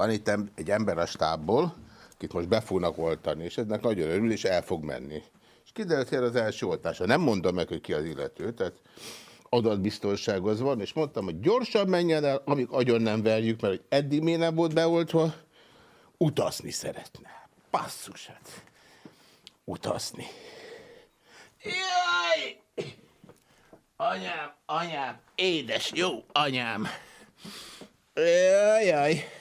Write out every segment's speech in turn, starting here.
Van itt egy ember a stábból, akit most be fognak oltani, és ennek nagyon örül, és el fog menni. És kiderült, hogy az első oltása. Nem mondom meg, hogy ki az illető, tehát adatbiztonsághoz van, és mondtam, hogy gyorsan menjen el, amíg agyon nem verjük, mert hogy eddig miért nem volt beoltva, utazni szeretne. Basszus, hát. Utazni. Jaj! Anyám, anyám, édes, jó anyám. Jaj, jaj.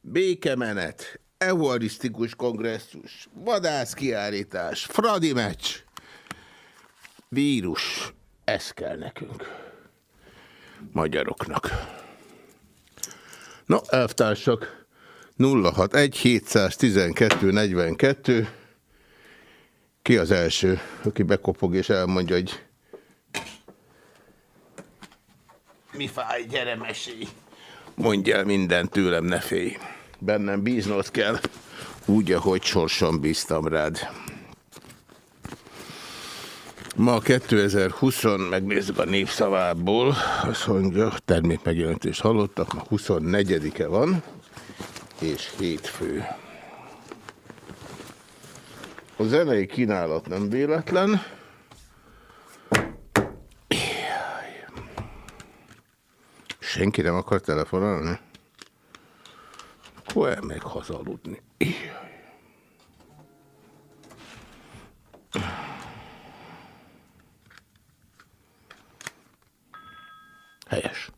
Békemenet, evoluisztikus kongresszus, vadászkiállítás, fradi meccs, vírus. Ez kell nekünk. Magyaroknak. No, elvtársak, 061 712 42. Ki az első, aki bekopog és elmondja, hogy Mi fáj, gyere, mesélj! Mondj el mindent tőlem, ne félj. Bennem bíznod kell, úgy, ahogy sorsan bíztam rád. Ma 2020, megnézzük a népszavából, azt mondja, termékmegjelentést hallottak, ma 24-e van, és hétfő. A zenei kínálat nem véletlen. Senki nem akar telefonálni? Akkor elmegy hazaludni. Helyes.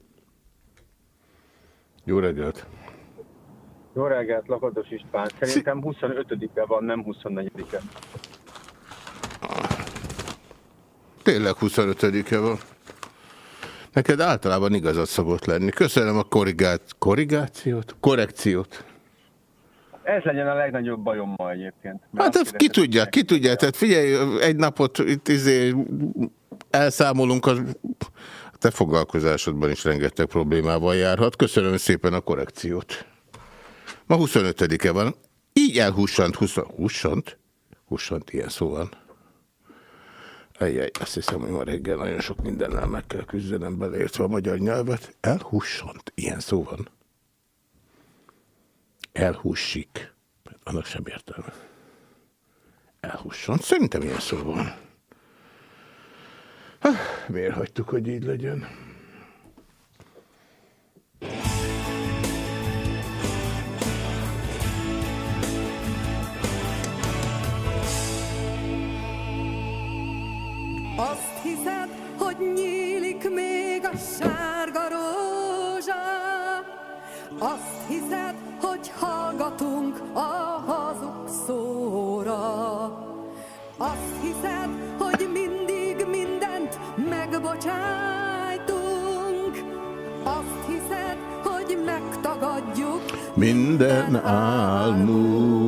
Jó reggelt! Jó reggelt, Lakatos István. Szerintem 25-e van, nem 24-e. Tényleg 25-e van. Neked általában igazat szokott lenni. Köszönöm a korrigát, korrigációt, korrekciót. Ez legyen a legnagyobb bajom ma egyébként. Hát ki tudja, ki tudja. Tehát figyelj, egy napot itt izé elszámolunk, az te foglalkozásodban is rengeteg problémával járhat. Köszönöm szépen a korrekciót. Ma 25-e van. Így elhussant, hussant, hussant, ilyen szó van. Ejjjj, azt hiszem, hogy ma reggel nagyon sok mindennel meg kell küzdenem beleértve a magyar nyelvet. Elhussant, ilyen szó van. Elhussik. Annak sem értelme. Elhussant. Szerintem ilyen szó van. Ha, miért hagytuk, hogy így legyen? Azt hiszed, hogy hallgatunk a hazug szóra. Azt hiszed, hogy mindig mindent megbocsájtunk, azt hiszed, hogy megtagadjuk Minden álmunk.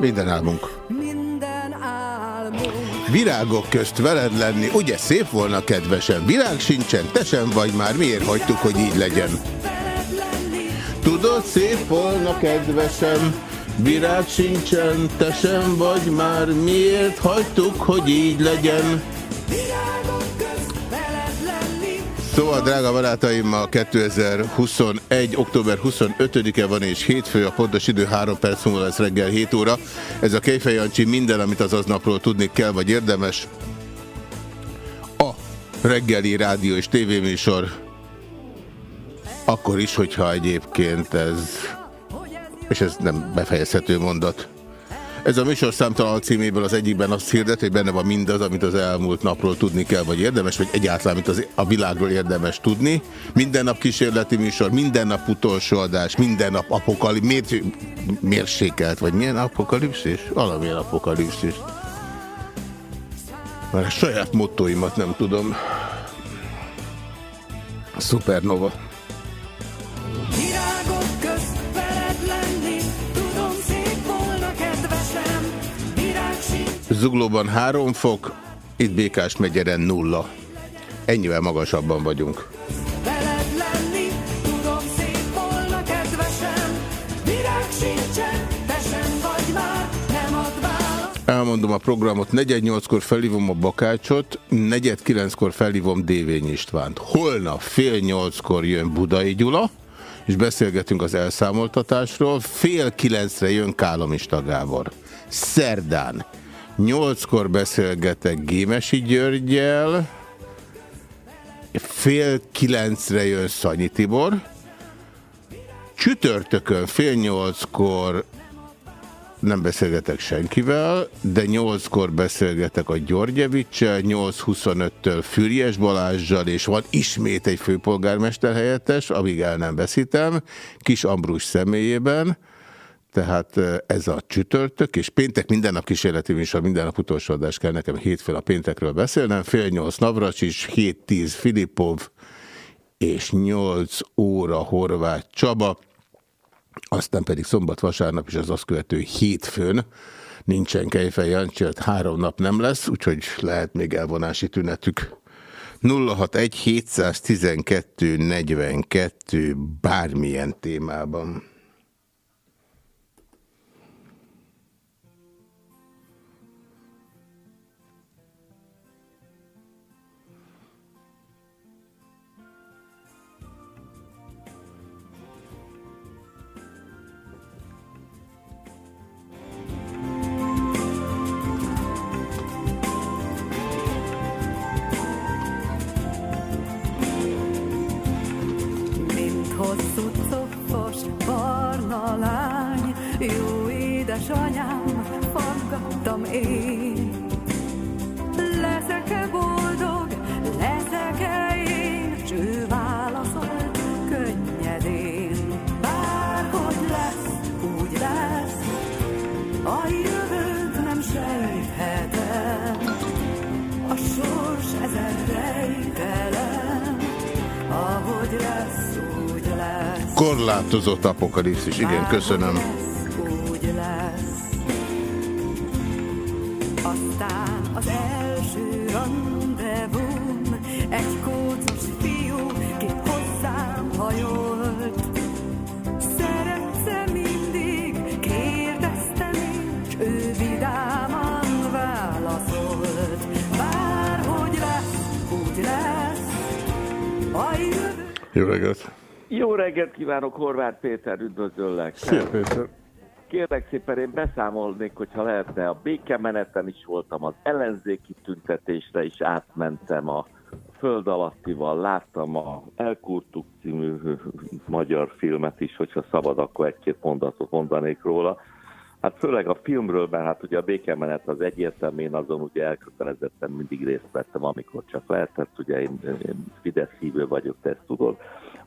Minden álmunk. Virágok közt veled lenni, ugye szép volna kedvesen? Virág sincsen, te sem vagy már, miért hagytuk, hogy így legyen? Tudod, szép volna kedvesem, virág sincsen, te sem vagy már, miért hagytuk, hogy így legyen? lenni, Szóval, drága barátaim, ma 2021. október 25-e van és hétfő, a pontos idő 3 perc múlva lesz reggel 7 óra. Ez a Kejfej minden, amit az aznapról tudni kell, vagy érdemes. A reggeli rádió és tévéműsor. Akkor is, hogyha egyébként ez és ez nem befejezhető mondat. Ez a műsor számtalan címéből az egyikben azt hirdet, hogy benne van mindaz, amit az elmúlt napról tudni kell, vagy érdemes, vagy egyáltalán, amit az, a világról érdemes tudni. Minden nap kísérleti műsor, minden nap utolsó adás, minden nap apokalipszis, miért, mérsékelt, vagy milyen apokalipszis? Valamilyen apokalipszis. Már a saját mottoimat nem tudom. Supernova. virágok Zuglóban 3 fok, itt Békás megyeren nulla. Ennyivel magasabban vagyunk. Elmondom a programot, negyed nyolckor felhívom a Bakácsot, negyed kilenckor felhívom Dévény Istvánt. Holnap fél nyolckor jön Budai Gyula, és beszélgetünk az elszámoltatásról. Fél kilencre jön Kálomista Gábor. Szerdán nyolckor beszélgetek Gémesi Györgyel, fél kilencre jön Szanyi Tibor, csütörtökön fél nyolckor nem beszélgetek senkivel, de 8-kor beszélgetek a Györgyevicsel, 8.25-től Füriyes Balázsjal, és van ismét egy főpolgármester helyettes, amíg el nem veszítem, Kis Ambrus személyében, tehát eh, ez a csütörtök, és péntek minden nap kísérleti műsor, minden nap utolsó adás kell nekem hétfőn a péntekről beszélnem, fél nyolc Navracsics, 7-10 Filipov, és 8 óra Horváth Csaba, aztán pedig szombat-vasárnap és az azt követő hétfőn nincsen Kejfej Jancsi, három nap nem lesz, úgyhogy lehet még elvonási tünetük 061 712 42 bármilyen témában. Korlátozott apokalipszis, igen, köszönöm. Ahogy lesz, úgy lesz. Aztán az első rendezvún egy kócos fiú, ki hozzám hajolt. Szeretsz mindig, kérdeztem én, s ő vidáman válaszolt. Bárhogy lesz, úgy lesz, a jövő Jó reggelt! Jó reggelt kívánok, Horváth Péter, üdvözöllek. Szia Péter! Kérlek szépen, én beszámolnék, hogyha lehetne. A békemeneten is voltam, az ellenzéki tüntetésre is átmentem a föld alattival, láttam a Elkurtuk című magyar filmet is, hogyha szabad, akkor egy-két mondatot mondanék róla. Hát főleg a filmről, mert hát ugye a békemenet az egyértelmű, én azon ugye elkötelezetten mindig részt vettem, amikor csak lehetett, ugye én, én Fidesz hívő vagyok, te ezt tudod.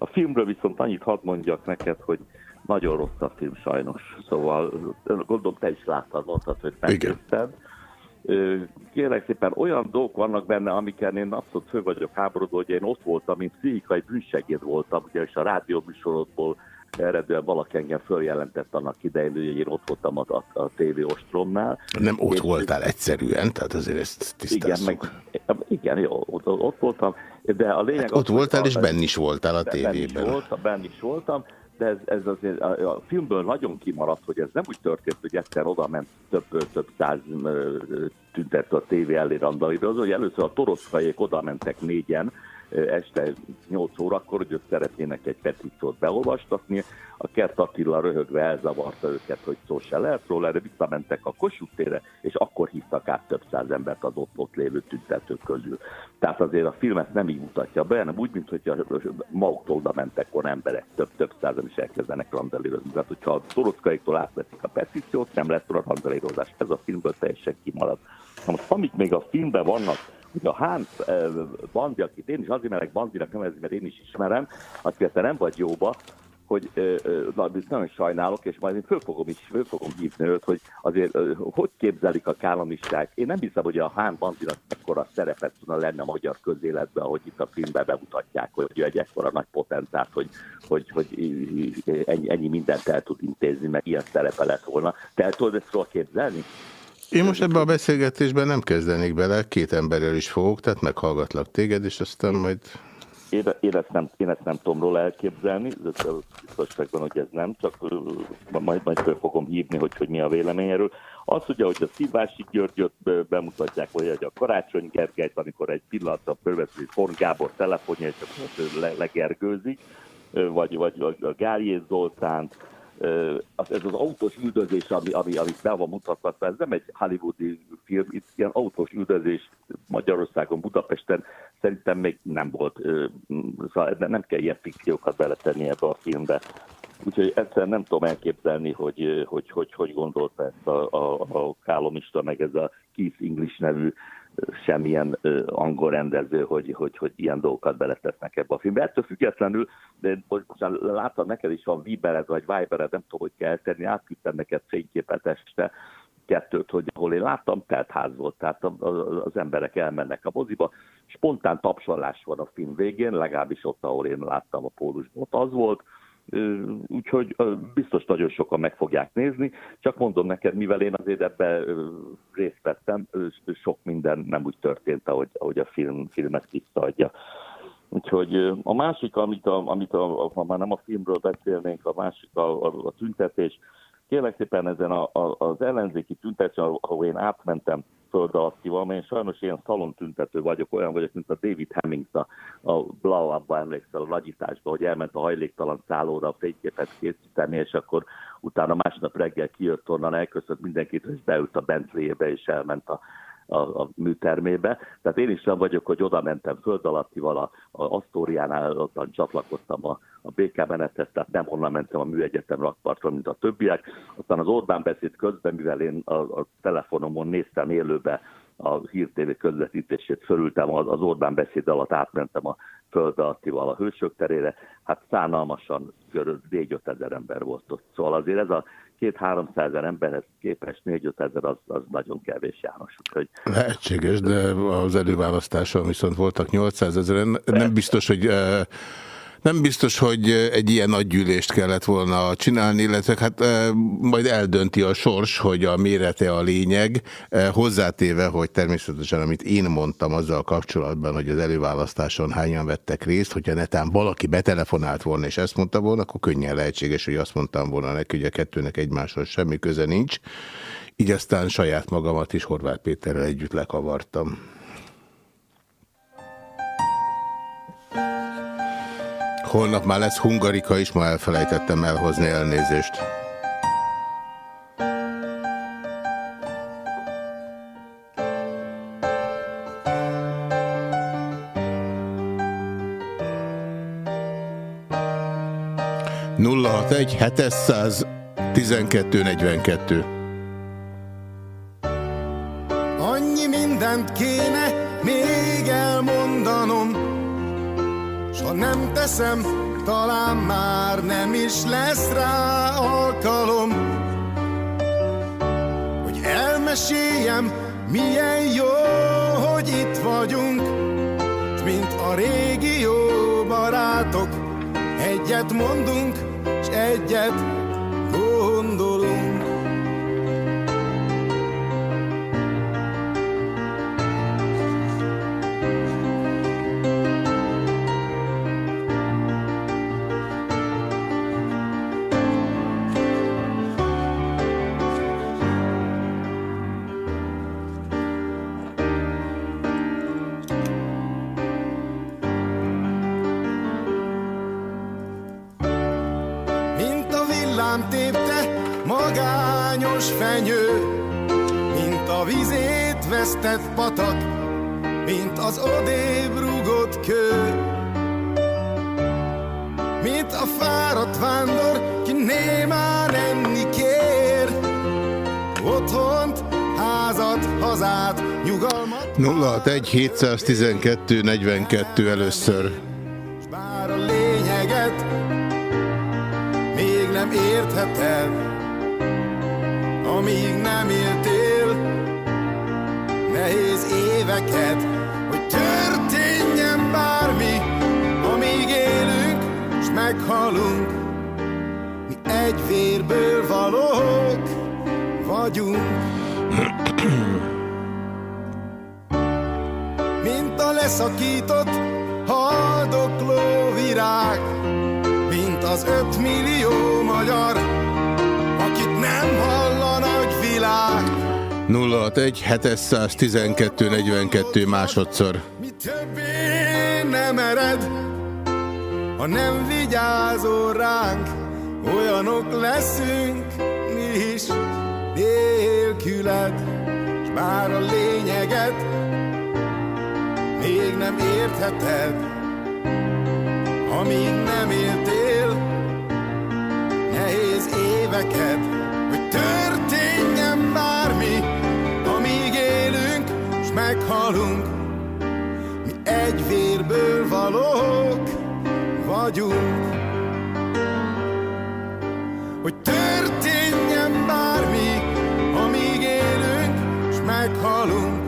A filmről viszont annyit hadd mondjak neked, hogy nagyon rossz a film sajnos, szóval gondolom te is láttad, mondtad, hogy megnézted. Kérlek szépen, olyan dolgok vannak benne, amiken én abszolút fő vagyok háborodó, hogy én ott voltam, mint pszichikai bűnsegéd voltam, ugye, és a rádió műsorodból eredően valaki engem följelentett annak idején, hogy én ott voltam a, a, a TV Ostromnál. Nem ott És- voltál egyszerűen, tehát azért ezt Igen, tisztázzuk. meg, igen, jó, ott, ott voltam, de a lényeg... Hát az, ott hogy voltál, és benn is voltál a Benn is tévében. benn is voltam, de ez, ez azért a, a filmből nagyon kimaradt, hogy ez nem úgy történt, hogy egyszer oda ment több, több száz tüntető a tévé elé randalírozni, hogy először a toroszkaiék oda mentek négyen, este 8 órakor, hogy ők szeretnének egy petíciót beolvastatni. A Kert Attila röhögve elzavarta őket, hogy szó se lehet róla, erre visszamentek a Kossuth térre, és akkor hívtak át több száz embert az ott, ott lévő tüntetők közül. Tehát azért a film ezt nem így mutatja be, hanem úgy, mint hogy maguktól oda mentek volna emberek, több, több százan is elkezdenek randalírozni. Tehát, hogyha a torockaiktól átveszik a petíciót, nem lesz róla randalírozás. Ez a filmből teljesen kimarad. Na most, amik még a filmben vannak, hogy a Hán eh, Bandi, akit én is azért merek Bandinak nevezni, mert én is ismerem, akivel te nem vagy jóba, hogy ö, ö, na, nagyon sajnálok, és majd én föl fogom is, föl fogom hívni őt, hogy azért hogy képzelik a kállamisták. Én nem hiszem, hogy a Hán Bandinak ekkora szerepet tudna lenne a magyar közéletben, ahogy itt a filmben bemutatják, hogy ő egy ekkora nagy potentát, hogy, hogy, hogy ennyi, ennyi mindent el tud intézni, meg ilyen szerepe lett volna. Te el tudod ezt róla képzelni? Én most ebbe a beszélgetésben nem kezdenék bele, két emberrel is fogok, tehát meghallgatlak téged, és aztán majd... Én, én, ezt nem, én ezt nem tudom róla elképzelni, de biztonságban, hogy ez nem, csak majd, majd föl fogom hívni, hogy, hogy mi a vélemény erről. Az ugye, hogy a Szilvási Györgyöt bemutatják, vagy hogy a Karácsony Gergelyt, amikor egy pillanatra fölveszi Horn Gábor telefonja, és akkor le, legergőzik, vagy, vagy, a Gályé Zoltánt, az- ez az autós üldözés, ami, ami, amit be van mutatva, ez nem egy hollywoodi film, itt ilyen autós üldözés Magyarországon, Budapesten szerintem még nem volt. Szóval nem kell ilyen fikciókat beletenni ebbe a filmbe. Úgyhogy egyszerűen nem tudom elképzelni, hogy hogy, hogy, hogy gondolta ezt a, a, a kálomista, meg ez a Keith English nevű semmilyen angol rendező, hogy, hogy, hogy ilyen dolgokat beletesznek ebbe a filmbe. Ettől függetlenül, de már láttam, neked is van Vibered vagy Vibered, nem tudom, hogy kell tenni, átküldtem neked fényképet este, kettőt, hogy ahol én láttam, teltház volt, tehát az emberek elmennek a moziba, spontán tapsolás van a film végén, legalábbis ott, ahol én láttam a pólusban, ott az volt, Úgyhogy biztos nagyon sokan meg fogják nézni, csak mondom neked, mivel én azért ebbe részt vettem, sok minden nem úgy történt, ahogy, ahogy a film, filmet visszaadja. Úgyhogy a másik, amit, a, amit a, ha már nem a filmről beszélnénk, a másik a, a, a tüntetés. Kérlek szépen ezen a, a, az ellenzéki tüntetésen, ahol én átmentem föld alattival, mert én sajnos ilyen szalon tüntető vagyok, olyan vagyok, mint a David Hemmings a, a Blau abba emlékszel, a nagyításba, hogy elment a hajléktalan szállóra a fényképet készíteni, és akkor utána másnap reggel kijött onnan, elköszönt mindenkit, és beült a Bentley-be, és elment a, a, a műtermébe. Tehát én is nem vagyok, hogy oda mentem föld alattival, a, a Asztóriánál ottan csatlakoztam a, a BK menethez, tehát nem onnan mentem a műegyetem rakpartra, mint a többiek. Aztán az Orbán beszéd közben, mivel én a, a telefonomon néztem élőbe a hírtévé közvetítését, fölültem az, az Orbán beszéd alatt, átmentem a föld alattival a Hősök terére, hát szánalmasan körül 4 ezer ember volt ott. Szóval azért ez a két 300 ezer emberhez képest 4 ezer az, az nagyon kevés János. Úgyhogy Lehetséges, de az előválasztáson viszont voltak 800 ezeren. Nem biztos, hogy eh, nem biztos, hogy egy ilyen nagy gyűlést kellett volna csinálni, illetve hát majd eldönti a sors, hogy a mérete a lényeg, hozzátéve, hogy természetesen, amit én mondtam azzal kapcsolatban, hogy az előválasztáson hányan vettek részt, hogyha netán valaki betelefonált volna, és ezt mondta volna, akkor könnyen lehetséges, hogy azt mondtam volna neki, hogy a kettőnek egymáshoz semmi köze nincs. Így aztán saját magamat is Horváth Péterrel együtt lekavartam. Holnap már lesz hungarika is, ma elfelejtettem elhozni elnézést. egy 712 42 teszem, talán már nem is lesz rá alkalom, hogy elmeséljem, milyen jó, hogy itt vagyunk, s mint a régi jó barátok, egyet mondunk, s egyet gondolunk. Vizét vesztett patak, mint az odébb rúgott kő. Mint a fáradt vándor, ki némán enni kér, otthont, házat, hazát, nyugalmat. 061 712 42 először. Bár a lényeget még nem értheted, amíg nem éltél éveket, hogy történjen bármi, amíg élünk, s meghalunk. Mi egy vérből valók vagyunk. mint a leszakított haldokló virág, mint az ötmillió magyar, akit nem hall a nagy világ. 061 712 42 másodszor. Mi többé nem ered, ha nem vigyázol ránk, olyanok leszünk mi is nélküled, s bár a lényeget még nem értheted, amíg nem éltél nehéz éveket, hogy történjen élünk, s meghalunk, mi egy vérből valók vagyunk. Hogy történjen bármi, amíg élünk, s meghalunk,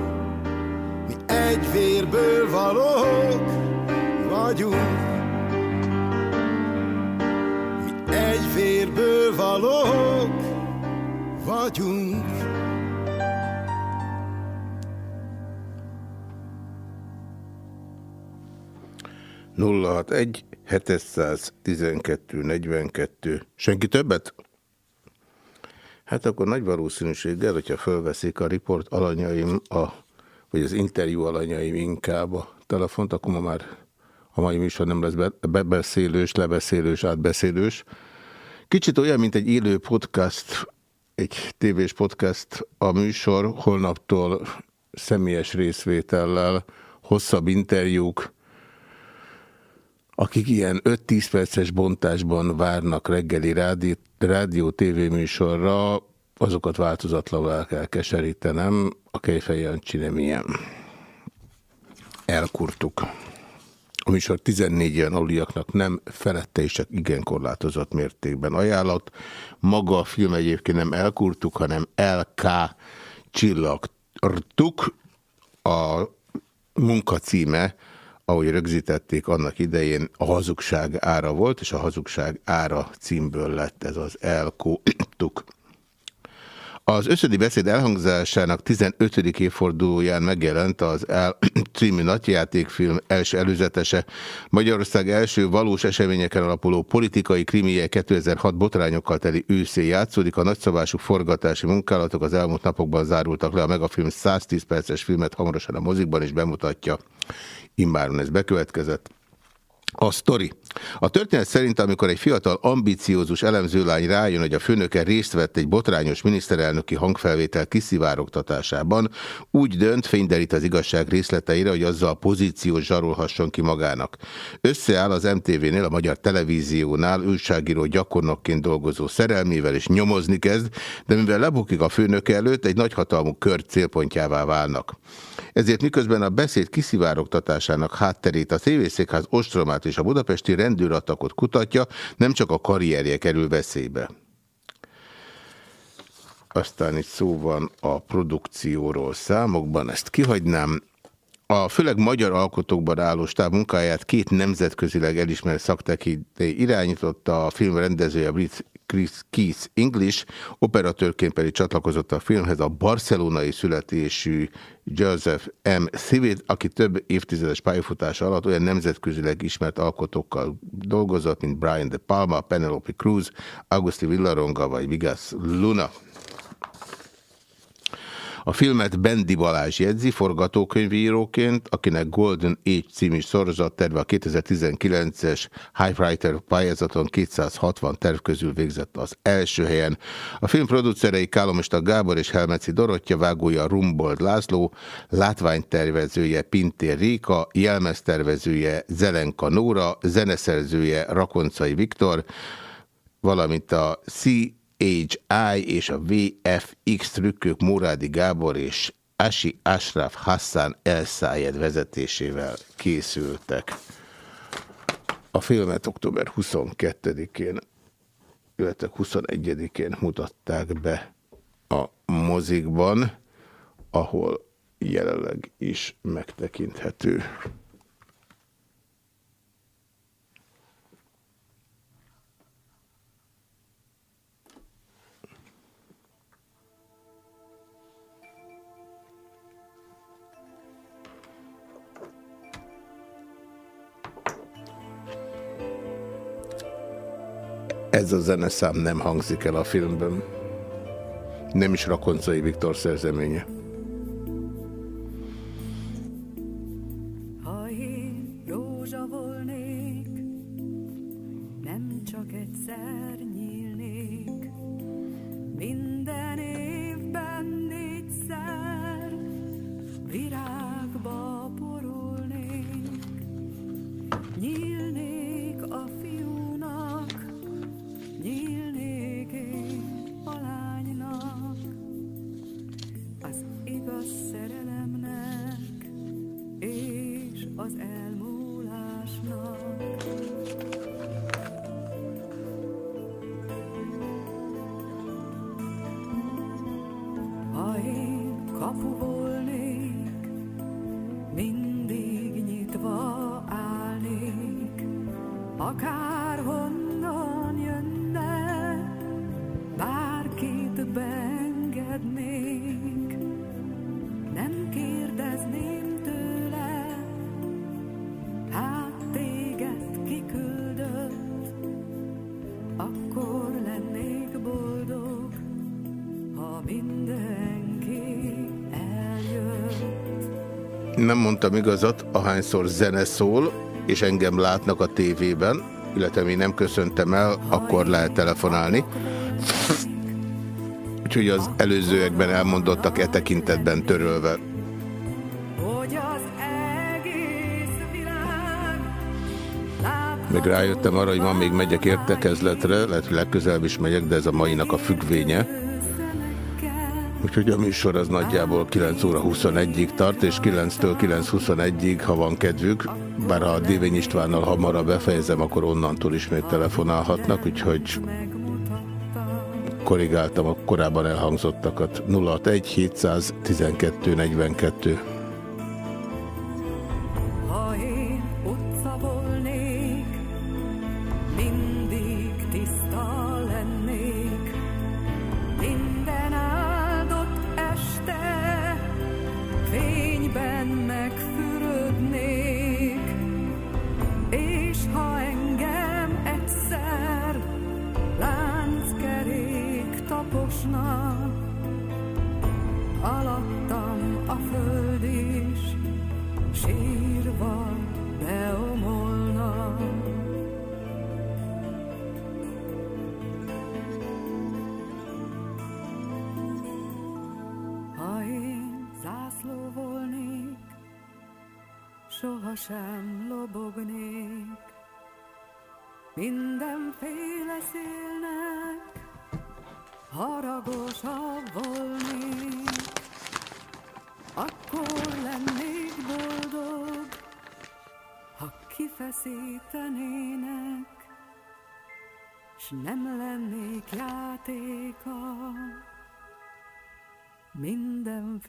mi egy vérből valók vagyunk. Mi egy vérből valók vagyunk. 061 712 42. Senki többet? Hát akkor nagy valószínűséggel, hogyha fölveszik a riport alanyaim, a, vagy az interjú alanyaim inkább a telefont, akkor ma már a mai műsor nem lesz bebeszélős, lebeszélős, átbeszélős. Kicsit olyan, mint egy élő podcast, egy tévés podcast a műsor, holnaptól személyes részvétellel, hosszabb interjúk, akik ilyen 5-10 perces bontásban várnak reggeli rádió, rádió tévéműsorra, azokat változatlanul el kell keserítenem, a Kejfej Jancsi nem ilyen. Elkurtuk. A műsor 14 ilyen aluliaknak nem felette és csak igen korlátozott mértékben ajánlott. Maga a film egyébként nem elkurtuk, hanem LK csillagtuk. A munkacíme ahogy rögzítették annak idején, a hazugság ára volt, és a hazugság ára címből lett ez az elkótuk. Az összödi beszéd elhangzásának 15. évfordulóján megjelent az El című nagyjátékfilm első előzetese. Magyarország első valós eseményeken alapuló politikai krimie 2006 botrányokkal teli őszé játszódik. A nagyszabású forgatási munkálatok az elmúlt napokban zárultak le. A Megafilm 110 perces filmet hamarosan a mozikban is bemutatja. Immáron ez bekövetkezett. A sztori. A történet szerint, amikor egy fiatal, ambiciózus elemzőlány rájön, hogy a főnöke részt vett egy botrányos miniszterelnöki hangfelvétel kiszivárogtatásában, úgy dönt, fényderít az igazság részleteire, hogy azzal a pozíciót zsarolhasson ki magának. Összeáll az MTV-nél, a Magyar Televíziónál újságíró gyakornokként dolgozó szerelmével, és nyomozni kezd, de mivel lebukik a főnök előtt, egy nagyhatalmú kör célpontjává válnak. Ezért miközben a beszéd kiszivárogtatásának hátterét a tévészékház ostromát és a budapesti rendőratakot kutatja, nem csak a karrierje kerül veszélybe. Aztán itt szó van a produkcióról számokban, ezt kihagynám. A főleg magyar alkotókban álló stáb munkáját két nemzetközileg elismert szaktekintély irányította, a film rendezője Brit Chris Keith English, operatőrként pedig csatlakozott a filmhez a barcelonai születésű Joseph M. Civit, aki több évtizedes pályafutása alatt olyan nemzetközileg ismert alkotókkal dolgozott, mint Brian De Palma, Penelope Cruz, Augusti Villaronga vagy Vigas Luna. A filmet Bendi Balázs jegyzi forgatókönyvíróként, akinek Golden Age című sorozat terve a 2019-es Writer pályázaton 260 terv közül végzett az első helyen. A film producerei Kálomista Gábor és Helmeci Dorottya, vágója Rumbold László, látványtervezője Pintér Réka, jelmeztervezője Zelenka Nóra, zeneszerzője Rakoncai Viktor, valamint a C HI és a VFX trükkök Murádi Gábor és Asi Ashraf Hassan El Sayed vezetésével készültek. A filmet október 22-én, illetve 21-én mutatták be a mozikban, ahol jelenleg is megtekinthető. Ez a zeneszám nem hangzik el a filmben. Nem is Rakoncai Viktor szerzeménye. akárhonnan jönne, bárkit beengednék, nem kérdezném tőle, hát téged kiküldött, akkor lennék boldog, ha mindenki eljött. Nem mondtam igazat, ahányszor zene szól, és engem látnak a tévében, illetve mi nem köszöntem el, akkor lehet telefonálni. Úgyhogy az előzőekben elmondottak e tekintetben törölve. Meg rájöttem arra, hogy ma még megyek értekezletre, lehet, hogy legközelebb is megyek, de ez a mainak a függvénye. Úgyhogy a műsor az nagyjából 9 óra 21-ig tart, és 9-től 9.21-ig, ha van kedvük, bár ha a Dévény Istvánnal hamarabb befejezem, akkor onnantól ismét telefonálhatnak, úgyhogy korrigáltam a korábban elhangzottakat. 061 712 42.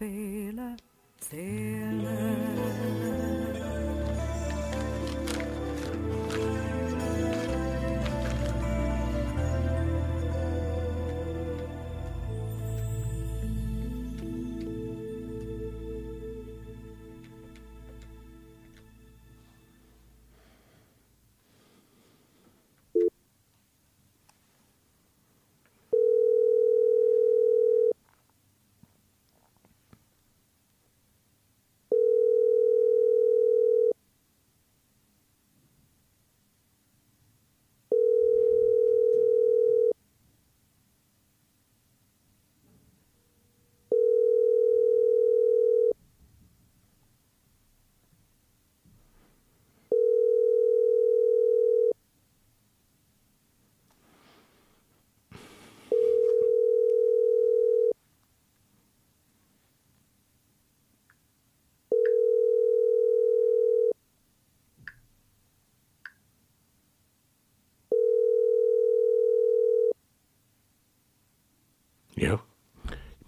mindenféle szélnek.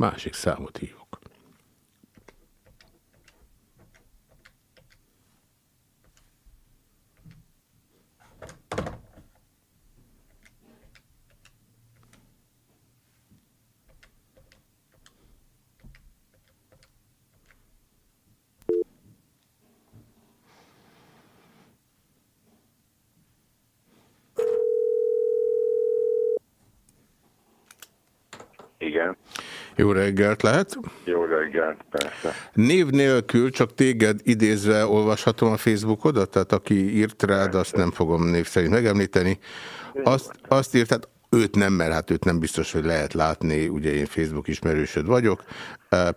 Másik számot hívok. Jó reggelt lehet. jó reggelt, persze. Név nélkül, csak téged idézve olvashatom a Facebookodat, tehát aki írt rád, azt nem fogom név szerint megemlíteni. Azt, azt írt, tehát őt nem, mert hát őt nem biztos, hogy lehet látni, ugye én Facebook ismerősöd vagyok.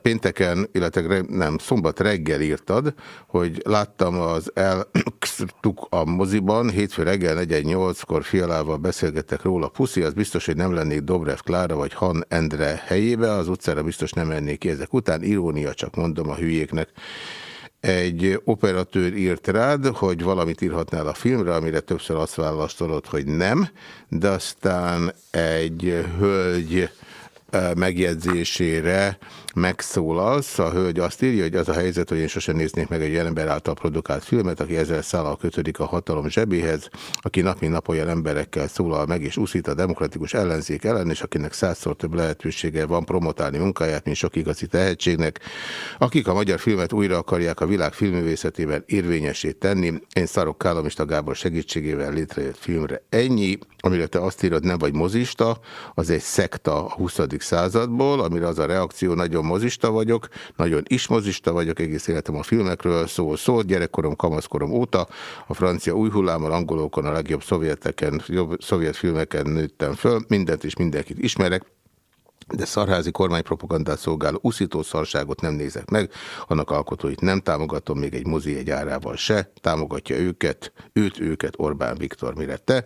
Pénteken, illetve nem, szombat reggel írtad, hogy láttam az el a moziban, hétfő reggel 4-8-kor fialával beszélgettek róla. Puszi, az biztos, hogy nem lennék Dobrev Klára vagy Han Endre helyébe, az utcára biztos nem mennék ki ezek után. Irónia, csak mondom a hülyéknek egy operatőr írt rád, hogy valamit írhatnál a filmre, amire többször azt választolod, hogy nem, de aztán egy hölgy megjegyzésére megszólalsz. A hölgy azt írja, hogy az a helyzet, hogy én sosem néznék meg egy ember által produkált filmet, aki ezzel szállal kötődik a hatalom zsebéhez, aki nap mint nap olyan emberekkel szólal meg és úszít a demokratikus ellenzék ellen, és akinek százszor több lehetősége van promotálni munkáját, mint sok igazi tehetségnek, akik a magyar filmet újra akarják a világ filmművészetében érvényesé tenni. Én Szarok Kálomista Gábor segítségével létrejött filmre ennyi, amire te azt írod, nem vagy mozista, az egy szekta a 20. századból, amire az a reakció, nagyon mozista vagyok, nagyon is mozista vagyok, egész életem a filmekről szól, szól, gyerekkorom, kamaszkorom óta, a francia új hullámmal, angolokon, a legjobb szovjeteken, jobb szovjet filmeken nőttem föl, mindent és mindenkit ismerek, de szarházi kormánypropagandát szolgáló uszító szarságot nem nézek meg, annak alkotóit nem támogatom, még egy mozi egy árával se, támogatja őket, őt, őket Orbán Viktor, mire te.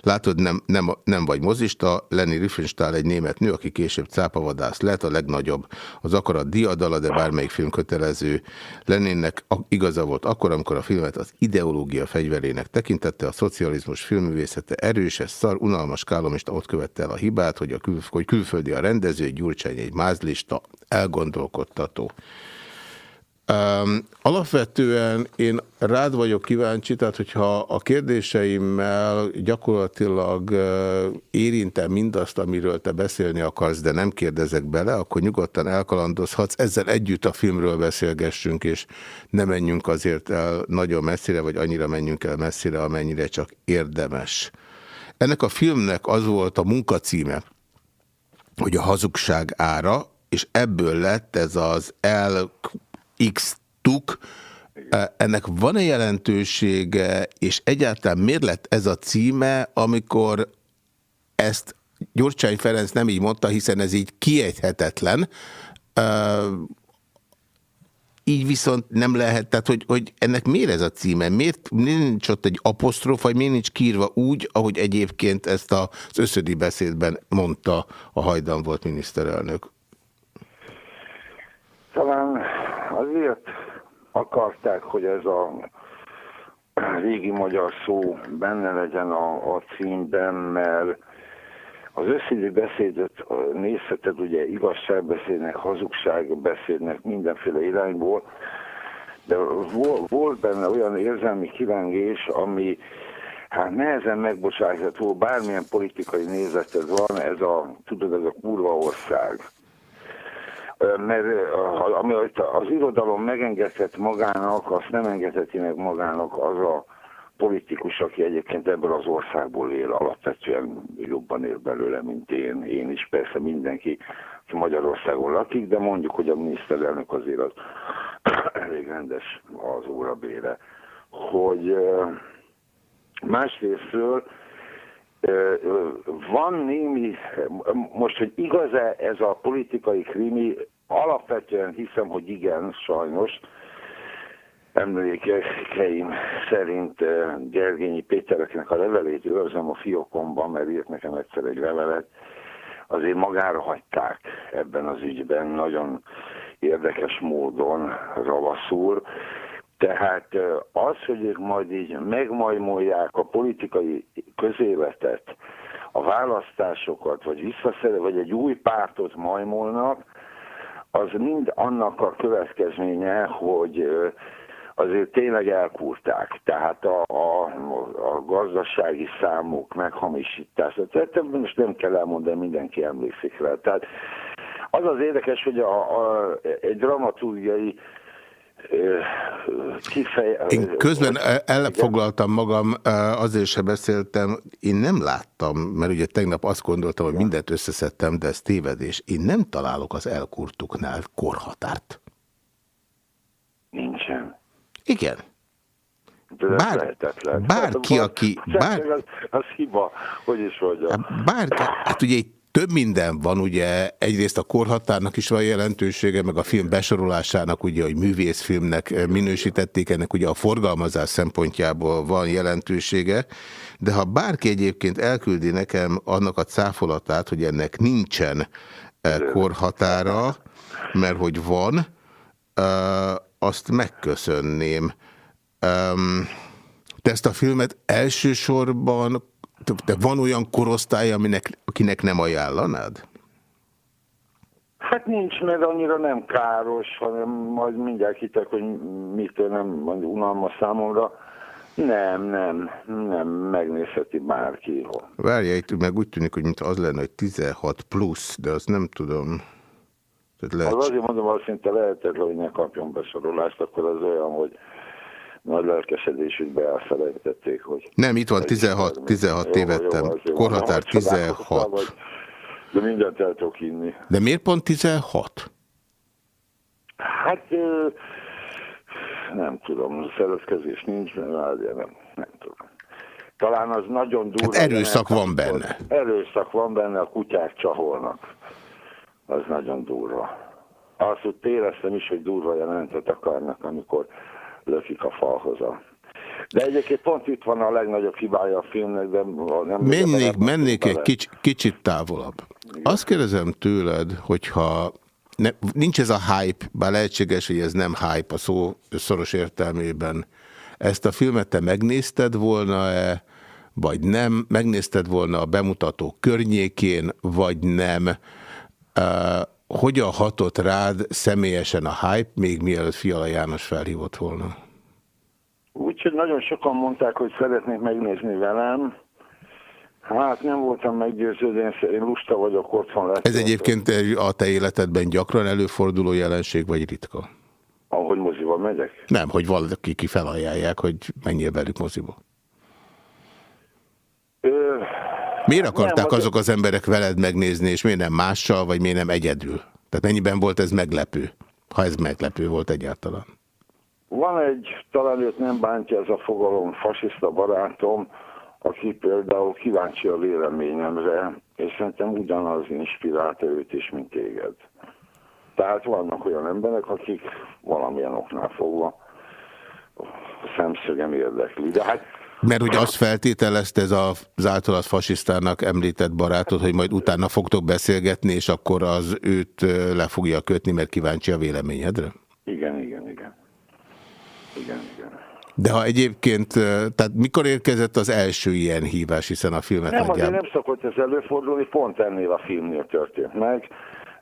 Látod, nem, nem, nem vagy mozista, Lenny Riefenstahl egy német nő, aki később cápavadász lett, a legnagyobb. Az akarat diadala, de bármelyik film kötelező. Leninnek igaza volt akkor, amikor a filmet az ideológia fegyverének tekintette, a szocializmus filmművészete erős, ez szar, unalmas kálomista ott követte el a hibát, hogy, a kül, hogy külföldi a rendező, Gyurcsány egy mázlista, elgondolkodtató. Um, alapvetően én rád vagyok kíváncsi, tehát hogyha a kérdéseimmel gyakorlatilag uh, érintem mindazt, amiről te beszélni akarsz, de nem kérdezek bele, akkor nyugodtan elkalandozhatsz. Ezzel együtt a filmről beszélgessünk, és ne menjünk azért el nagyon messzire, vagy annyira menjünk el messzire, amennyire csak érdemes. Ennek a filmnek az volt a munkacíme, hogy a hazugság ára, és ebből lett ez az LX tuk, ennek van-e jelentősége, és egyáltalán miért lett ez a címe, amikor ezt Gyurcsány Ferenc nem így mondta, hiszen ez így kiejthetetlen, így viszont nem lehet, tehát hogy, hogy ennek miért ez a címe? Miért nincs ott egy apostrof, vagy miért nincs kírva úgy, ahogy egyébként ezt az összödi beszédben mondta a hajdan volt miniszterelnök? Talán azért akarták, hogy ez a régi magyar szó benne legyen a, a címben, mert az összédi beszédet nézheted ugye igazságbeszédnek, hazugságbeszédnek mindenféle irányból, de volt benne olyan érzelmi kilengés, ami hát nehezen megbocsátható, bármilyen politikai nézeted van, ez a, tudod, ez a kurva ország. Mert ami az irodalom megengedhet magának, azt nem engedheti meg magának az a politikus, aki egyébként ebből az országból él, alapvetően jobban él belőle, mint én. Én is persze mindenki, aki Magyarországon lakik, de mondjuk, hogy a miniszterelnök azért az elég rendes az órabére. Hogy másrésztről van némi, most, hogy igaz-e ez a politikai krimi, alapvetően hiszem, hogy igen, sajnos, emlékeim szerint eh, Gergényi Pétereknek a levelét őrzem a fiókomban, mert írt nekem egyszer egy levelet, azért magára hagyták ebben az ügyben, nagyon érdekes módon ravaszul. Tehát eh, az, hogy ők majd így megmajmolják a politikai közéletet, a választásokat, vagy visszaszere, vagy egy új pártot majmolnak, az mind annak a következménye, hogy eh, azért tényleg elkúrták. Tehát a, a, a gazdasági számok meghamisítása. Tehát most nem kell elmondani, mindenki emlékszik rá. Tehát az az érdekes, hogy a, a, egy dramaturgiai Kifej... Én közben elfoglaltam magam, azért se beszéltem, én nem láttam, mert ugye tegnap azt gondoltam, hogy mindent összeszedtem, de ez tévedés. Én nem találok az elkurtuknál korhatárt. Nincsen. Igen. Bár, bárki, aki... Bár, az, az hiba, hogy is mondjam. Hát bárki, hát ugye itt több minden van, ugye egyrészt a korhatárnak is van jelentősége, meg a film besorolásának, ugye, hogy művészfilmnek minősítették, ennek ugye a forgalmazás szempontjából van jelentősége, de ha bárki egyébként elküldi nekem annak a cáfolatát, hogy ennek nincsen eh, korhatára, mert hogy van, eh, azt megköszönném. Um, te ezt a filmet elsősorban, te van olyan korosztály, aminek, akinek nem ajánlanád? Hát nincs, mert annyira nem káros, hanem majd mindjárt hitek, hogy mitől nem unalmas számomra. Nem, nem, nem, megnézheti bárki. Várja, itt meg úgy tűnik, hogy mint az lenne, hogy 16 plusz, de azt nem tudom. Tehát lehet... Az azért mondom, hogy szinte lehetetlen, hogy ne kapjon besorolást, akkor az olyan, hogy nagy lelkesedésükbe elfelejtették, hogy... Nem, itt van 16, 16 tévedtem. Korhatár 16. De mindent el tudok hinni. De miért pont 16? Hát nem tudom, szeretkezés nincs, mert nem, nem tudom. Talán az nagyon durva. Hát erőszak van benne. Erőszak van benne, a kutyák csaholnak. Az nagyon durva. Azt, hogy éreztem is, hogy durva jelentet akarnak, amikor lökik a falhoz a... De egyébként pont itt van a legnagyobb hibája a filmnek, de nem... Mennék, mennék egy kics, kicsit távolabb. Azt kérdezem tőled, hogyha ne, nincs ez a hype, bár lehetséges, hogy ez nem hype a szó szoros értelmében. Ezt a filmet te megnézted volna-e, vagy nem? Megnézted volna a bemutató környékén, vagy nem? Uh, hogyan hatott rád személyesen a hype, még mielőtt Fiala János felhívott volna? Úgyhogy nagyon sokan mondták, hogy szeretnék megnézni velem. Hát nem voltam meggyőződve, én- én lusta vagyok, otthon lesz. Ez egyébként a te életedben gyakran előforduló jelenség, vagy ritka? Ahogy moziba megyek. Nem, hogy valaki ki felajánlják, hogy menjél velük moziba. Ö, Miért akarták nem, azok az emberek veled megnézni, és miért nem mással, vagy miért nem egyedül? Tehát mennyiben volt ez meglepő? Ha ez meglepő volt egyáltalán. Van egy, talán őt nem bántja ez a fogalom, fasiszta barátom, aki például kíváncsi a véleményemre, és szerintem ugyanaz inspirálta őt is, mint téged. Tehát vannak olyan emberek, akik valamilyen oknál fogva szemszögem érdekli. De hát Mert hogy azt feltételezte ez az általad fasisztának említett barátod, hogy majd utána fogtok beszélgetni, és akkor az őt le fogja kötni, mert kíváncsi a véleményedre? igen, igen, igen. Igen, igen. De ha egyébként, tehát mikor érkezett az első ilyen hívás, hiszen a filmet Nem, azért nagyjából... nem szokott ez előfordulni, pont ennél a filmnél történt meg,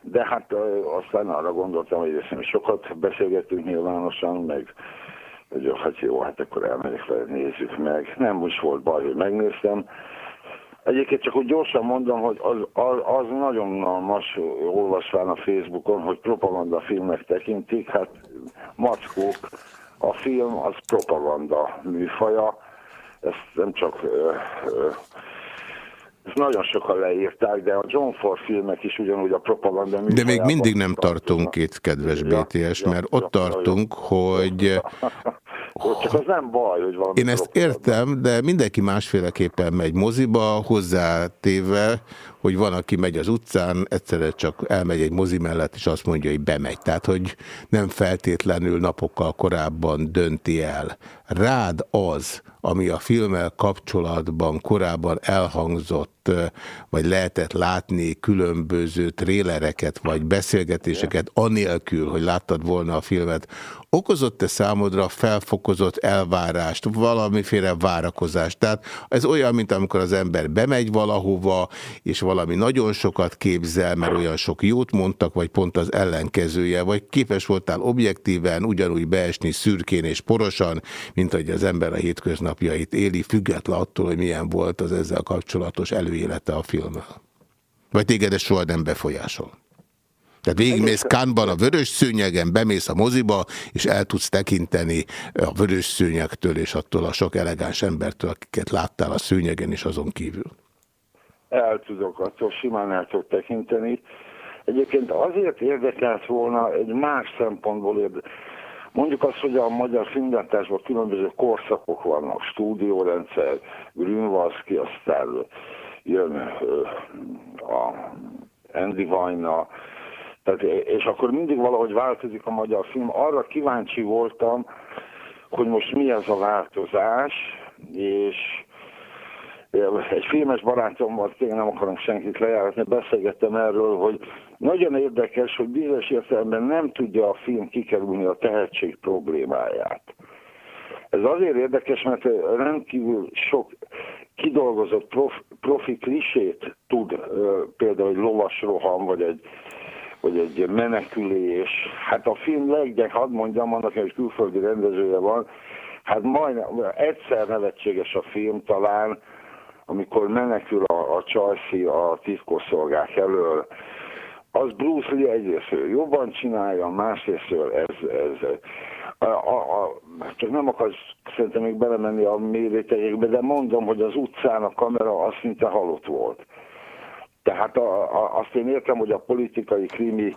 de hát aztán arra gondoltam, hogy sokat beszélgettünk nyilvánosan, meg hogy hát jó, hát akkor elmegyek vele, nézzük meg. Nem is volt baj, hogy megnéztem. Egyébként csak úgy gyorsan mondom, hogy az, az, az nagyon unalmas, olvasván a Facebookon, hogy propaganda filmek tekintik, hát mackók, a film az propaganda műfaja, ezt nem csak ö, ö, ezt nagyon sokan leírták, de a John Ford filmek is ugyanúgy a propaganda De még mindig nem tartunk itt, kedves Ja, BTS, ja, mert ja, ott tartunk, hogy Jó, Csak az nem baj, hogy valami én ezt propaganda. értem, de mindenki másféleképpen megy moziba, hozzátéve, hogy van, aki megy az utcán, egyszerre csak elmegy egy mozi mellett, és azt mondja, hogy bemegy. Tehát, hogy nem feltétlenül napokkal korábban dönti el. Rád az, ami a filmmel kapcsolatban korábban elhangzott, vagy lehetett látni különböző trélereket, vagy beszélgetéseket, anélkül, hogy láttad volna a filmet, okozott-e számodra felfokozott elvárást, valamiféle várakozást? Tehát ez olyan, mint amikor az ember bemegy valahova, és valami nagyon sokat képzel, mert olyan sok jót mondtak, vagy pont az ellenkezője, vagy képes voltál objektíven ugyanúgy beesni szürkén és porosan, mint hogy az ember a hétköznapjait éli, független attól, hogy milyen volt az ezzel kapcsolatos előélete a filmmel. Vagy téged ez soha nem befolyásol? Tehát végigmész Kánban a vörös szőnyegen, bemész a moziba, és el tudsz tekinteni a vörös szőnyegtől és attól a sok elegáns embertől, akiket láttál a szőnyegen és azon kívül. El tudok, attól simán el tudok tekinteni. Egyébként azért érdekelt volna egy más szempontból érde... Mondjuk azt, hogy a magyar filmgyártásban különböző korszakok vannak, stúdiórendszer, Grünwalski, aztán jön a Andy Vajna, tehát, és akkor mindig valahogy változik a magyar film. Arra kíváncsi voltam, hogy most mi ez a változás, és egy filmes barátommal, tényleg nem akarom senkit lejáratni, beszélgettem erről, hogy nagyon érdekes, hogy bizonyos értelemben nem tudja a film kikerülni a tehetség problémáját. Ez azért érdekes, mert rendkívül sok kidolgozott prof, profi klisét tud, például egy lovasroham, vagy egy, vagy egy menekülés. Hát a film leggyeng, hadd mondjam, annak egy külföldi rendezője van, hát majdnem, egyszer nevetséges a film talán, amikor menekül a, a Chelsea a titkosszolgák elől, az Bruce Lee egyrészt jobban csinálja, másrészt ez, ez a, a, a, csak nem akarsz szerintem még belemenni a mély rétegekbe, de mondom, hogy az utcán a kamera azt szinte halott volt. Tehát a, a, azt én értem, hogy a politikai krimi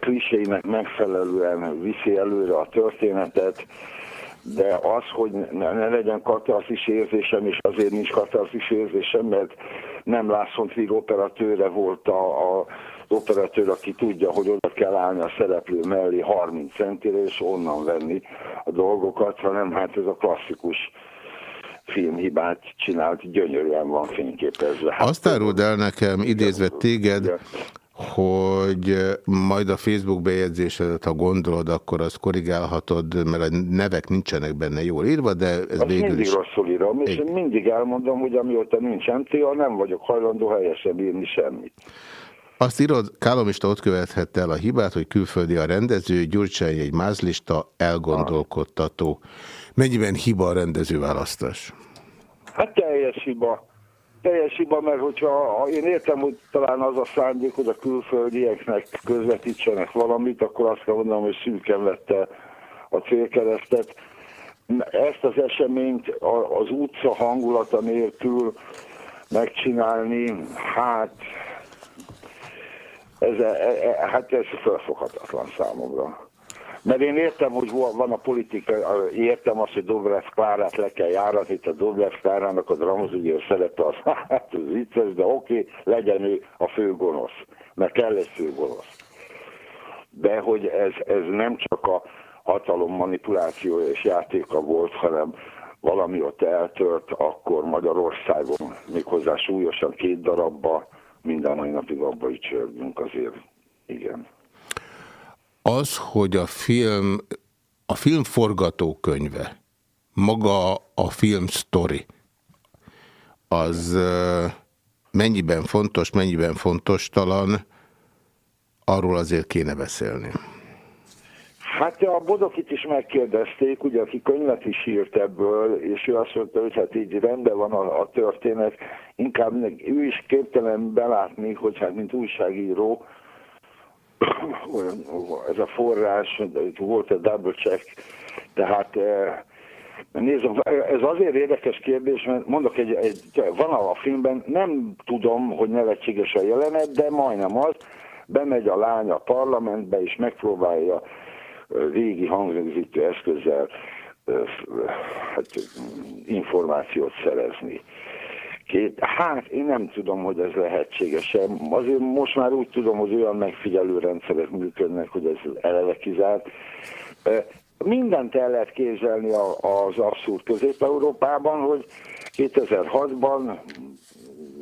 kliséinek megfelelően viszi előre a történetet, de az, hogy ne, ne legyen katarzis érzésem, és azért nincs katarzis érzésem, mert nem László Trig operatőre volt a, a az operatőr, aki tudja, hogy oda kell állni a szereplő mellé 30 centire, és onnan venni a dolgokat, hanem hát ez a klasszikus filmhibát csinált, gyönyörűen van fényképezve. Hát, Azt áruld el nekem, idézve téged, hogy majd a Facebook bejegyzésedet, ha gondolod, akkor azt korrigálhatod, mert a nevek nincsenek benne jól írva, de ez Azt végül mindig is... rosszul írom, és én mindig elmondom, hogy amióta nincs MTA, nem vagyok hajlandó helyesen írni semmit. Azt írod, Kálomista ott követhette el a hibát, hogy külföldi a rendező, Gyurcsány egy mázlista, elgondolkodtató. Mennyiben hiba a rendező választás? Hát teljes hiba. Teljes hiba, mert hogyha ha én értem, hogy talán az a szándék, hogy a külföldieknek közvetítsenek valamit, akkor azt kell mondanom, hogy szűken vette a célkeresztet. Ezt az eseményt az utca hangulata nélkül megcsinálni, hát ez, e, e, hát ez felfoghatatlan számomra. Mert én értem, hogy van a politika, értem azt, hogy Dobrev Klárát le kell járatni, itt a Dobrev Klárának a dramozügyér szerepe az, hát ez vicces, de oké, legyen ő a fő gonosz, mert kell egy fő gonosz. De hogy ez, ez nem csak a hatalom manipulációja és játéka volt, hanem valami ott eltört, akkor Magyarországon méghozzá súlyosan két darabba, minden mai napig abba is csörgünk azért. Igen. Az, hogy a film, a film forgatókönyve, maga a film sztori, az mennyiben fontos, mennyiben fontos talan, arról azért kéne beszélni. Hát a Bodokit is megkérdezték, ugye, aki könyvet is írt ebből, és ő azt mondta, hogy hát így rendben van a, a történet, inkább ő is képtelen belátni, hogy hát mint újságíró, olyan, ez a forrás, volt a double check, tehát eh, Nézd, ez azért érdekes kérdés, mert mondok, egy, egy, van a filmben, nem tudom, hogy nevetséges a jelenet, de majdnem az, bemegy a lány a parlamentbe, és megpróbálja ö, régi hangrögzítő eszközzel f- hát, információt szerezni. Két, hát én nem tudom, hogy ez lehetséges. Azért most már úgy tudom, hogy olyan megfigyelő rendszerek működnek, hogy ez eleve kizárt. Mindent el lehet képzelni az abszurd Közép-Európában, hogy 2006-ban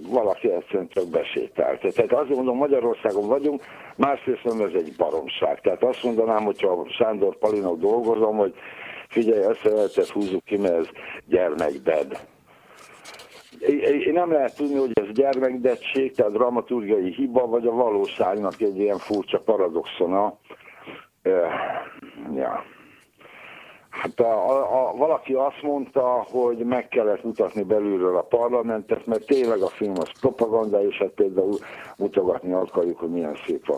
valaki egyszerűen csak besétált. Tehát azt mondom, Magyarországon vagyunk, másrészt nem ez egy baromság. Tehát azt mondanám, hogyha Sándor Palinok dolgozom, hogy figyelj, ezt a húzzuk ki, mert ez gyermekbed. Nem lehet tudni, hogy ez gyermekdettség, tehát dramaturgiai hiba, vagy a valóságnak egy ilyen furcsa paradoxona. Ja. Hát a, a, a, valaki azt mondta, hogy meg kellett mutatni belülről a parlamentet, mert tényleg a film az propaganda, és hát például mutogatni akarjuk, hogy milyen szép a,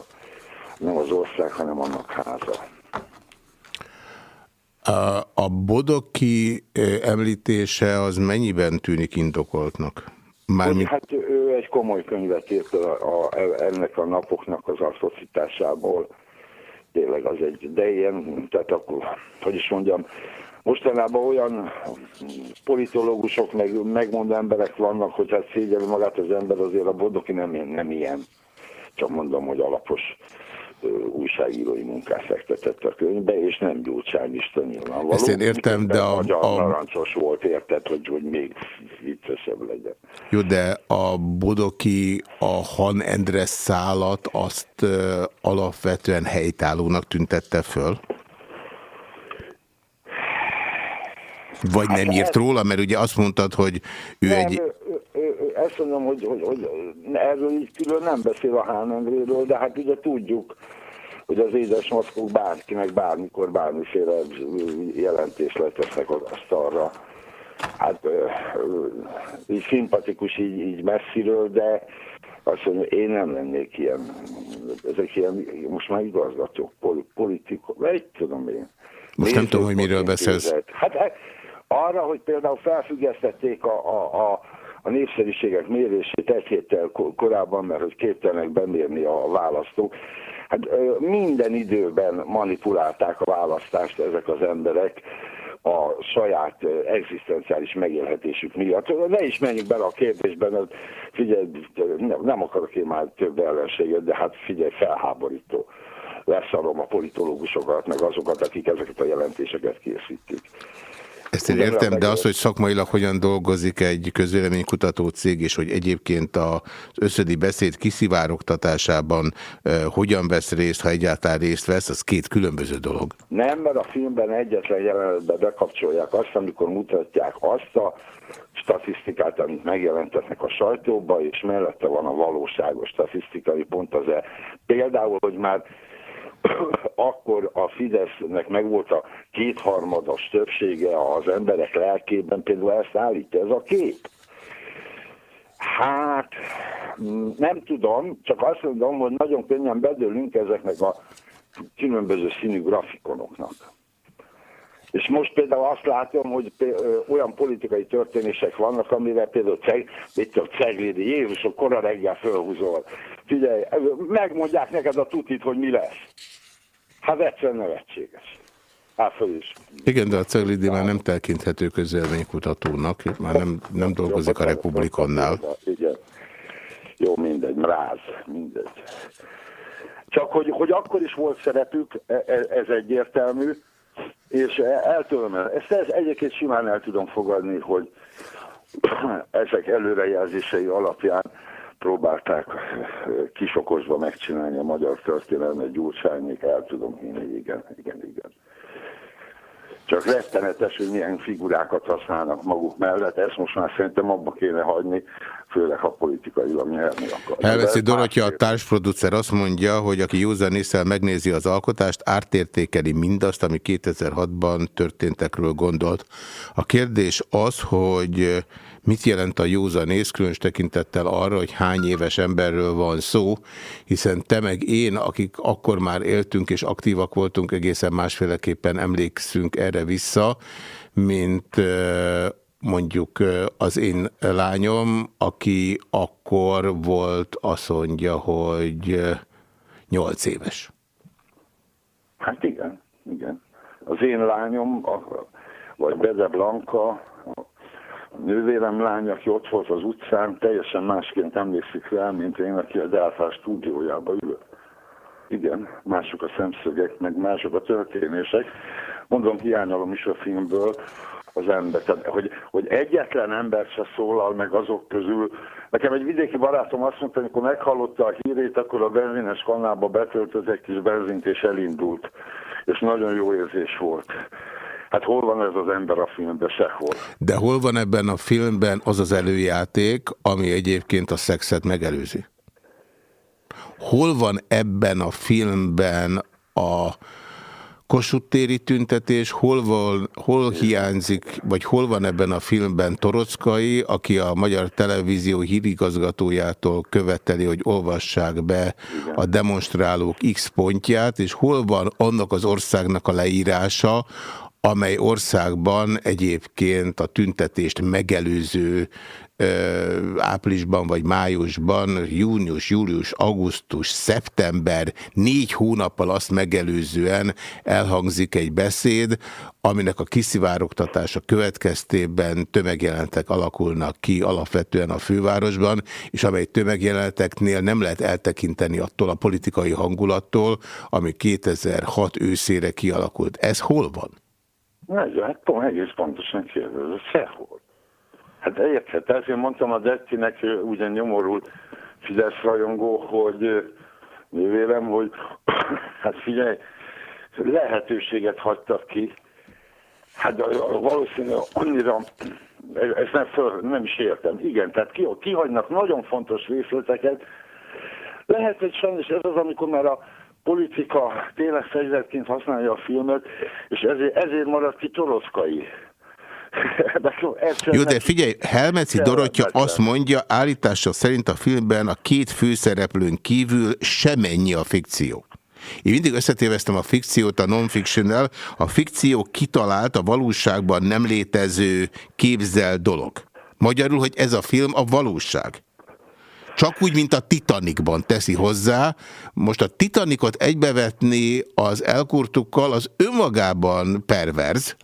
nem az ország, hanem annak háza. A, Bodoki említése az mennyiben tűnik indokoltnak? Mármint, hát ő egy komoly könyvet írt a, a, ennek a napoknak az atrocitásából. Tényleg az egy, de ilyen, tehát akkor, hogy is mondjam, mostanában olyan politológusok, meg megmondó emberek vannak, hogy hát szégyeli magát az ember, azért a Bodoki nem, nem ilyen. Csak mondom, hogy alapos újságírói munkát fektetett a könyvbe, és nem gyurcsányista nyilvánvaló. Ezt én értem, de a- a, narancsos volt, érted, hogy, hogy még viccesebb legyen. jó, de a Bodoki a Han Endre szálat azt ö, alapvetően helytállónak tüntette föl? Vagy nem írt róla, mert ugye azt mondtad, hogy ő Nem, egy... ő, ezt mondom, hogy, hogy, hogy erről így külön nem beszél a Hán Endréről, de hát ugye tudjuk, hogy az édes maszkok bárkinek bármikor bármiféle jelentést letesznek az asztalra. Hát így szimpatikus így, így messziről, de azt mondja, én nem lennék ilyen, ezek ilyen, most már igazgatók, poli- politikok, vagy tudom én. Most nem tudom, hogy miről beszélsz. Hát hát arra, hogy például felfüggesztették a, a, a, a népszerűségek mérését egy héttel ko- korábban, mert hogy képtelenek bemérni a választók. Hát minden időben manipulálták a választást ezek az emberek a saját egzisztenciális megélhetésük miatt. Ne is menjünk bele a kérdésben, hogy figyelj, nem akarok én már több ellenséget, de hát figyelj, felháborító leszarom a politológusokat, meg azokat, akik ezeket a jelentéseket készítik. Ezt én értem, de az, hogy szakmailag hogyan dolgozik egy közvéleménykutató cég, és hogy egyébként az összödi beszéd kiszivárogtatásában uh, hogyan vesz részt, ha egyáltalán részt vesz, az két különböző dolog. Nem, mert a filmben egyetlen jelenetben bekapcsolják azt, amikor mutatják azt a statisztikát, amit megjelentetnek a sajtóba, és mellette van a valóságos statisztikai pont az -e. Például, hogy már akkor a Fidesznek megvolt a kétharmados többsége az emberek lelkében, például ezt állítja ez a kép. Hát, mm, nem tudom, csak azt mondom, hogy nagyon könnyen bedőlünk ezeknek a különböző színű grafikonoknak. És most például azt látom, hogy olyan politikai történések vannak, amire például Ceg, mit a Ceglédi, Jézus, kora reggel fölhúzol. Figyelj, megmondják neked a tutit, hogy mi lesz. Hát egyszerűen nevetséges. Hát is. Igen, de a Ceglidi már nem tekinthető közelménykutatónak, már nem, nem dolgozik a Republikonnál. Igen. Jó, mindegy, mráz, mindegy. Csak hogy, hogy akkor is volt szerepük, e, ez egyértelmű, és el tudom, ezt ez egyébként simán el tudom fogadni, hogy ezek előrejelzései alapján próbálták kisokozva megcsinálni a magyar történelmet, Gyurcsányék, el tudom hinni, igen, igen, igen. Csak rettenetes, hogy milyen figurákat használnak maguk mellett, ezt most már szerintem abba kéne hagyni, főleg ha politikai nyerni akar. Helveszi Dorottya, a társproducer azt mondja, hogy aki józan észre megnézi az alkotást, ártértékeli mindazt, ami 2006-ban történtekről gondolt. A kérdés az, hogy mit jelent a józanész, különös tekintettel arra, hogy hány éves emberről van szó, hiszen te meg én, akik akkor már éltünk és aktívak voltunk, egészen másféleképpen emlékszünk erre vissza, mint mondjuk az én lányom, aki akkor volt, azt mondja, hogy 8 éves. Hát igen, igen. Az én lányom, vagy Bede Blanka, nővérem lány, aki ott volt az utcán, teljesen másként emlékszik rá, mint én, aki a Delfás stúdiójába ül. Igen, mások a szemszögek, meg mások a történések. Mondom, hiányolom is a filmből az ember. Tehát, hogy, hogy egyetlen ember se szólal meg azok közül. Nekem egy vidéki barátom azt mondta, amikor meghallotta a hírét, akkor a benzines kannába betöltött egy kis benzint és elindult. És nagyon jó érzés volt. Hát hol van ez az ember a filmben? Sehol. De hol van ebben a filmben az az előjáték, ami egyébként a szexet megelőzi? Hol van ebben a filmben a Kossuth tüntetés, hol, van, hol hiányzik, vagy hol van ebben a filmben Torockai, aki a Magyar Televízió hírigazgatójától követeli, hogy olvassák be a demonstrálók X pontját, és hol van annak az országnak a leírása, amely országban egyébként a tüntetést megelőző áprilisban vagy májusban, június, július, augusztus, szeptember, négy hónappal azt megelőzően elhangzik egy beszéd, aminek a kiszivárogtatása következtében tömegjelentek alakulnak ki alapvetően a fővárosban, és amely tömegjelenteknél nem lehet eltekinteni attól a politikai hangulattól, ami 2006 őszére kialakult. Ez hol van? Ez, hát pont, egész pontosan kérdez, sehol. Hát érthet, ezért mondtam a Dettinek, ugyan nyomorult Fidesz rajongó, hogy nővérem, hogy hát figyelj, lehetőséget hagytak ki. Hát valószínűleg annyira, ezt nem, föl, nem is értem. Igen, tehát ki, kihagynak nagyon fontos részleteket. Lehet, hogy sajnos ez az, amikor már a politika tényleg fegyverként használja a filmet, és ezért, ezért maradt ki Torockai. Jó, de figyelj, Helmeci Dorottya azt mondja, állítása szerint a filmben a két főszereplőn kívül semennyi a fikció. Én mindig összetéveztem a fikciót a non-fictionnel. A fikció kitalált a valóságban nem létező képzel dolog. Magyarul, hogy ez a film a valóság. Csak úgy, mint a Titanicban teszi hozzá. Most a Titanicot egybevetni az elkurtukkal az önmagában perverz,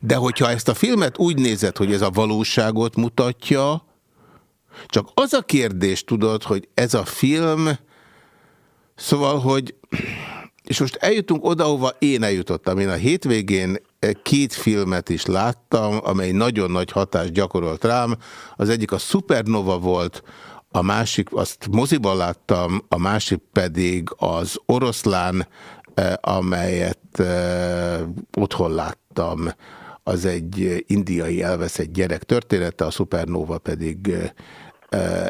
de hogyha ezt a filmet úgy nézed, hogy ez a valóságot mutatja, csak az a kérdés, tudod, hogy ez a film, szóval, hogy és most eljutunk oda, ahova én eljutottam. Én a hétvégén két filmet is láttam, amely nagyon nagy hatást gyakorolt rám. Az egyik a Supernova volt, a másik, azt moziban láttam, a másik pedig az Oroszlán, eh, amelyet eh, otthon láttam. Az egy indiai elveszett gyerek története, a Supernova pedig eh,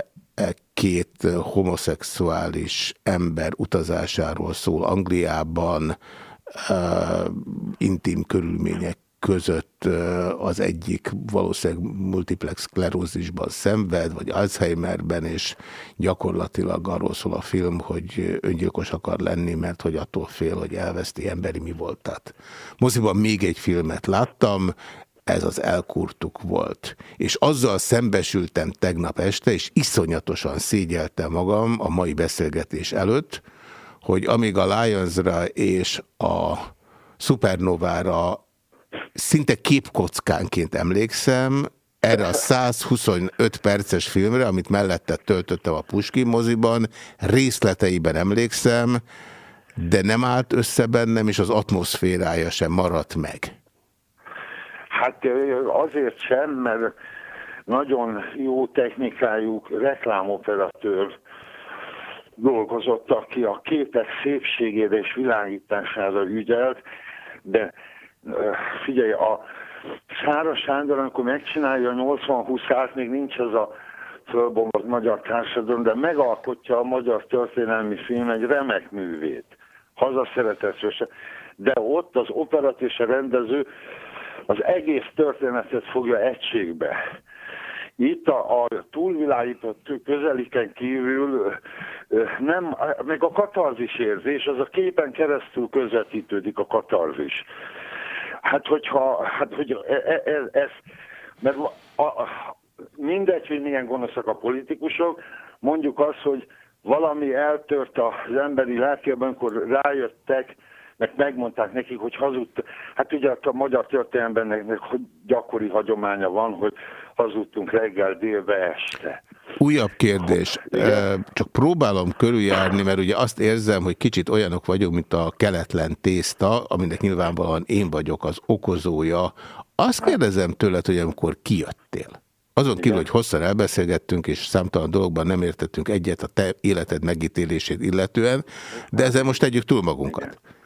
két homoszexuális ember utazásáról szól Angliában, intim körülmények között az egyik valószínűleg multiplex sklerózisban szenved, vagy Alzheimerben, és gyakorlatilag arról szól a film, hogy öngyilkos akar lenni, mert hogy attól fél, hogy elveszti emberi mi voltát. Moziban még egy filmet láttam, ez az elkurtuk volt. És azzal szembesültem tegnap este, és iszonyatosan szégyeltem magam a mai beszélgetés előtt, hogy amíg a Lionsra és a Supernovára szinte képkockánként emlékszem, erre a 125 perces filmre, amit mellette töltöttem a Puskin moziban, részleteiben emlékszem, de nem állt össze bennem, és az atmoszférája sem maradt meg. Hát azért sem, mert nagyon jó technikájú reklámoperatőr dolgozott, aki a képek szépségére és világítására ügyelt, de figyelj, a Szára Sándor, amikor megcsinálja a 80-20-át, még nincs az a fölbombott magyar társadalom, de megalkotja a magyar történelmi film egy remek művét. Hazaszeretetről De ott az operat és a rendező az egész történetet fogja egységbe. Itt a, a túlvilágított közeliken kívül nem, még a katarzis érzés, az a képen keresztül közvetítődik a katarzis. Hát hogyha, hát hogy ez, e, e, ez mert a, a, mindegy, hogy milyen gonoszak a politikusok, mondjuk azt, hogy valami eltört az emberi lelkében, amikor rájöttek, mert megmondták nekik, hogy hazudt. Hát ugye a magyar történelemben gyakori hagyománya van, hogy hazudtunk reggel, délbe, este. Újabb kérdés. Igen. Csak próbálom körüljárni, mert ugye azt érzem, hogy kicsit olyanok vagyunk, mint a keletlen tészta, aminek nyilvánvalóan én vagyok az okozója. Azt kérdezem tőled, hogy amikor kijöttél, azon kívül, hogy hosszan elbeszélgettünk, és számtalan dologban nem értettünk egyet a te életed megítélését illetően, de ezzel most tegyük túl magunkat. Igen.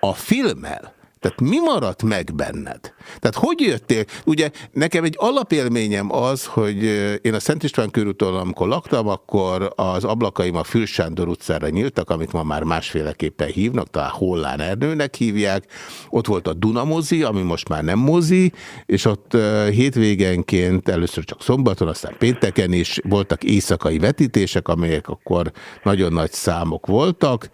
A filmmel tehát mi maradt meg benned? Tehát hogy jöttél? Ugye nekem egy alapélményem az, hogy én a Szent István körúton, amikor laktam, akkor az ablakaim a Fülsándor utcára nyíltak, amit ma már másféleképpen hívnak, talán Hollán Erdőnek hívják. Ott volt a Dunamozi, ami most már nem mozi, és ott hétvégenként, először csak szombaton, aztán pénteken is voltak éjszakai vetítések, amelyek akkor nagyon nagy számok voltak,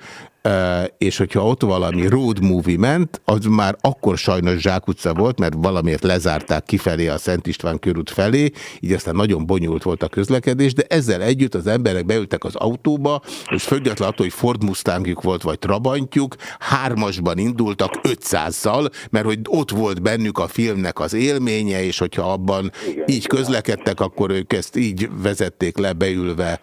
és hogyha ott valami road movie ment, az már akkor sajnos zsákutca volt, mert valamiért lezárták kifelé a Szent István körút felé, így aztán nagyon bonyolult volt a közlekedés, de ezzel együtt az emberek beültek az autóba, és függetlenül attól, hogy Ford Mustangjuk volt, vagy Trabantjuk, hármasban indultak 500-szal, mert hogy ott volt bennük a filmnek az élménye, és hogyha abban így közlekedtek, akkor ők ezt így vezették le beülve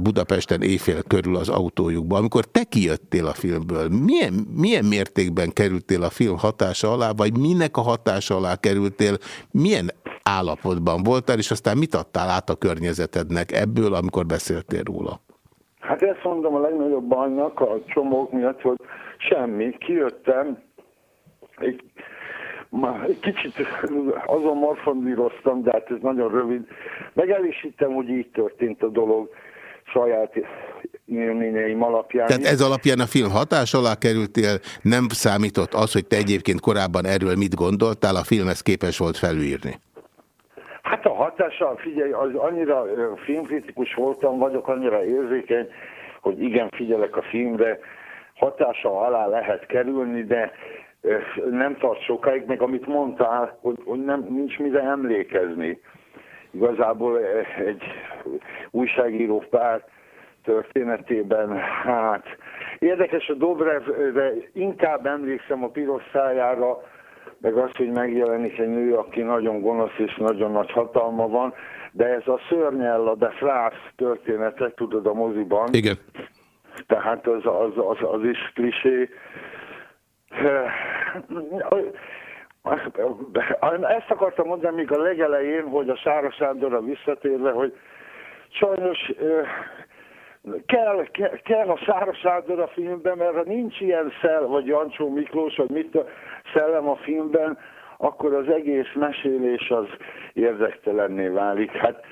Budapesten éjfél körül az autójukba. Amikor te kijött kijöttél a filmből? Milyen, milyen mértékben kerültél a film hatása alá, vagy minek a hatása alá kerültél? Milyen állapotban voltál, és aztán mit adtál át a környezetednek ebből, amikor beszéltél róla? Hát ezt mondom a legnagyobb bajnak a csomók miatt, hogy semmi. Kijöttem, egy, már egy kicsit azon morfondíroztam, de hát ez nagyon rövid. Meg el is hittem, hogy így történt a dolog saját élményeim alapján. Tehát ez alapján a film hatás alá kerültél, nem számított az, hogy te egyébként korábban erről mit gondoltál, a film ezt képes volt felülírni? Hát a hatása, figyelj, az annyira filmkritikus voltam, vagyok annyira érzékeny, hogy igen, figyelek a filmre, hatása alá lehet kerülni, de nem tart sokáig, meg amit mondtál, hogy, hogy nem, nincs mire emlékezni. igazából egy újságíró pár történetében, hát érdekes a Dobrevre, inkább emlékszem a piros szájára, meg az, hogy megjelenik egy nő, aki nagyon gonosz és nagyon nagy hatalma van, de ez a Szörnyella de Frász történetek, tudod, a moziban, Igen. tehát az, az, az, az is klisé. Ezt akartam mondani még a legelején, hogy a Sára Sándorra visszatérve, hogy sajnos ö, kell, kell, kell a Sára Sándor a filmben, mert ha nincs ilyen szel, vagy Jancsó Miklós, vagy mit a szellem a filmben, akkor az egész mesélés az érdektelenné válik. Hát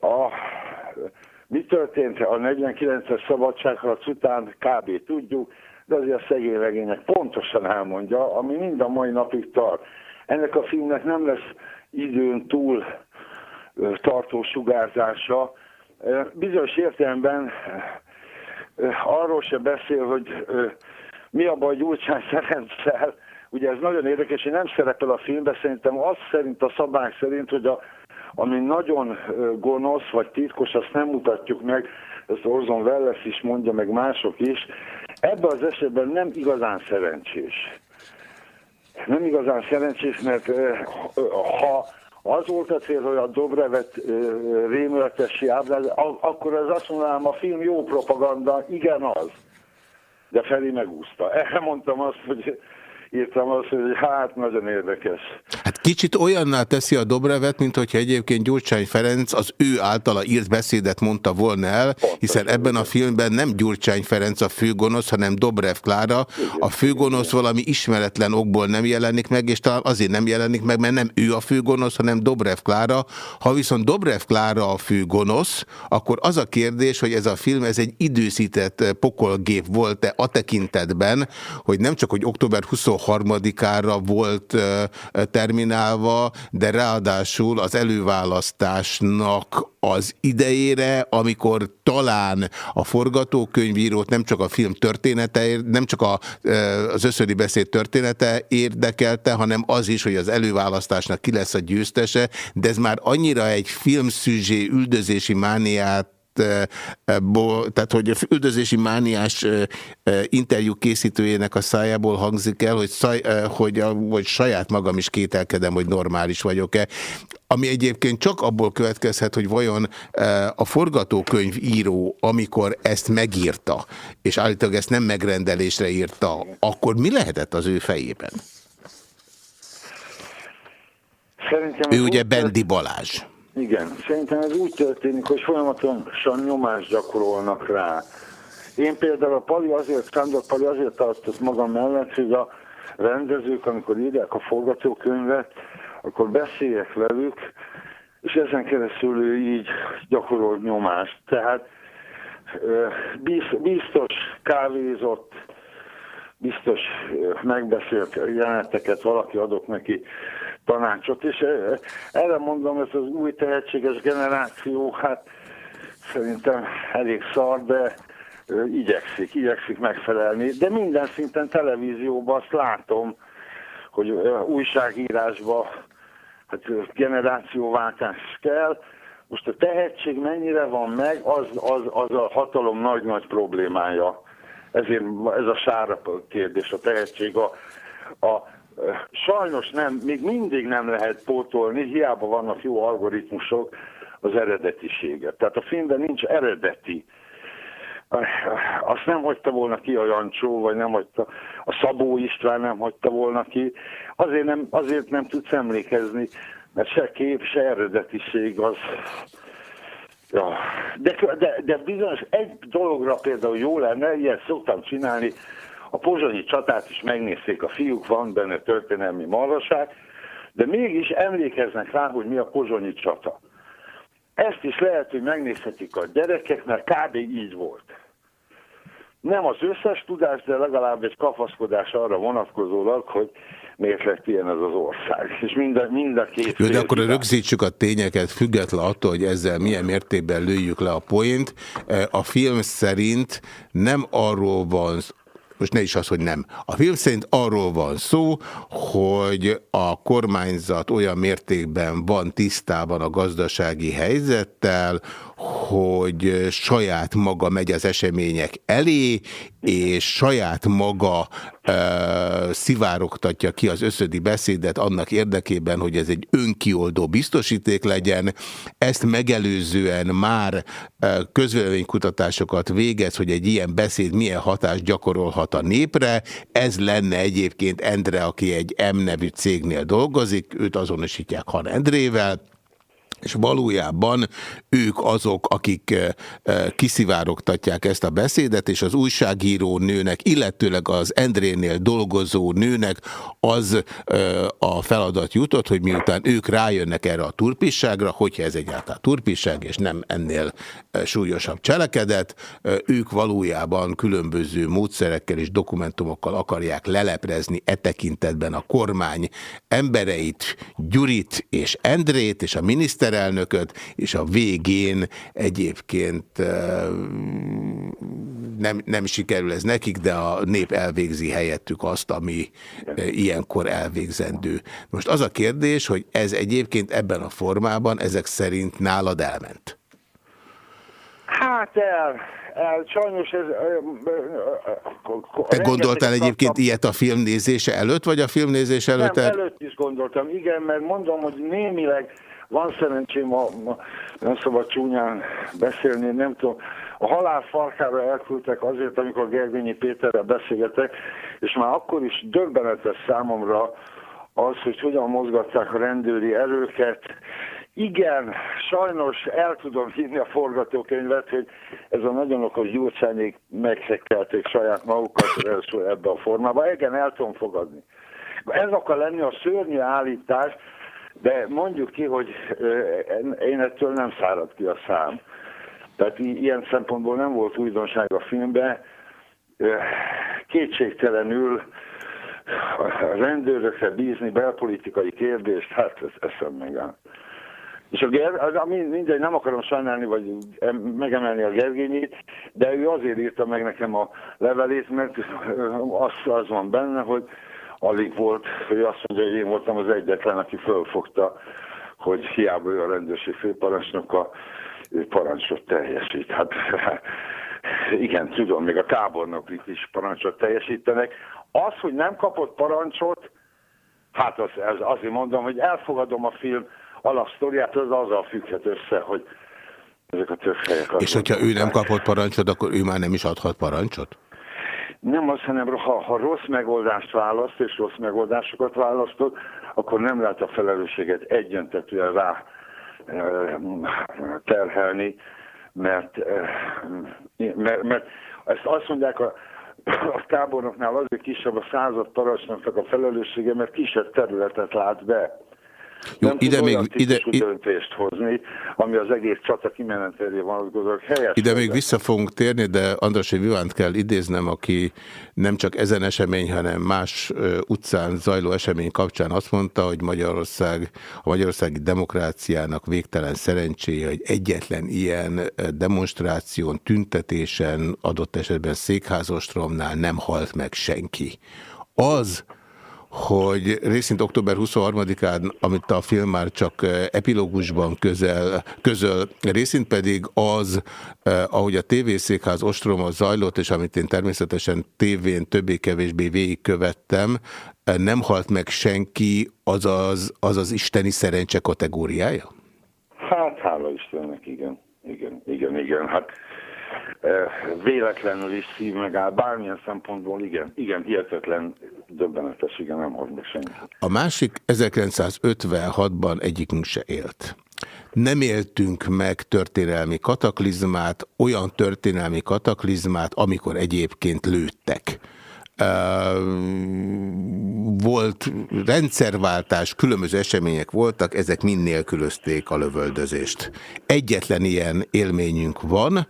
a, mi történt a 49-es szabadságharc után, kb. tudjuk, de azért a szegény regények pontosan elmondja, ami mind a mai napig tart. Ennek a filmnek nem lesz időn túl tartó sugárzása. Bizonyos értelemben arról se beszél, hogy mi a baj Gyurcsány Ferenccel. Ugye ez nagyon érdekes, hogy nem szerepel a filmben, szerintem az szerint, a szabály szerint, hogy a, ami nagyon gonosz vagy titkos, azt nem mutatjuk meg, ezt Orson Welles is mondja, meg mások is. Ebben az esetben nem igazán szerencsés. Nem igazán szerencsés, mert ha az volt a cél, hogy a Dobrevet rémületessé ábrázol, akkor ez azt mondanám, a film jó propaganda, igen az. De Feri megúszta. Erre mondtam azt, hogy írtam azt, hogy hát nagyon érdekes. Hát kicsit olyanná teszi a Dobrevet, mint hogyha egyébként Gyurcsány Ferenc az ő általa írt beszédet mondta volna el, hiszen ebben a filmben nem Gyurcsány Ferenc a főgonosz, hanem Dobrev Klára. A főgonosz valami ismeretlen okból nem jelenik meg, és talán azért nem jelenik meg, mert nem ő a főgonosz, hanem Dobrev Klára. Ha viszont Dobrev Klára a főgonosz, akkor az a kérdés, hogy ez a film ez egy időszített pokolgép volt-e a tekintetben, hogy nem csak, hogy október 23-ára volt terminálva, de ráadásul az előválasztásnak az idejére, amikor talán a forgatókönyvírót nem csak a film története, nem csak a, az összödi beszéd története érdekelte, hanem az is, hogy az előválasztásnak ki lesz a győztese, de ez már annyira egy filmszűzsé üldözési mániát tehát hogy a üldözési mániás interjú készítőjének a szájából hangzik el, hogy, szaj, hogy, a, hogy saját magam is kételkedem, hogy normális vagyok-e. Ami egyébként csak abból következhet, hogy vajon a forgatókönyv író, amikor ezt megírta, és állítólag ezt nem megrendelésre írta, akkor mi lehetett az ő fejében? Szerintem Ő ugye Bendi Balázs. Igen, szerintem ez úgy történik, hogy folyamatosan nyomást gyakorolnak rá. Én például a Pali azért, Sándor Pali azért tartott magam mellett, hogy a rendezők, amikor írják a forgatókönyvet, akkor beszéljek velük, és ezen keresztül ő így gyakorol nyomást. Tehát biztos kávézott, biztos megbeszélt jeleneteket, valaki adott neki tanácsot, és ö, erre mondom, ez az új tehetséges generáció, hát szerintem elég szar, de ö, igyekszik, igyekszik megfelelni, de minden szinten televízióban azt látom, hogy ö, újságírásban hát generációváltás kell. Most a tehetség mennyire van meg, az, az, az a hatalom nagy-nagy problémája. Ezért ez a sára kérdés, a tehetség. A, a, sajnos nem, még mindig nem lehet pótolni, hiába vannak jó algoritmusok, az eredetiséget. Tehát a filmben nincs eredeti azt nem hagyta volna ki a Jancsó, vagy nem hagyta, a Szabó István nem hagyta volna ki. Azért nem, azért nem tudsz emlékezni, mert se kép, se eredetiség az... Ja. De, de, de bizonyos egy dologra például jó lenne, ilyet szoktam csinálni, a pozsonyi csatát is megnézték a fiúk, van benne történelmi marhaság, de mégis emlékeznek rá, hogy mi a pozsonyi csata. Ezt is lehet, hogy megnézhetik a gyerekek, mert kb. így volt. Nem az összes tudás, de legalább egy kapaszkodás arra vonatkozólag, hogy miért lett ilyen ez az ország. És mind a, mind a két Jó, de akkor hibás. rögzítsük a tényeket, független attól, hogy ezzel milyen mértékben lőjük le a poént. A film szerint nem arról van most ne is az, hogy nem. A film szerint arról van szó, hogy a kormányzat olyan mértékben van tisztában a gazdasági helyzettel, hogy saját maga megy az események elé, és saját maga ö, szivárogtatja ki az összödi beszédet annak érdekében, hogy ez egy önkioldó biztosíték legyen. Ezt megelőzően már közvéleménykutatásokat végez, hogy egy ilyen beszéd milyen hatást gyakorolhat a népre. Ez lenne egyébként Endre, aki egy M nevű cégnél dolgozik, őt azonosítják Han Endrével, és valójában ők azok, akik kiszivárogtatják ezt a beszédet, és az újságíró nőnek, illetőleg az Endrénél dolgozó nőnek az a feladat jutott, hogy miután ők rájönnek erre a turpisságra, hogyha ez egyáltalán turpisság, és nem ennél súlyosabb cselekedet, ők valójában különböző módszerekkel és dokumentumokkal akarják leleprezni e tekintetben a kormány embereit, Gyurit és Endrét, és a miniszter miniszterelnököt, és a végén egyébként nem, nem sikerül ez nekik, de a nép elvégzi helyettük azt, ami ilyenkor elvégzendő. Most az a kérdés, hogy ez egyébként ebben a formában ezek szerint nálad elment. Hát el, el sajnos ez... Te gondoltál egyébként ilyet a filmnézése előtt, vagy a filmnézés előtt? Nem, előtt is gondoltam, igen, mert mondom, hogy némileg van szerencsém, ma, ma nem szabad csúnyán beszélni, nem tudom, a halál farkára elküldtek azért, amikor Gergényi Péterrel beszélgetek, és már akkor is döbbenetes számomra az, hogy hogyan mozgatták a rendőri erőket. Igen, sajnos el tudom hinni a forgatókönyvet, hogy ez a nagyon okos gyurcsányék meghekkelték saját magukat ebbe a formába. Igen, el tudom fogadni. Ez akar lenni a szörnyű állítás, de mondjuk ki, hogy én ettől nem szárad ki a szám. Tehát ilyen szempontból nem volt újdonság a filmben. Kétségtelenül a rendőrökre bízni belpolitikai kérdést, hát ez eszem megáll. És a Ger, mindegy, nem akarom sajnálni, vagy megemelni a Gergényét, de ő azért írta meg nekem a levelét, mert az, az van benne, hogy alig volt, hogy azt mondja, hogy én voltam az egyetlen, aki fölfogta, hogy hiába ő a rendőrség főparancsnoka, ő parancsot teljesít. Hát igen, tudom, még a tábornok is parancsot teljesítenek. Az, hogy nem kapott parancsot, hát az, az, azért mondom, hogy elfogadom a film alapsztoriát, az azzal függhet össze, hogy ezek a több helyek... És hogyha ő nem kapott parancsot, akkor ő már nem is adhat parancsot? Nem az, hanem ha, ha rossz megoldást választ, és rossz megoldásokat választott, akkor nem lehet a felelősséget egyöntetően rá eh, terhelni, mert, eh, mert, mert ezt azt mondják a, a tábornoknál azért kisebb a század parancsnoknak a felelőssége, mert kisebb területet lát be. Jó, nem ide még, ide, ide, döntést hozni, ami az egész csata kimenetelé vonatkozóak helyes. Ide még vissza fogunk térni, de András Vivánt kell idéznem, aki nem csak ezen esemény, hanem más utcán zajló esemény kapcsán azt mondta, hogy Magyarország, a magyarországi demokráciának végtelen szerencséje, hogy egyetlen ilyen demonstráción, tüntetésen, adott esetben székházostromnál nem halt meg senki. Az, hogy részint október 23-án, amit a film már csak eh, epilógusban közel, közöl, részint pedig az, eh, ahogy a tévészékház ostroma zajlott, és amit én természetesen tévén többé-kevésbé végigkövettem, eh, nem halt meg senki, az az, az az isteni szerencse kategóriája? Hát, hála Istennek, igen. Igen, igen, igen. Hát véletlenül is szív megáll, bármilyen szempontból igen, igen, hihetetlen, döbbenetes, igen, nem hoz meg senki. A másik 1956-ban egyikünk se élt. Nem éltünk meg történelmi kataklizmát, olyan történelmi kataklizmát, amikor egyébként lőttek volt rendszerváltás, különböző események voltak, ezek mind nélkülözték a lövöldözést. Egyetlen ilyen élményünk van,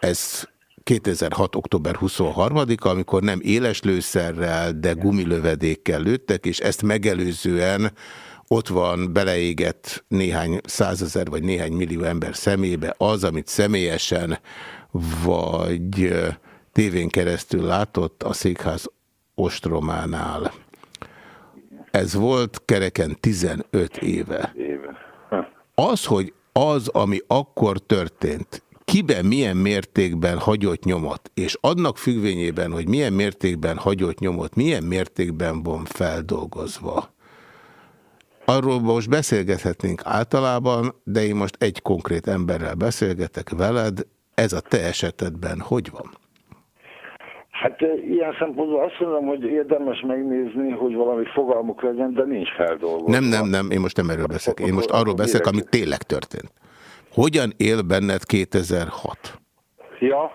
ez 2006. október 23-a, amikor nem éles lőszerrel, de gumilövedékkel lőttek, és ezt megelőzően ott van beleégett néhány százezer vagy néhány millió ember szemébe az, amit személyesen vagy tévén keresztül látott a székház ostrománál. Ez volt kereken 15 éve. Az, hogy az, ami akkor történt, kiben milyen mértékben hagyott nyomot, és annak függvényében, hogy milyen mértékben hagyott nyomot, milyen mértékben van feldolgozva. Arról most beszélgethetnénk általában, de én most egy konkrét emberrel beszélgetek veled, ez a te esetedben hogy van? Hát ilyen szempontból azt mondom, hogy érdemes megnézni, hogy valami fogalmuk legyen, de nincs feldolgozva. Nem, nem, nem, én most nem erről beszélek. Én most arról beszélek, ami tényleg történt. Hogyan él benned 2006? Ja,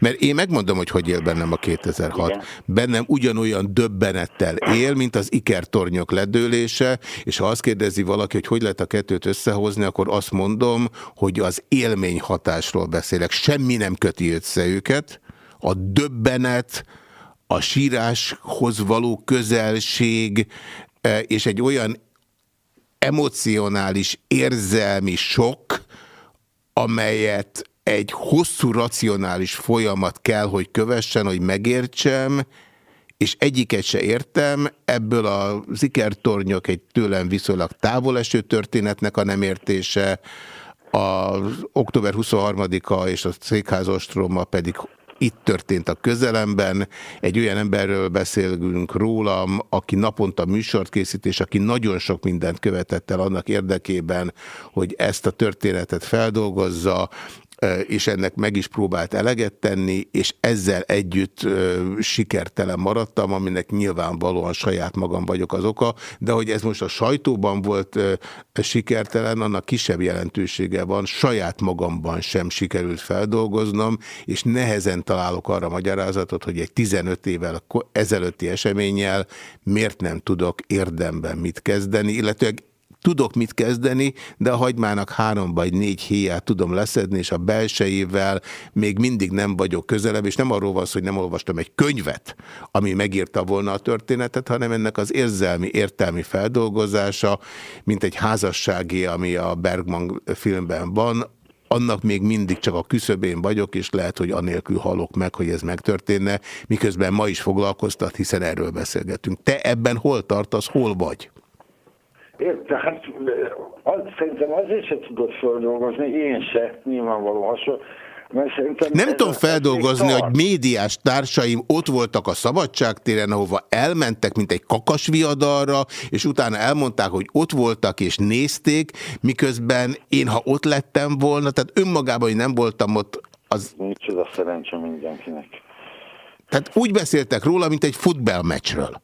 Mert én megmondom, hogy hogy él bennem a 2006. Igen. Bennem ugyanolyan döbbenettel él, mint az ikertornyok ledőlése, és ha azt kérdezi valaki, hogy hogy lehet a kettőt összehozni, akkor azt mondom, hogy az élmény hatásról beszélek. Semmi nem köti össze őket. A döbbenet, a síráshoz való közelség, eh, és egy olyan emocionális, érzelmi sok, amelyet egy hosszú racionális folyamat kell, hogy kövessen, hogy megértsem, és egyiket se értem, ebből a zikertornyok egy tőlem viszonylag távol történetnek a nem értése, az október 23-a és a székházostroma pedig itt történt a közelemben. Egy olyan emberről beszélünk rólam, aki naponta műsort készít, és aki nagyon sok mindent követett el annak érdekében, hogy ezt a történetet feldolgozza, és ennek meg is próbált eleget tenni, és ezzel együtt sikertelen maradtam, aminek nyilvánvalóan saját magam vagyok az oka, de hogy ez most a sajtóban volt sikertelen, annak kisebb jelentősége van, saját magamban sem sikerült feldolgoznom, és nehezen találok arra magyarázatot, hogy egy 15 évvel ezelőtti eseménnyel miért nem tudok érdemben mit kezdeni, illetve tudok mit kezdeni, de a hagymának három vagy négy héját tudom leszedni, és a belsejével még mindig nem vagyok közelebb, és nem arról van hogy nem olvastam egy könyvet, ami megírta volna a történetet, hanem ennek az érzelmi, értelmi feldolgozása, mint egy házassági, ami a Bergman filmben van, annak még mindig csak a küszöbén vagyok, és lehet, hogy anélkül halok meg, hogy ez megtörténne, miközben ma is foglalkoztat, hiszen erről beszélgetünk. Te ebben hol tartasz, hol vagy? Érte, hát az, szerintem azért se tudod földolgozni, én se, nyilvánvaló hasonló. Nem tudom feldolgozni, hogy médiás társaim ott voltak a szabadságtéren, ahova elmentek, mint egy kakasviadalra, és utána elmondták, hogy ott voltak és nézték, miközben én, ha ott lettem volna, tehát önmagában, hogy nem voltam ott, az, Micsoda szerencse mindenkinek. tehát úgy beszéltek róla, mint egy futballmeccsről.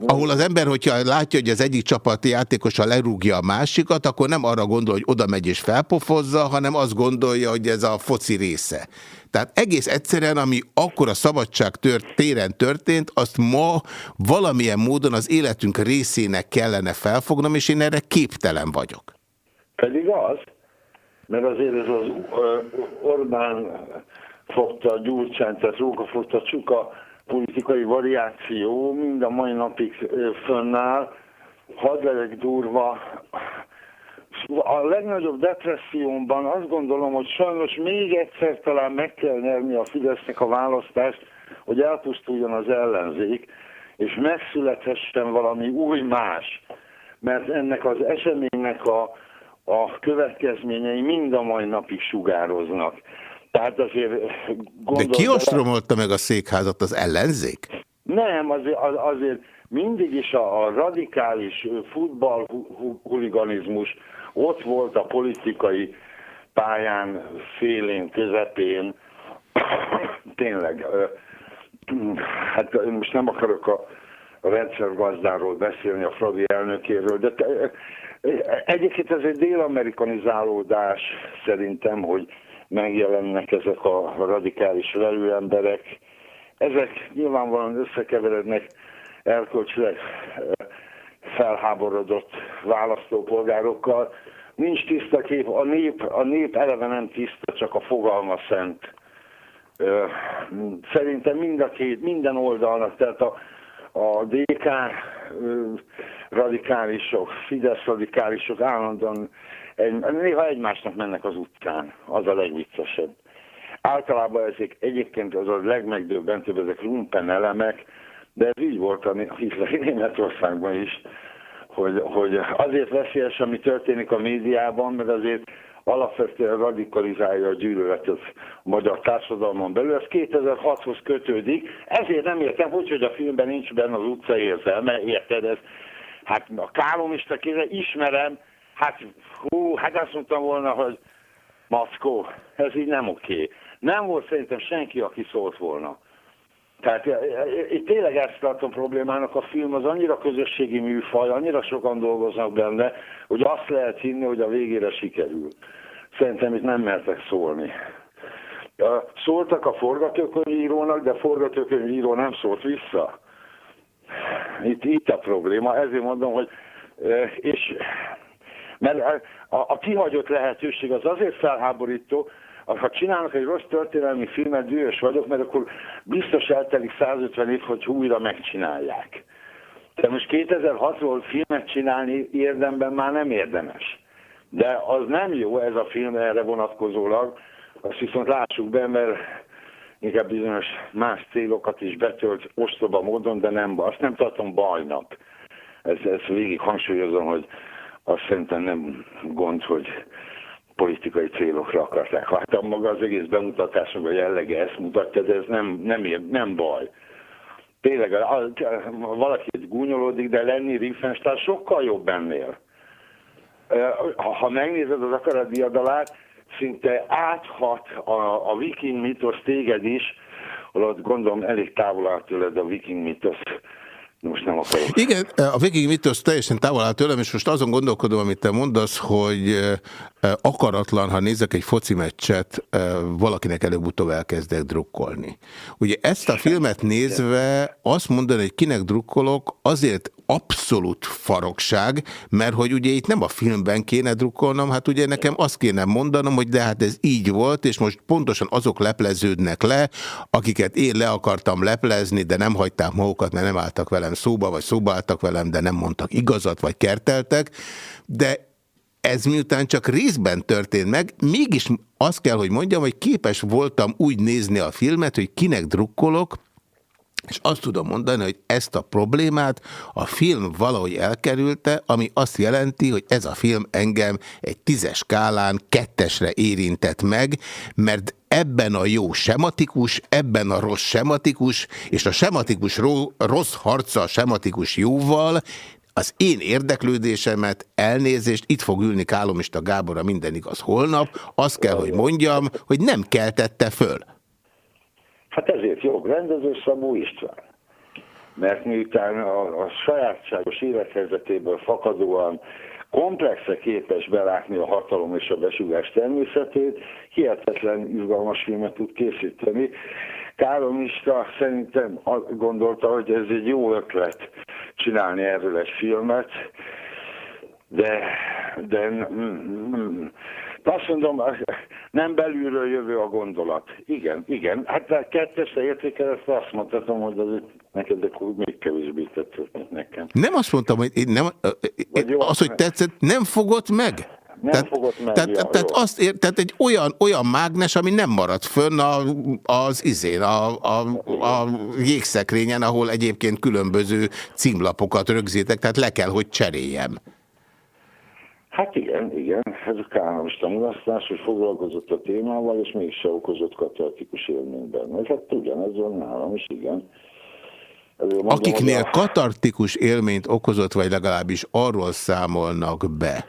Hát, Ahol az ember, hogyha látja, hogy az egyik csapati játékosa lerúgja a másikat, akkor nem arra gondol, hogy oda megy és felpofozza, hanem azt gondolja, hogy ez a foci része. Tehát egész egyszerűen, ami akkor a szabadság tört, téren történt, azt ma valamilyen módon az életünk részének kellene felfognom, és én erre képtelen vagyok. Pedig az, mert azért ez az Orbán fogta a Gyurcsány, tehát Róka fogta a Csuka politikai variáció mind a mai napig fönnáll. Hadd durva. A legnagyobb depressziómban azt gondolom, hogy sajnos még egyszer talán meg kell nyerni a Fidesznek a választást, hogy elpusztuljon az ellenzék, és megszülethessen valami új más. Mert ennek az eseménynek a, a következményei mind a mai napig sugároznak. Tehát azért De gondolj ki ostromolta meg a székházat? Az ellenzék? nem, azért, az- azért mindig is a, a radikális futballhuliganizmus ott volt a politikai pályán félén, közepén. Tényleg, hát én most nem akarok a, a rendszergazdáról beszélni, a Fradi elnökéről, de te, egyébként ez egy dél-amerikanizálódás szerintem, hogy megjelennek ezek a radikális velőemberek, ezek nyilvánvalóan összekeverednek erkölcsileg ö, felháborodott választópolgárokkal. Nincs tiszta kép, a nép, a nép eleve nem tiszta, csak a fogalma szent. Ö, Szerintem mind a két, minden oldalnak, tehát a, a DK ö, radikálisok, Fidesz radikálisok állandóan néha egymásnak mennek az utcán, az a legviccesebb. általában ezek egyébként az a legmegdöbbentőbb, ezek lumpen elemek, de ez így volt a Hitler Németországban is, hogy, hogy azért veszélyes, ami történik a médiában, mert azért alapvetően radikalizálja a gyűlöletet a magyar társadalmon belül. Ez 2006-hoz kötődik, ezért nem értem, hogy, hogy a filmben nincs benne az utca érzelme, érted? Ez, hát a kálomista kéne ismerem, hát hú, hát azt mondtam volna, hogy Mackó, ez így nem oké. Nem volt szerintem senki, aki szólt volna. Tehát itt tényleg ezt tartom problémának, a film az annyira közösségi műfaj, annyira sokan dolgoznak benne, hogy azt lehet hinni, hogy a végére sikerül. Szerintem itt nem mertek szólni. Szóltak a forgatókönyvírónak, de forgatókönyvíró nem szólt vissza. Itt, itt a probléma, ezért mondom, hogy és mert a, a kihagyott lehetőség az azért felháborító, ha csinálnak egy rossz történelmi filmet, dühös vagyok, mert akkor biztos eltelik 150 év, hogy újra megcsinálják. De most 2006-ról filmet csinálni érdemben már nem érdemes. De az nem jó ez a film erre vonatkozólag, azt viszont lássuk be, mert inkább bizonyos más célokat is betölt ostoba módon, de nem, azt nem tartom bajnak. Ezt, ezt végig hangsúlyozom, hogy azt szerintem nem gond, hogy politikai célokra akarták. Hát maga az egész bemutatásnak a jellege ezt mutatja, de ez nem, nem, ér, nem baj. Tényleg, valaki egy gúnyolódik, de lenni Riefenstahl sokkal jobb ennél. Ha megnézed az akarat diadalát, szinte áthat a, a viking mitosz téged is, holott gondolom elég távol áll tőled a viking mitosz most nem akarok. Igen, a végig mitosz teljesen távol áll tőlem, és most azon gondolkodom, amit te mondasz, hogy akaratlan, ha nézek egy foci meccset, valakinek előbb-utóbb elkezdek drukkolni. Ugye ezt a filmet nézve azt mondani, hogy kinek drukkolok, azért abszolút farokság, mert hogy ugye itt nem a filmben kéne drukkolnom, hát ugye nekem azt kéne mondanom, hogy de hát ez így volt, és most pontosan azok lepleződnek le, akiket én le akartam leplezni, de nem hagyták magukat, mert nem álltak velem szóba, vagy szóba álltak velem, de nem mondtak igazat, vagy kerteltek, de ez miután csak részben történt meg, mégis azt kell, hogy mondjam, hogy képes voltam úgy nézni a filmet, hogy kinek drukkolok, és azt tudom mondani, hogy ezt a problémát a film valahogy elkerülte, ami azt jelenti, hogy ez a film engem egy tízes skálán kettesre érintett meg, mert ebben a jó sematikus, ebben a rossz sematikus, és a sematikus rossz harca a sematikus jóval az én érdeklődésemet, elnézést, itt fog ülni Kálomista Gábor a minden igaz holnap, azt kell, hogy mondjam, hogy nem keltette föl. Hát ezért jó rendező Szabó István. Mert miután a, a sajátságos élethelyzetéből fakadóan komplexe képes belátni a hatalom és a besugás természetét, hihetetlen izgalmas filmet tud készíteni. Káromista szerintem gondolta, hogy ez egy jó ötlet csinálni erről egy filmet, de, de azt mondom, nem belülről jövő a gondolat. Igen, igen. Hát a kettesre értékelve azt mondhatom, hogy az neked még kevésbé tetszett, mint nekem. Nem azt mondtam, hogy én nem, én, az, hogy tetszett, nem fogott meg? Nem tehát, fogott meg, tehát, ja, tehát, azt ér, tehát egy olyan, olyan mágnes, ami nem maradt fönn a, az izén, a, a, a jégszekrényen, ahol egyébként különböző címlapokat rögzítek, tehát le kell, hogy cseréljem. Hát igen, igen, ez a kánalista mulasztás, hogy foglalkozott a témával, és mégse okozott katartikus élmény benne. Hát ugyanez van nálam is, igen. Mondom, Akiknél a... katartikus élményt okozott, vagy legalábbis arról számolnak be,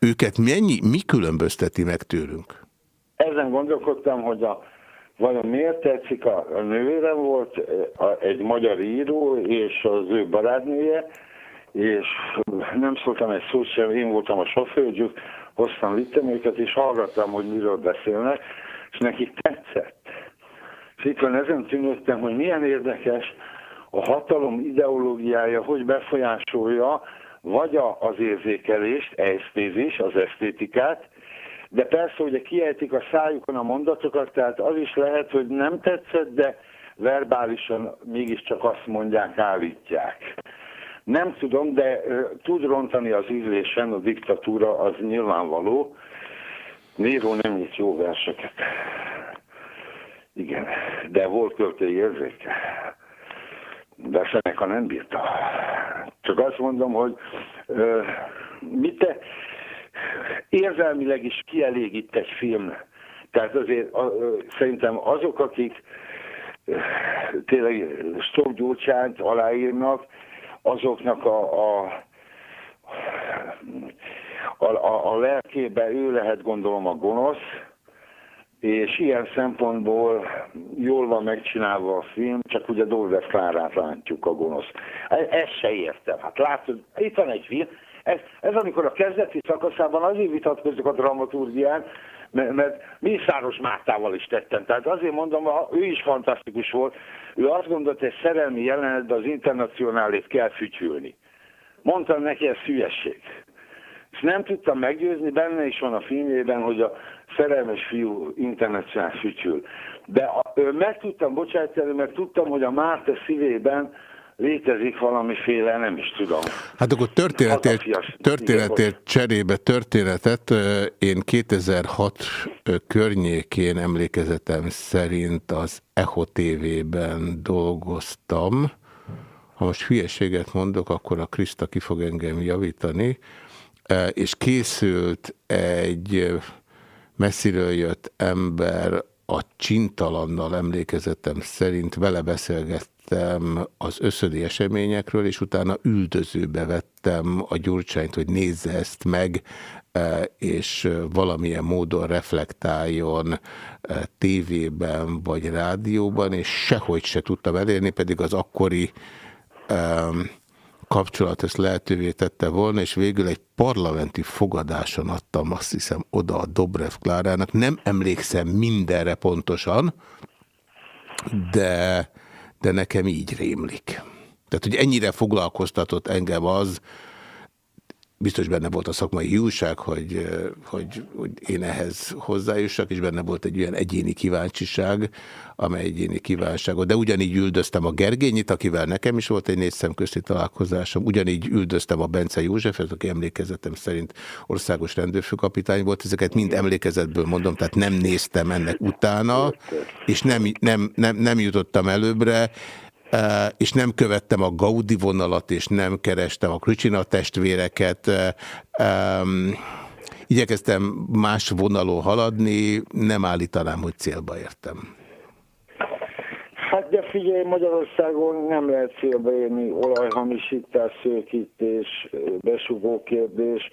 őket mennyi, mi különbözteti meg tőlünk? Ezen gondolkodtam, hogy a, vajon miért tetszik, a, a nővérem volt a, egy magyar író, és az ő barátnője, és nem szóltam egy szót sem, én voltam a sofőrgyük, hoztam, vittem őket, és hallgattam, hogy miről beszélnek, és nekik tetszett. És itt van ezen tűnődtem, hogy milyen érdekes a hatalom ideológiája, hogy befolyásolja vagy az érzékelést, esztézis, az esztétikát, de persze, hogy kiejtik a szájukon a mondatokat, tehát az is lehet, hogy nem tetszett, de verbálisan mégiscsak azt mondják, állítják. Nem tudom, de tud rontani az ízlésen a diktatúra, az nyilvánvaló. Néró nem írt jó verseket. Igen, de volt költői érzéke. De Seneca nem bírta. Csak azt mondom, hogy mit te érzelmileg is kielégít egy film. Tehát azért szerintem azok, akik tényleg Stok Gyurcsányt aláírnak, azoknak a, a a, a, a lelkébe ő lehet gondolom a gonosz, és ilyen szempontból jól van megcsinálva a film, csak ugye Dolores Klárát látjuk a gonosz. E- Ezt se értem. Hát látod, itt van egy film, ez, ez amikor a kezdeti szakaszában azért vitatkozunk a dramaturgián, mert, mert Mészáros Mártával is tettem. Tehát azért mondom, ő is fantasztikus volt. Ő azt gondolta, hogy szerelmi jelenetben az internacionálét kell fütyülni. Mondtam neki, ez hülyesség. És nem tudtam meggyőzni, benne is van a filmjében, hogy a szerelmes fiú internacionál fütyül. De a, meg tudtam bocsátani, mert tudtam, hogy a Márta szívében létezik valamiféle, nem is tudom. Hát akkor történetért, történetért cserébe történetet. Én 2006 ö, környékén emlékezetem szerint az Echo TV-ben dolgoztam. Ha most hülyeséget mondok, akkor a Krista ki fog engem javítani. És készült egy messziről jött ember a Csintalannal emlékezetem szerint vele beszélgettem az összödi eseményekről, és utána üldözőbe vettem a Gyurcsányt, hogy nézze ezt meg, eh, és eh, valamilyen módon reflektáljon eh, tévében vagy rádióban, és sehogy se tudtam elérni, pedig az akkori kapcsolat ezt lehetővé tette volna, és végül egy parlamenti fogadáson adtam azt hiszem oda a Dobrev Klárának. Nem emlékszem mindenre pontosan, de, de nekem így rémlik. Tehát, hogy ennyire foglalkoztatott engem az, biztos benne volt a szakmai hiúság, hogy, hogy, hogy én ehhez hozzájussak, és benne volt egy olyan egyéni kíváncsiság, amely egyéni kívánságot. De ugyanígy üldöztem a Gergényit, akivel nekem is volt egy négy szemközti találkozásom, ugyanígy üldöztem a Bence Józsefet, aki emlékezetem szerint országos rendőrfőkapitány volt, ezeket mind emlékezetből mondom, tehát nem néztem ennek utána, és nem, nem, nem, nem jutottam előbbre, és nem követtem a Gaudi vonalat, és nem kerestem a Krücsina testvéreket. Em, Igyekeztem más vonalon haladni, nem állítanám, hogy célba értem. Hát de figyelj, Magyarországon nem lehet célba érni olajhamisítás, szőkítés, besugó kérdés.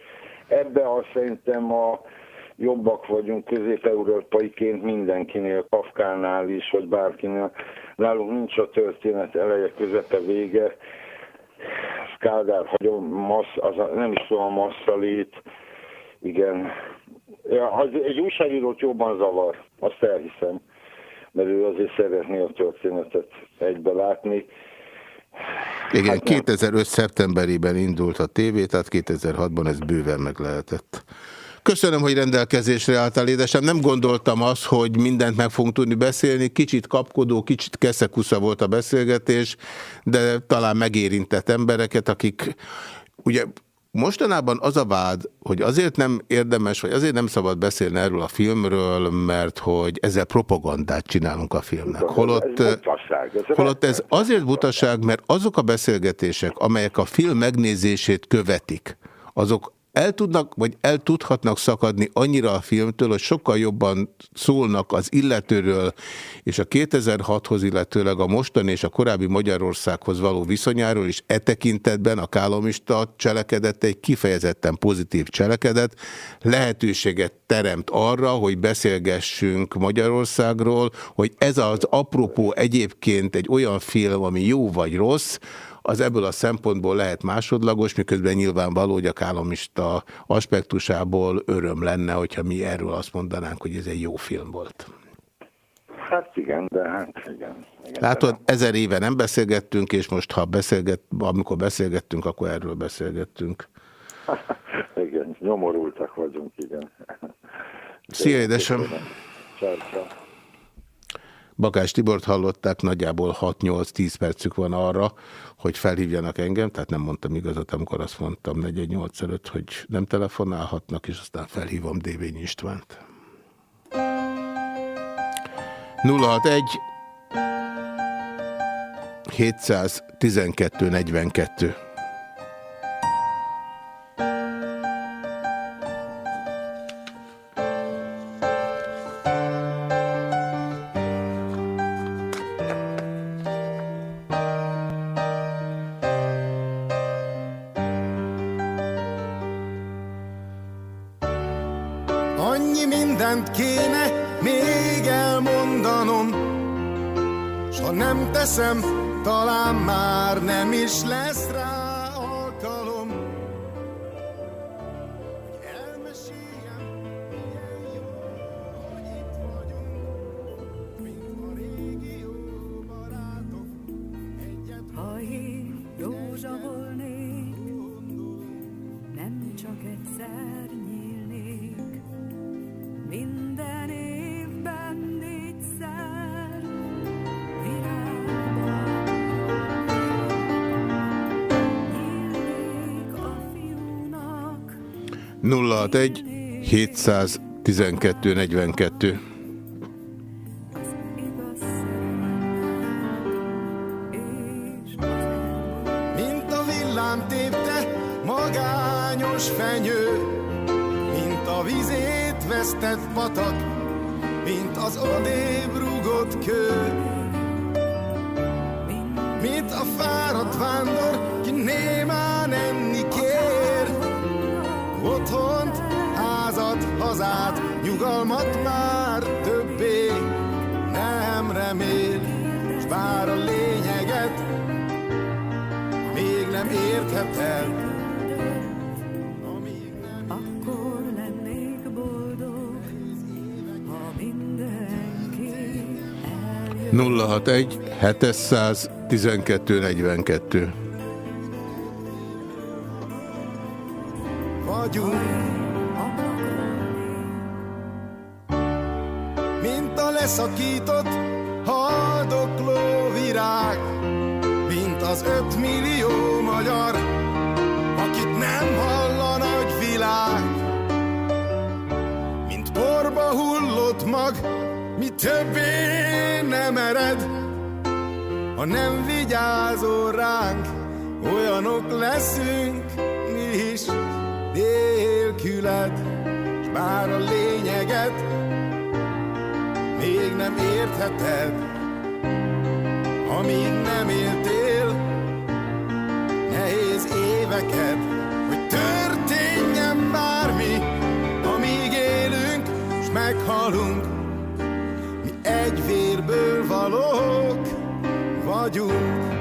Ebbe azt szerintem a jobbak vagyunk közép-európaiként mindenkinél, Kafkánál is, vagy bárkinél. Nálunk nincs a történet eleje, közepe, vége. Kádár hagyom, massz, az a, nem is tudom, a masszalét. Igen. Ja, az egy újságírót jobban zavar, azt elhiszem mert ő azért szeretné a történetet egybe látni. Igen, Hát nem. 2005. szeptemberében indult a tévé, tehát 2006-ban ez bőven meg lehetett. Köszönöm, hogy rendelkezésre álltál, édesem. Nem gondoltam azt, hogy mindent meg fogunk tudni beszélni. Kicsit kapkodó, kicsit keszekusza volt a beszélgetés, de talán megérintett embereket, akik ugye Mostanában az a vád, hogy azért nem érdemes, vagy azért nem szabad beszélni erről a filmről, mert hogy ezzel propagandát csinálunk a filmnek. Holott, Ez holott ez azért butaság, mert azok a beszélgetések, amelyek a film megnézését követik, azok el tudnak, vagy el tudhatnak szakadni annyira a filmtől, hogy sokkal jobban szólnak az illetőről, és a 2006-hoz illetőleg a mostani és a korábbi Magyarországhoz való viszonyáról, és e tekintetben a kálomista cselekedet egy kifejezetten pozitív cselekedet, lehetőséget teremt arra, hogy beszélgessünk Magyarországról, hogy ez az apropó egyébként egy olyan film, ami jó vagy rossz, az ebből a szempontból lehet másodlagos, miközben nyilvánvaló, hogy a kálomista aspektusából öröm lenne, hogyha mi erről azt mondanánk, hogy ez egy jó film volt. Hát igen, de hát igen. igen Látod, ezer éve nem beszélgettünk, és most, ha beszélget, amikor beszélgettünk, akkor erről beszélgettünk. De, igen, nyomorultak vagyunk, igen. Szia, édesem! Ciao. Bakás Tibort hallották, nagyjából 6-8-10 percük van arra, hogy felhívjanak engem, tehát nem mondtam igazat, amikor azt mondtam 418 előtt, hogy nem telefonálhatnak, és aztán felhívom Dévény Istvánt. 061 712 42 061 712 42. 712 42. vagyunk. Mint a leszakított haldokló virág, mint az ötmillió magyar, akit nem hall a nagy világ. Mint porba hullott mag, mi többé nem ered, ha nem vigyázol ránk, olyanok leszünk mi is. Nélküled, s bár a lényeget még nem értheted, amíg nem éltél nehéz éveket, hogy történjen bármi, amíg élünk, s meghalunk, mi egy vérből valók vagyunk. Hogy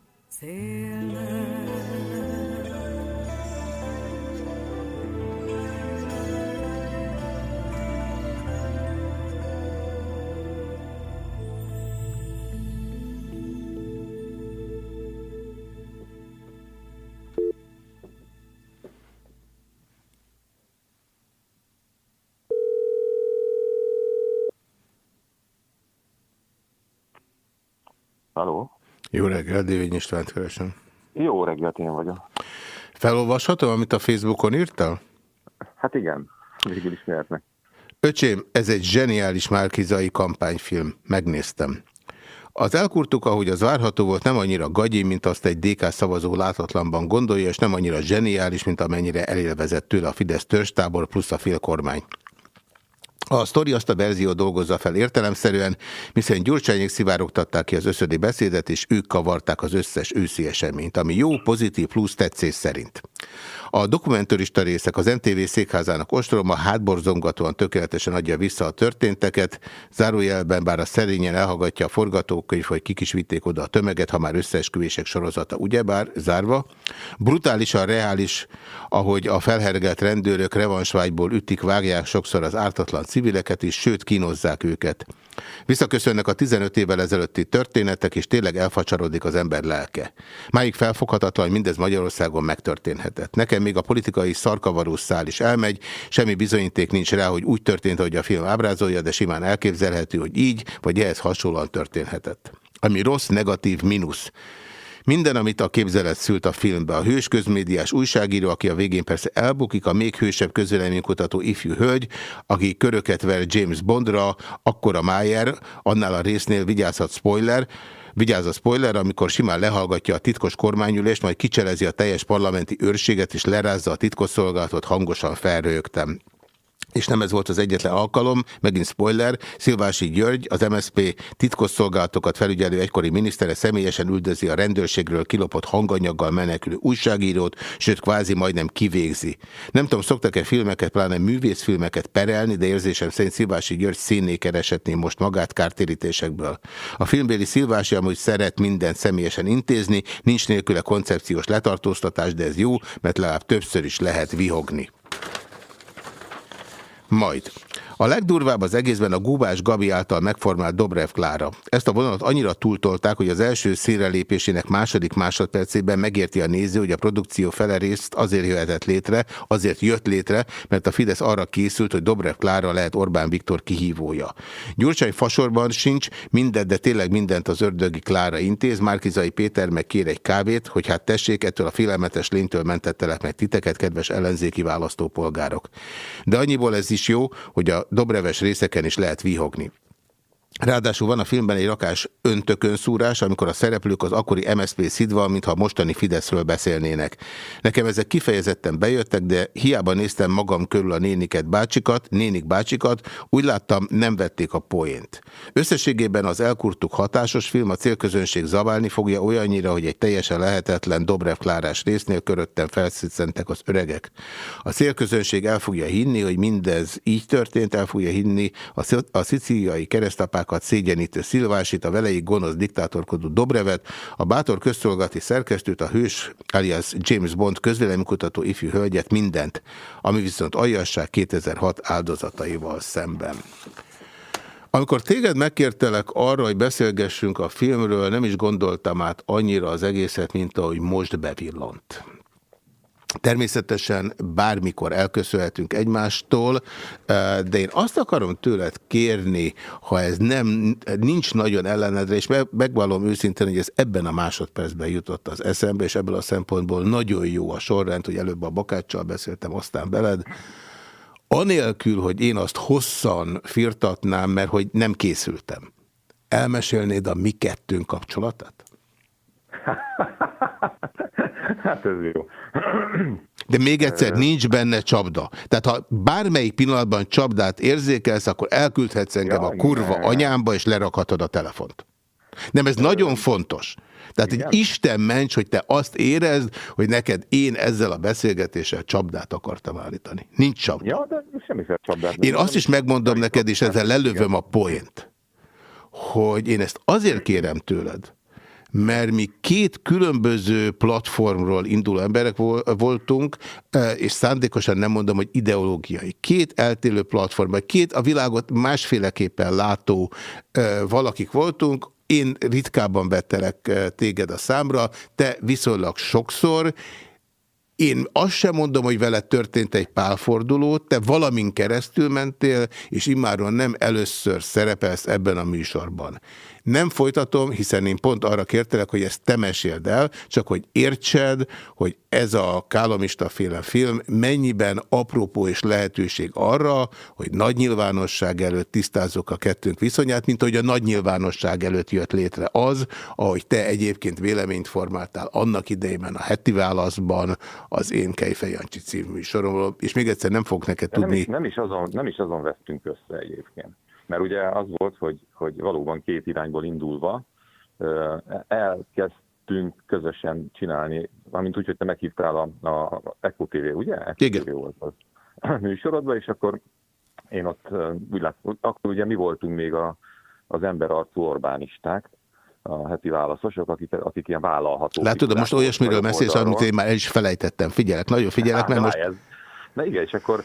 szélnek. Jó reggel, Dévény Istvánt keresem. Jó reggelt, én vagyok. Felolvashatom, amit a Facebookon írtál? Hát igen, végül is lehetne. Öcsém, ez egy zseniális márkizai kampányfilm. Megnéztem. Az elkurtuk, ahogy az várható volt, nem annyira gagyi, mint azt egy DK szavazó látatlanban gondolja, és nem annyira zseniális, mint amennyire elélvezett tőle a Fidesz törzstábor plusz a félkormány. A sztori azt a verzió dolgozza fel értelemszerűen, miszerint Gyurcsányék szivárogtatták ki az összödi beszédet, és ők kavarták az összes őszi eseményt, ami jó, pozitív plusz tetszés szerint. A dokumentarista részek az MTV székházának ostroma hátborzongatóan tökéletesen adja vissza a történteket, zárójelben bár a szerényen elhallgatja a forgatókönyv, hogy kik is vitték oda a tömeget, ha már összeesküvések sorozata, ugyebár zárva. Brutálisan reális, ahogy a felhergelt rendőrök revansvágyból ütik, vágják sokszor az ártatlan civileket is, sőt kínozzák őket. Visszaköszönnek a 15 évvel ezelőtti történetek, és tényleg elfacsarodik az ember lelke. Máig felfoghatatlan, hogy mindez Magyarországon megtörténhetett. Nekem még a politikai szarkavarú szál is elmegy, semmi bizonyíték nincs rá, hogy úgy történt, hogy a film ábrázolja, de simán elképzelhető, hogy így, vagy ehhez hasonlóan történhetett. Ami rossz, negatív, mínusz. Minden, amit a képzelet szült a filmbe. A hős közmédiás újságíró, aki a végén persze elbukik, a még hősebb közvéleménykutató ifjú hölgy, aki köröket ver James Bondra, akkor a Mayer, annál a résznél vigyázhat spoiler, Vigyázz a spoiler, amikor simán lehallgatja a titkos kormányülést, majd kicselezi a teljes parlamenti őrséget, és lerázza a titkosszolgálatot, hangosan felrögtem. És nem ez volt az egyetlen alkalom, megint spoiler, Szilvási György, az MSZP titkosszolgálatokat felügyelő egykori minisztere személyesen üldözi a rendőrségről kilopott hanganyaggal menekülő újságírót, sőt kvázi majdnem kivégzi. Nem tudom, szoktak-e filmeket, pláne művészfilmeket perelni, de érzésem szerint Szilvási György színné keresetné most magát kártérítésekből. A filmbéli Szilvási amúgy szeret mindent személyesen intézni, nincs nélküle koncepciós letartóztatás, de ez jó, mert legalább többször is lehet vihogni. Majd. A legdurvább az egészben a Gubás Gabi által megformált Dobrev Klára. Ezt a vonalat annyira túltolták, hogy az első színrelépésének második másodpercében megérti a néző, hogy a produkció fele részt azért jöhetett létre, azért jött létre, mert a Fidesz arra készült, hogy Dobrev Klára lehet Orbán Viktor kihívója. Gyurcsány fasorban sincs, mindent, de tényleg mindent az ördögi Klára intéz, Márkizai Péter meg kér egy kávét, hogy hát tessék, ettől a félelmetes lénytől mentettelek meg titeket, kedves ellenzéki választópolgárok. De annyiból ez is jó, hogy a Dobreves részeken is lehet vihogni. Ráadásul van a filmben egy rakás öntökönszúrás, amikor a szereplők az akkori MSZP szidva, mintha mostani Fideszről beszélnének. Nekem ezek kifejezetten bejöttek, de hiába néztem magam körül a néniket, bácsikat, nénik bácsikat, úgy láttam, nem vették a poént. Összességében az elkurtuk hatásos film, a célközönség zabálni fogja olyannyira, hogy egy teljesen lehetetlen Dobrev Klárás résznél köröttem felszítszentek az öregek. A célközönség el fogja hinni, hogy mindez így történt, el fogja hinni a, a szicíliai keresztapák kollégákat szégyenítő Szilvásit, a veleig gonosz diktátorkodó Dobrevet, a bátor közszolgálati szerkesztőt, a hős alias James Bond közvéleménykutató ifjú hölgyet, mindent, ami viszont aljasság 2006 áldozataival szemben. Amikor téged megkértelek arra, hogy beszélgessünk a filmről, nem is gondoltam át annyira az egészet, mint ahogy most bevillant. Természetesen bármikor elköszönhetünk egymástól, de én azt akarom tőled kérni, ha ez nem, nincs nagyon ellenedre, és megvallom őszintén, hogy ez ebben a másodpercben jutott az eszembe, és ebből a szempontból nagyon jó a sorrend, hogy előbb a Bakáccsal beszéltem, aztán veled, anélkül, hogy én azt hosszan firtatnám, mert hogy nem készültem. Elmesélnéd a mi kettőnk kapcsolatát? Hát ez jó. De még egyszer, nincs benne csapda. Tehát ha bármelyik pillanatban csapdát érzékelsz, akkor elküldhetsz engem ja, a kurva igen. anyámba, és lerakhatod a telefont. Nem, ez nagyon fontos. Tehát egy Isten ments, hogy te azt érezd, hogy neked én ezzel a beszélgetéssel csapdát akartam állítani. Nincs csapda. Ja, de semmi csapdát. Én azt is megmondom neked, és ezzel lelövöm a poént, hogy én ezt azért kérem tőled, mert mi két különböző platformról induló emberek voltunk, és szándékosan nem mondom, hogy ideológiai. Két eltérő platform, két a világot másféleképpen látó valakik voltunk, én ritkábban vettelek téged a számra, te viszonylag sokszor, én azt sem mondom, hogy veled történt egy pálforduló, te valamin keresztül mentél, és immáron nem először szerepelsz ebben a műsorban. Nem folytatom, hiszen én pont arra kértelek, hogy ezt te meséld el, csak hogy értsed, hogy ez a kálomista féle film mennyiben apropó és lehetőség arra, hogy nagy nyilvánosság előtt tisztázzuk a kettőnk viszonyát, mint hogy a nagy nyilvánosság előtt jött létre az, ahogy te egyébként véleményt formáltál annak idejében a heti válaszban, az én Kejfej Jancsi című műsoromról, és még egyszer nem fogok neked De nem, tudni... is, nem, is azon, nem is azon vesztünk össze egyébként. Mert ugye az volt, hogy, hogy valóban két irányból indulva elkezdtünk közösen csinálni, amint úgy, hogy te meghívtál a, a Echo TV, ugye? Echo Igen. TV volt az műsorodban, és akkor én ott úgy lát, akkor ugye mi voltunk még a, az emberarcú Orbánisták, a heti válaszosok, akik, akik ilyen vállalhatók. Látod, most olyasmiről beszélsz, amit én már el is felejtettem. Figyelek, nagyon figyelek, mert most... Ez. Na igen, és akkor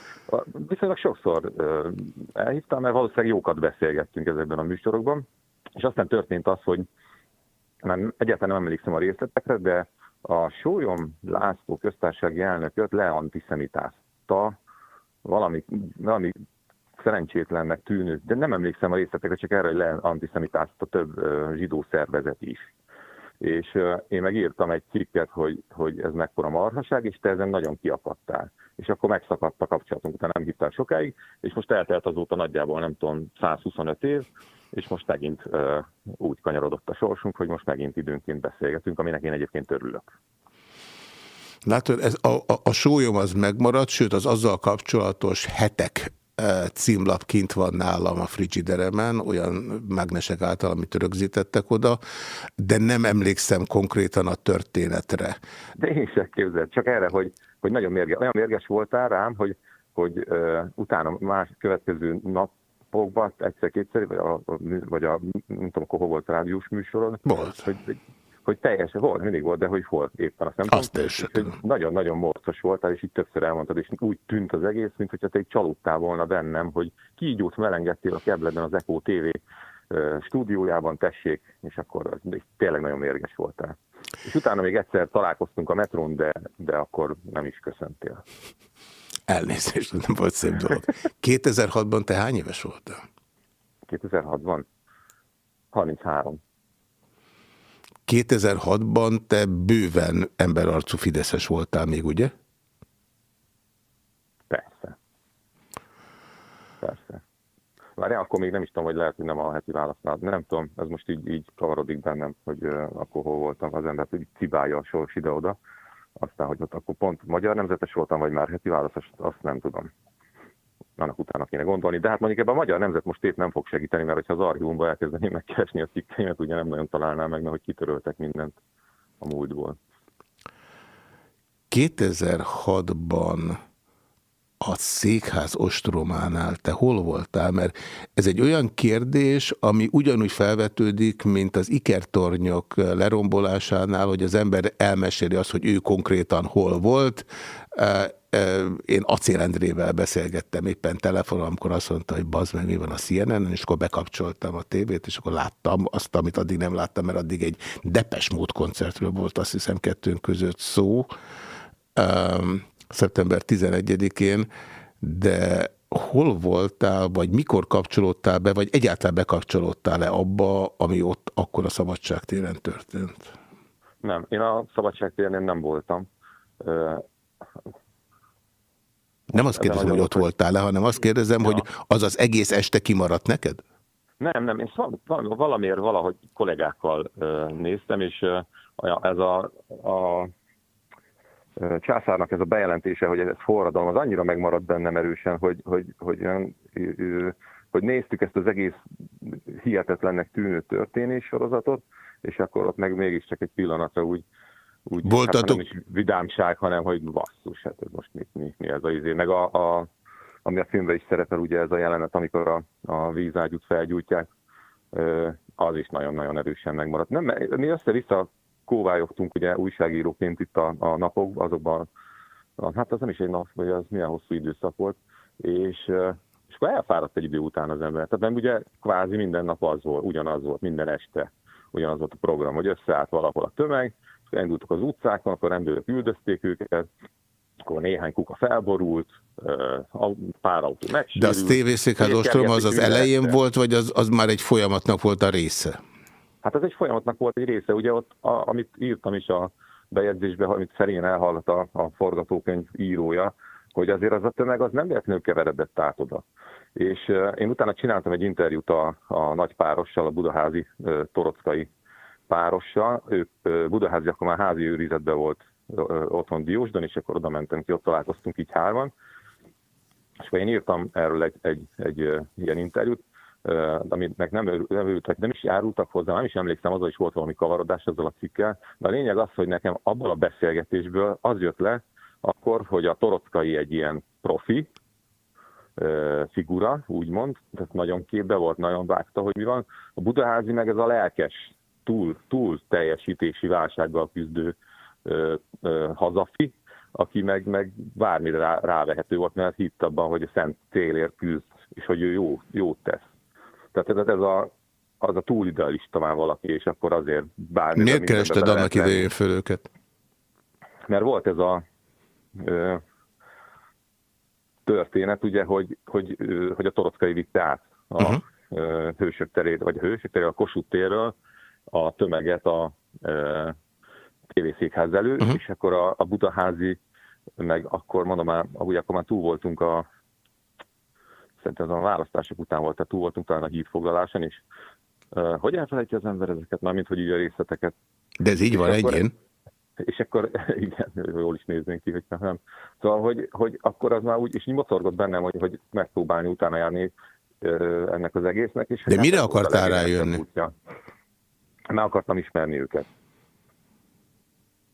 viszonylag sokszor elhívtam, mert valószínűleg jókat beszélgettünk ezekben a műsorokban, és aztán történt az, hogy már egyáltalán nem emlékszem a részletekre, de a Sólyom László köztársasági elnököt leantiszemitázta valami, valami szerencsétlennek tűnő, de nem emlékszem a részletekre, csak erre, hogy leantiszemitázta több zsidó szervezet is. És én megírtam egy cikket, hogy, hogy ez mekkora marhaság, és te ezen nagyon kiakadtál. És akkor megszakadt a kapcsolatunk, utána nem hívtál sokáig, és most eltelt azóta nagyjából, nem tudom, 125 év, és most megint ö, úgy kanyarodott a sorsunk, hogy most megint időnként beszélgetünk, aminek én egyébként örülök. Látod, ez a, a, a sólyom az megmaradt, sőt az azzal kapcsolatos hetek címlap kint van nálam a frigideremen, olyan mágnesek által, amit rögzítettek oda, de nem emlékszem konkrétan a történetre. De én sem képzeld, csak erre, hogy, hogy nagyon mérges, olyan mérges voltál rám, hogy, hogy uh, utána más következő napokban, egyszer-kétszer, vagy a, vagy a nem tudom, hol volt a rádiós műsorod, Volt. hogy, hogy, teljesen volt, mindig volt, de hogy volt éppen, azt nem Azt tudom, nagyon-nagyon morcos voltál, és így többször elmondtad, és úgy tűnt az egész, mint hogyha te egy csalódtál volna bennem, hogy kígyót melengedtél a kebledben az Echo TV stúdiójában, tessék, és akkor tényleg nagyon mérges voltál. És utána még egyszer találkoztunk a metrón, de, de akkor nem is köszöntél. Elnézést, nem volt szép dolog. 2006-ban te hány éves voltál? 2006-ban? 33. 2006-ban te bőven emberarcú Fideszes voltál még, ugye? Persze. Persze. Várjál, akkor még nem is tudom, hogy lehet, hogy nem a heti válasznál. Nem tudom, ez most így, így kavarodik bennem, hogy uh, akkor hol voltam. Az ember hogy cibálja a sors ide-oda. Aztán, hogy ott akkor pont magyar nemzetes voltam, vagy már heti válaszos, azt nem tudom. Annak utána kéne gondolni. De hát mondjuk ebben a magyar nemzet most épp nem fog segíteni, mert hogyha az archívumban elkezdeném megkeresni a cikkeimet, ugye nem nagyon találnám meg, mert hogy kitöröltek mindent a múltból. 2006-ban a székház ostrománál te hol voltál? Mert ez egy olyan kérdés, ami ugyanúgy felvetődik, mint az ikertornyok lerombolásánál, hogy az ember elmeséli azt, hogy ő konkrétan hol volt. Én Acél Endrével beszélgettem éppen telefonon, amikor azt mondta, hogy bazd meg, mi van a CNN-en, és akkor bekapcsoltam a tévét, és akkor láttam azt, amit addig nem láttam, mert addig egy Depes mód koncertről volt, azt hiszem kettőnk között szó szeptember 11-én, de hol voltál, vagy mikor kapcsolódtál be, vagy egyáltalán bekapcsolódtál-e abba, ami ott akkor a Szabadságtéren történt? Nem, én a szabadságtérnél nem voltam. Nem azt kérdezem, hogy ott voltál-e, hanem azt kérdezem, hogy az az egész este kimaradt neked? Nem, nem, én szal- val- valamiért valahogy kollégákkal néztem, és ez a, a császárnak ez a bejelentése, hogy ez forradalom, az annyira megmaradt bennem erősen, hogy, hogy, hogy, hogy néztük ezt az egész hihetetlennek tűnő történés sorozatot, és akkor ott meg mégiscsak egy pillanatra úgy, úgy Voltatok- hát nem is vidámság, hanem hogy basszus, hát ez most mi, mi, mi ez a izé. Meg a, a, ami a filmben is szerepel, ugye ez a jelenet, amikor a, a vízágyút felgyújtják, az is nagyon-nagyon erősen megmaradt. Nem, mi össze-vissza kóvályogtunk ugye újságíróként itt a, a napok, azokban, a, hát az nem is egy nap, vagy az milyen hosszú időszak volt, és, és akkor elfáradt egy idő után az ember. Tehát nem ugye kvázi minden nap az volt, ugyanaz volt, minden este ugyanaz volt a program, hogy összeállt valahol a tömeg, elindultak az utcákon, akkor rendőrök üldözték őket, akkor néhány kuka felborult, pár autó De megsérült. az tévészékház Ugye ostrom az az elején volt, vagy az, az már egy folyamatnak volt a része? Hát ez egy folyamatnak volt egy része, ugye ott, a, amit írtam is a bejegyzésben, amit szerint elhallott a, a forgatókönyv írója, hogy azért az a tömeg az nem véletlenül keveredett át oda. És én utána csináltam egy interjút a, a nagy párossal, a budaházi torockai párossal. Ők budaházi akkor már házi őrizetben volt otthon Diósdon, és akkor oda mentem ki, ott találkoztunk így hárman. És akkor én írtam erről egy, egy, egy, ilyen interjút, aminek nem, nem örültek, nem is járultak hozzá, nem is emlékszem, azzal is volt valami kavarodás azzal a cikkel, de a lényeg az, hogy nekem abból a beszélgetésből az jött le, akkor, hogy a Torockai egy ilyen profi, figura, úgymond, tehát nagyon képbe volt, nagyon vágta, hogy mi van. A Budaházi meg ez a lelkes, túl, túl teljesítési válsággal küzdő ö, ö, hazafi, aki meg, meg bármire rá, rávehető volt, mert hitt abban, hogy a szent célért küzd, és hogy ő jó, jót tesz. Tehát ez, ez a, az a túl idealista már valaki, és akkor azért bármi. Miért kerested annak idején föl őket? Mert volt ez a ö, történet, ugye, hogy, hogy, ö, hogy a Torockai vitte át a uh-huh. Hősök terét, vagy a Hősök terét, a Kossuth térről a tömeget a tévészékház elő, uh-huh. és akkor a, a Budaházi, meg akkor mondom már, ugye akkor már túl voltunk a szerintem az a választások után volt, tehát túl voltunk talán a hídfoglaláson, és uh, hogy elfelejtje az ember ezeket, már mint hogy így a részleteket. De ez így van És akkor- egyén? És akkor, igen, jól is néznénk ki, hogyha nem. Szóval, hogy, hogy akkor az már úgy, és így mocorgott bennem, hogy, hogy megpróbálni utána járni ennek az egésznek. És hogy De mire volt a akartál rájönni? útja. Meg akartam ismerni őket.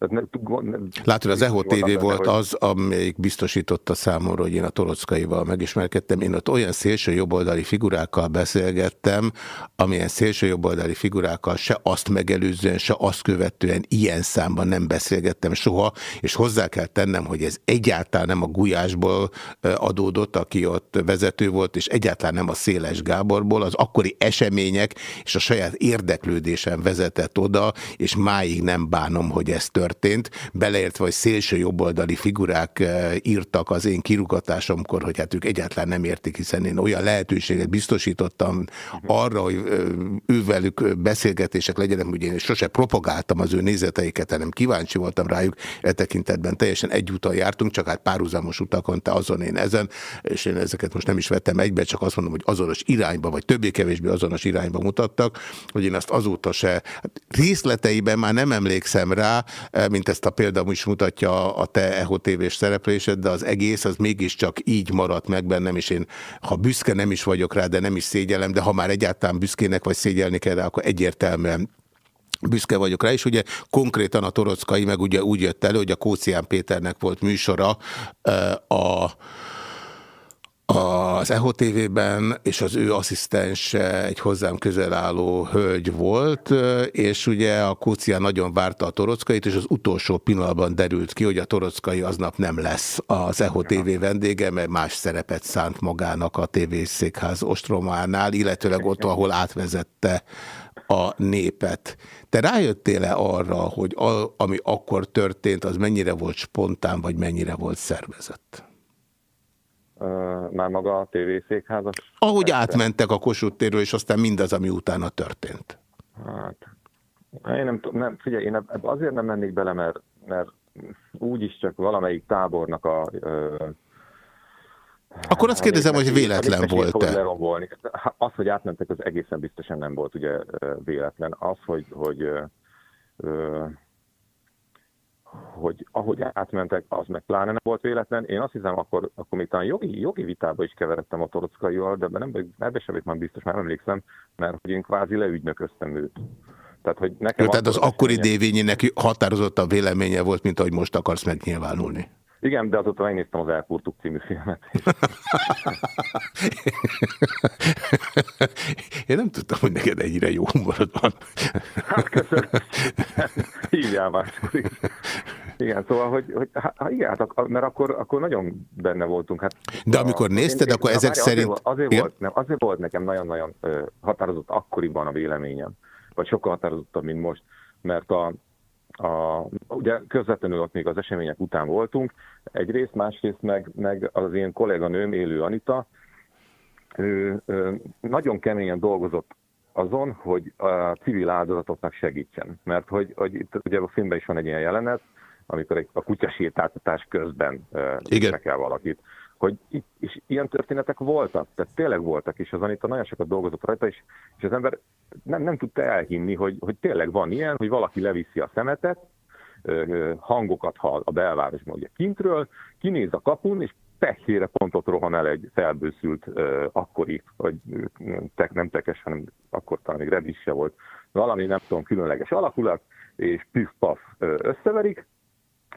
Tehát ne, ne, Látod, az EHO TV benne, volt hogy- az, amelyik biztosította számomra, hogy én a Torockaival megismerkedtem. Én ott olyan szélső jobboldali figurákkal beszélgettem, amilyen szélső jobboldali figurákkal se azt megelőzően, se azt követően ilyen számban nem beszélgettem soha, és hozzá kell tennem, hogy ez egyáltalán nem a Gulyásból adódott, aki ott vezető volt, és egyáltalán nem a Széles Gáborból, az akkori események és a saját érdeklődésem vezetett oda, és máig nem bánom, hogy ez történt, beleértve, hogy szélső jobboldali figurák eh, írtak az én kirugatásomkor, hogy hát ők egyáltalán nem értik, hiszen én olyan lehetőséget biztosítottam arra, hogy ö, ővelük ö, beszélgetések legyenek, hogy én sose propagáltam az ő nézeteiket, hanem kíváncsi voltam rájuk, e tekintetben teljesen egyúton jártunk, csak hát párhuzamos utakon, te azon, én ezen, és én ezeket most nem is vettem egybe, csak azt mondom, hogy azonos irányba, vagy többé-kevésbé azonos irányba mutattak, hogy én azt azóta se, hát részleteiben már nem emlékszem rá, eh, mint ezt a példa is mutatja a te EHO TV-s szereplésed, de az egész az mégiscsak így maradt meg bennem, és én, ha büszke nem is vagyok rá, de nem is szégyellem, de ha már egyáltalán büszkének vagy szégyelni kell rá, akkor egyértelműen büszke vagyok rá, és ugye konkrétan a Torockai meg ugye úgy jött elő, hogy a Kócián Péternek volt műsora a az EHO TV-ben, és az ő asszisztense egy hozzám közel álló hölgy volt, és ugye a Kócia nagyon várta a Torockait, és az utolsó pillanatban derült ki, hogy a Torockai aznap nem lesz az EHO TV vendége, mert más szerepet szánt magának a TV székház ostrománál, illetőleg ott, ahol átvezette a népet. Te rájöttél-e arra, hogy a, ami akkor történt, az mennyire volt spontán, vagy mennyire volt szervezett? Már maga a tévészékházas. Ahogy átmentek a Kossuth térről, és aztán mindaz, ami utána történt. Hát, én nem tudom, nem, figyelj, én azért nem mennék bele, mert, mert úgyis csak valamelyik tábornak a... Ö, Akkor azt kérdezem, hogy véletlen volt-e? Az, hogy átmentek, az egészen biztosan nem volt ugye véletlen. Az, hogy, hogy ö, ö, hogy ahogy átmentek, az meg pláne nem volt véletlen. Én azt hiszem, akkor, akkor még talán jogi, jogi vitába is keveredtem a Torockaival, de nem, ebbe sem már biztos, már emlékszem, mert hogy én kvázi leügynököztem őt. Tehát, hogy nekem Jó, tehát az akkor akkori események- dévényének határozottabb véleménye volt, mint ahogy most akarsz megnyilvánulni. Igen, de azóta megnéztem az Elkurtuk című filmet. Én nem tudtam, hogy neked ennyire jó humorod van. Hát köszönöm. Hívjál máskor is. Igen, szóval, hogy, hogy hát, igen, hát, mert akkor, akkor nagyon benne voltunk. Hát, De amikor a- nézted, én- akkor na, ezek várj, szerint- Azért, volt- azért, volt, nem, azért volt nekem nagyon-nagyon határozott akkoriban a véleményem, vagy sokkal határozottabb, mint most, mert a, a, ugye közvetlenül ott még az események után voltunk, egyrészt, másrészt meg, meg az én kolléganőm, élő Anita, ő, ő nagyon keményen dolgozott azon, hogy a civil áldozatoknak segítsen. Mert hogy, hogy itt ugye a filmben is van egy ilyen jelenet, amikor egy, a kutyasétáltatás közben Igen. kell valakit. Hogy itt, ilyen történetek voltak, tehát tényleg voltak, és az Anita nagyon sokat dolgozott rajta, és, és az ember nem, nem tudta elhinni, hogy, hogy tényleg van ilyen, hogy valaki leviszi a szemetet, hangokat hall a belvárosban ugye kintről, kinéz a kapun, és pehére pontot rohan el egy felbőszült ö, akkori, vagy tek, nem tekes, hanem akkor talán még Redis se volt, valami nem tudom, különleges alakulat, és püf-paf ö, összeverik,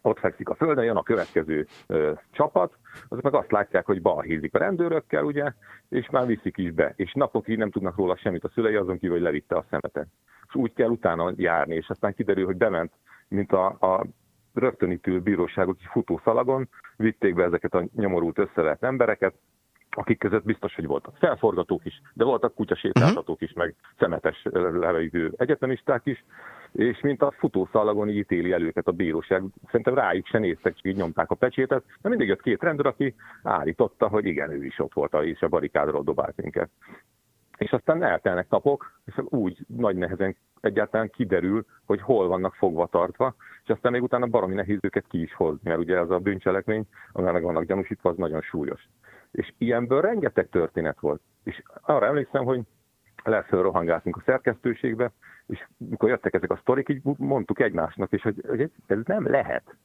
ott fekszik a földön, jön a következő ö, csapat, azok meg azt látják, hogy balhézik a rendőrökkel, ugye, és már viszik is be. És napokig nem tudnak róla semmit a szülei, azon kívül, hogy levitte a szemetet. És úgy kell utána járni, és aztán kiderül, hogy bement, mint a, a rögtönítő bíróságok futószalagon, vitték be ezeket a nyomorult összevert embereket, akik között biztos, hogy voltak felforgatók is, de voltak kutyasétáltatók is, meg szemetes levegő egyetemisták is, és mint a futószalagon így ítéli el őket a bíróság. Szerintem rájuk se néztek, csak így nyomták a pecsétet, de mindig jött két rendőr, aki állította, hogy igen, ő is ott volt, és a barikádról dobált minket. És aztán eltelnek napok, és úgy nagy nehezen egyáltalán kiderül, hogy hol vannak fogva tartva, és aztán még utána baromi nehéz őket ki is hozni, mert ugye ez a bűncselekmény, amivel meg vannak gyanúsítva, az nagyon súlyos. És ilyenből rengeteg történet volt. És arra emlékszem, hogy leszről rohangáltunk a szerkesztőségbe, és mikor jöttek ezek a sztorik, így mondtuk egymásnak is, hogy, hogy ez nem lehet.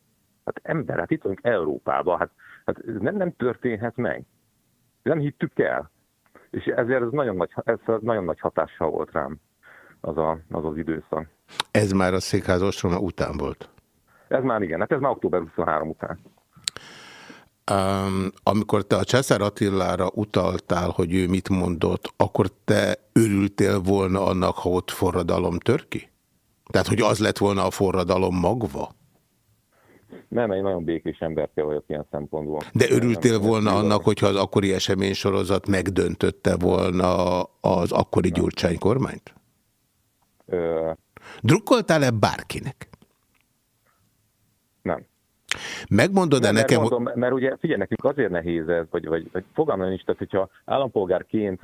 Hát ember, hát itt vagyunk Európában, hát, hát ez nem, nem történhet meg. Nem hittük el. És ezért ez nagyon nagy, ez nagyon nagy hatással volt rám az a, az, az időszak. Ez már a székház ostroma után volt? Ez már igen, hát ez már október 23 után. Um, amikor te a Császár Attilára utaltál, hogy ő mit mondott, akkor te örültél volna annak, ha ott forradalom tör ki? Tehát, hogy az lett volna a forradalom magva? Nem, egy nagyon békés emberke vagyok ilyen szempontból. De örültél volna annak, hogyha az akkori eseménysorozat megdöntötte volna az akkori Gyurcsány kormányt? Ö... Drukkoltál-e bárkinek? Nem. Megmondod-e nekem... Mert, mondom, mert ugye figyelj, nekünk azért nehéz ez, vagy, vagy, vagy fogalmam nincs, tehát hogyha állampolgárként,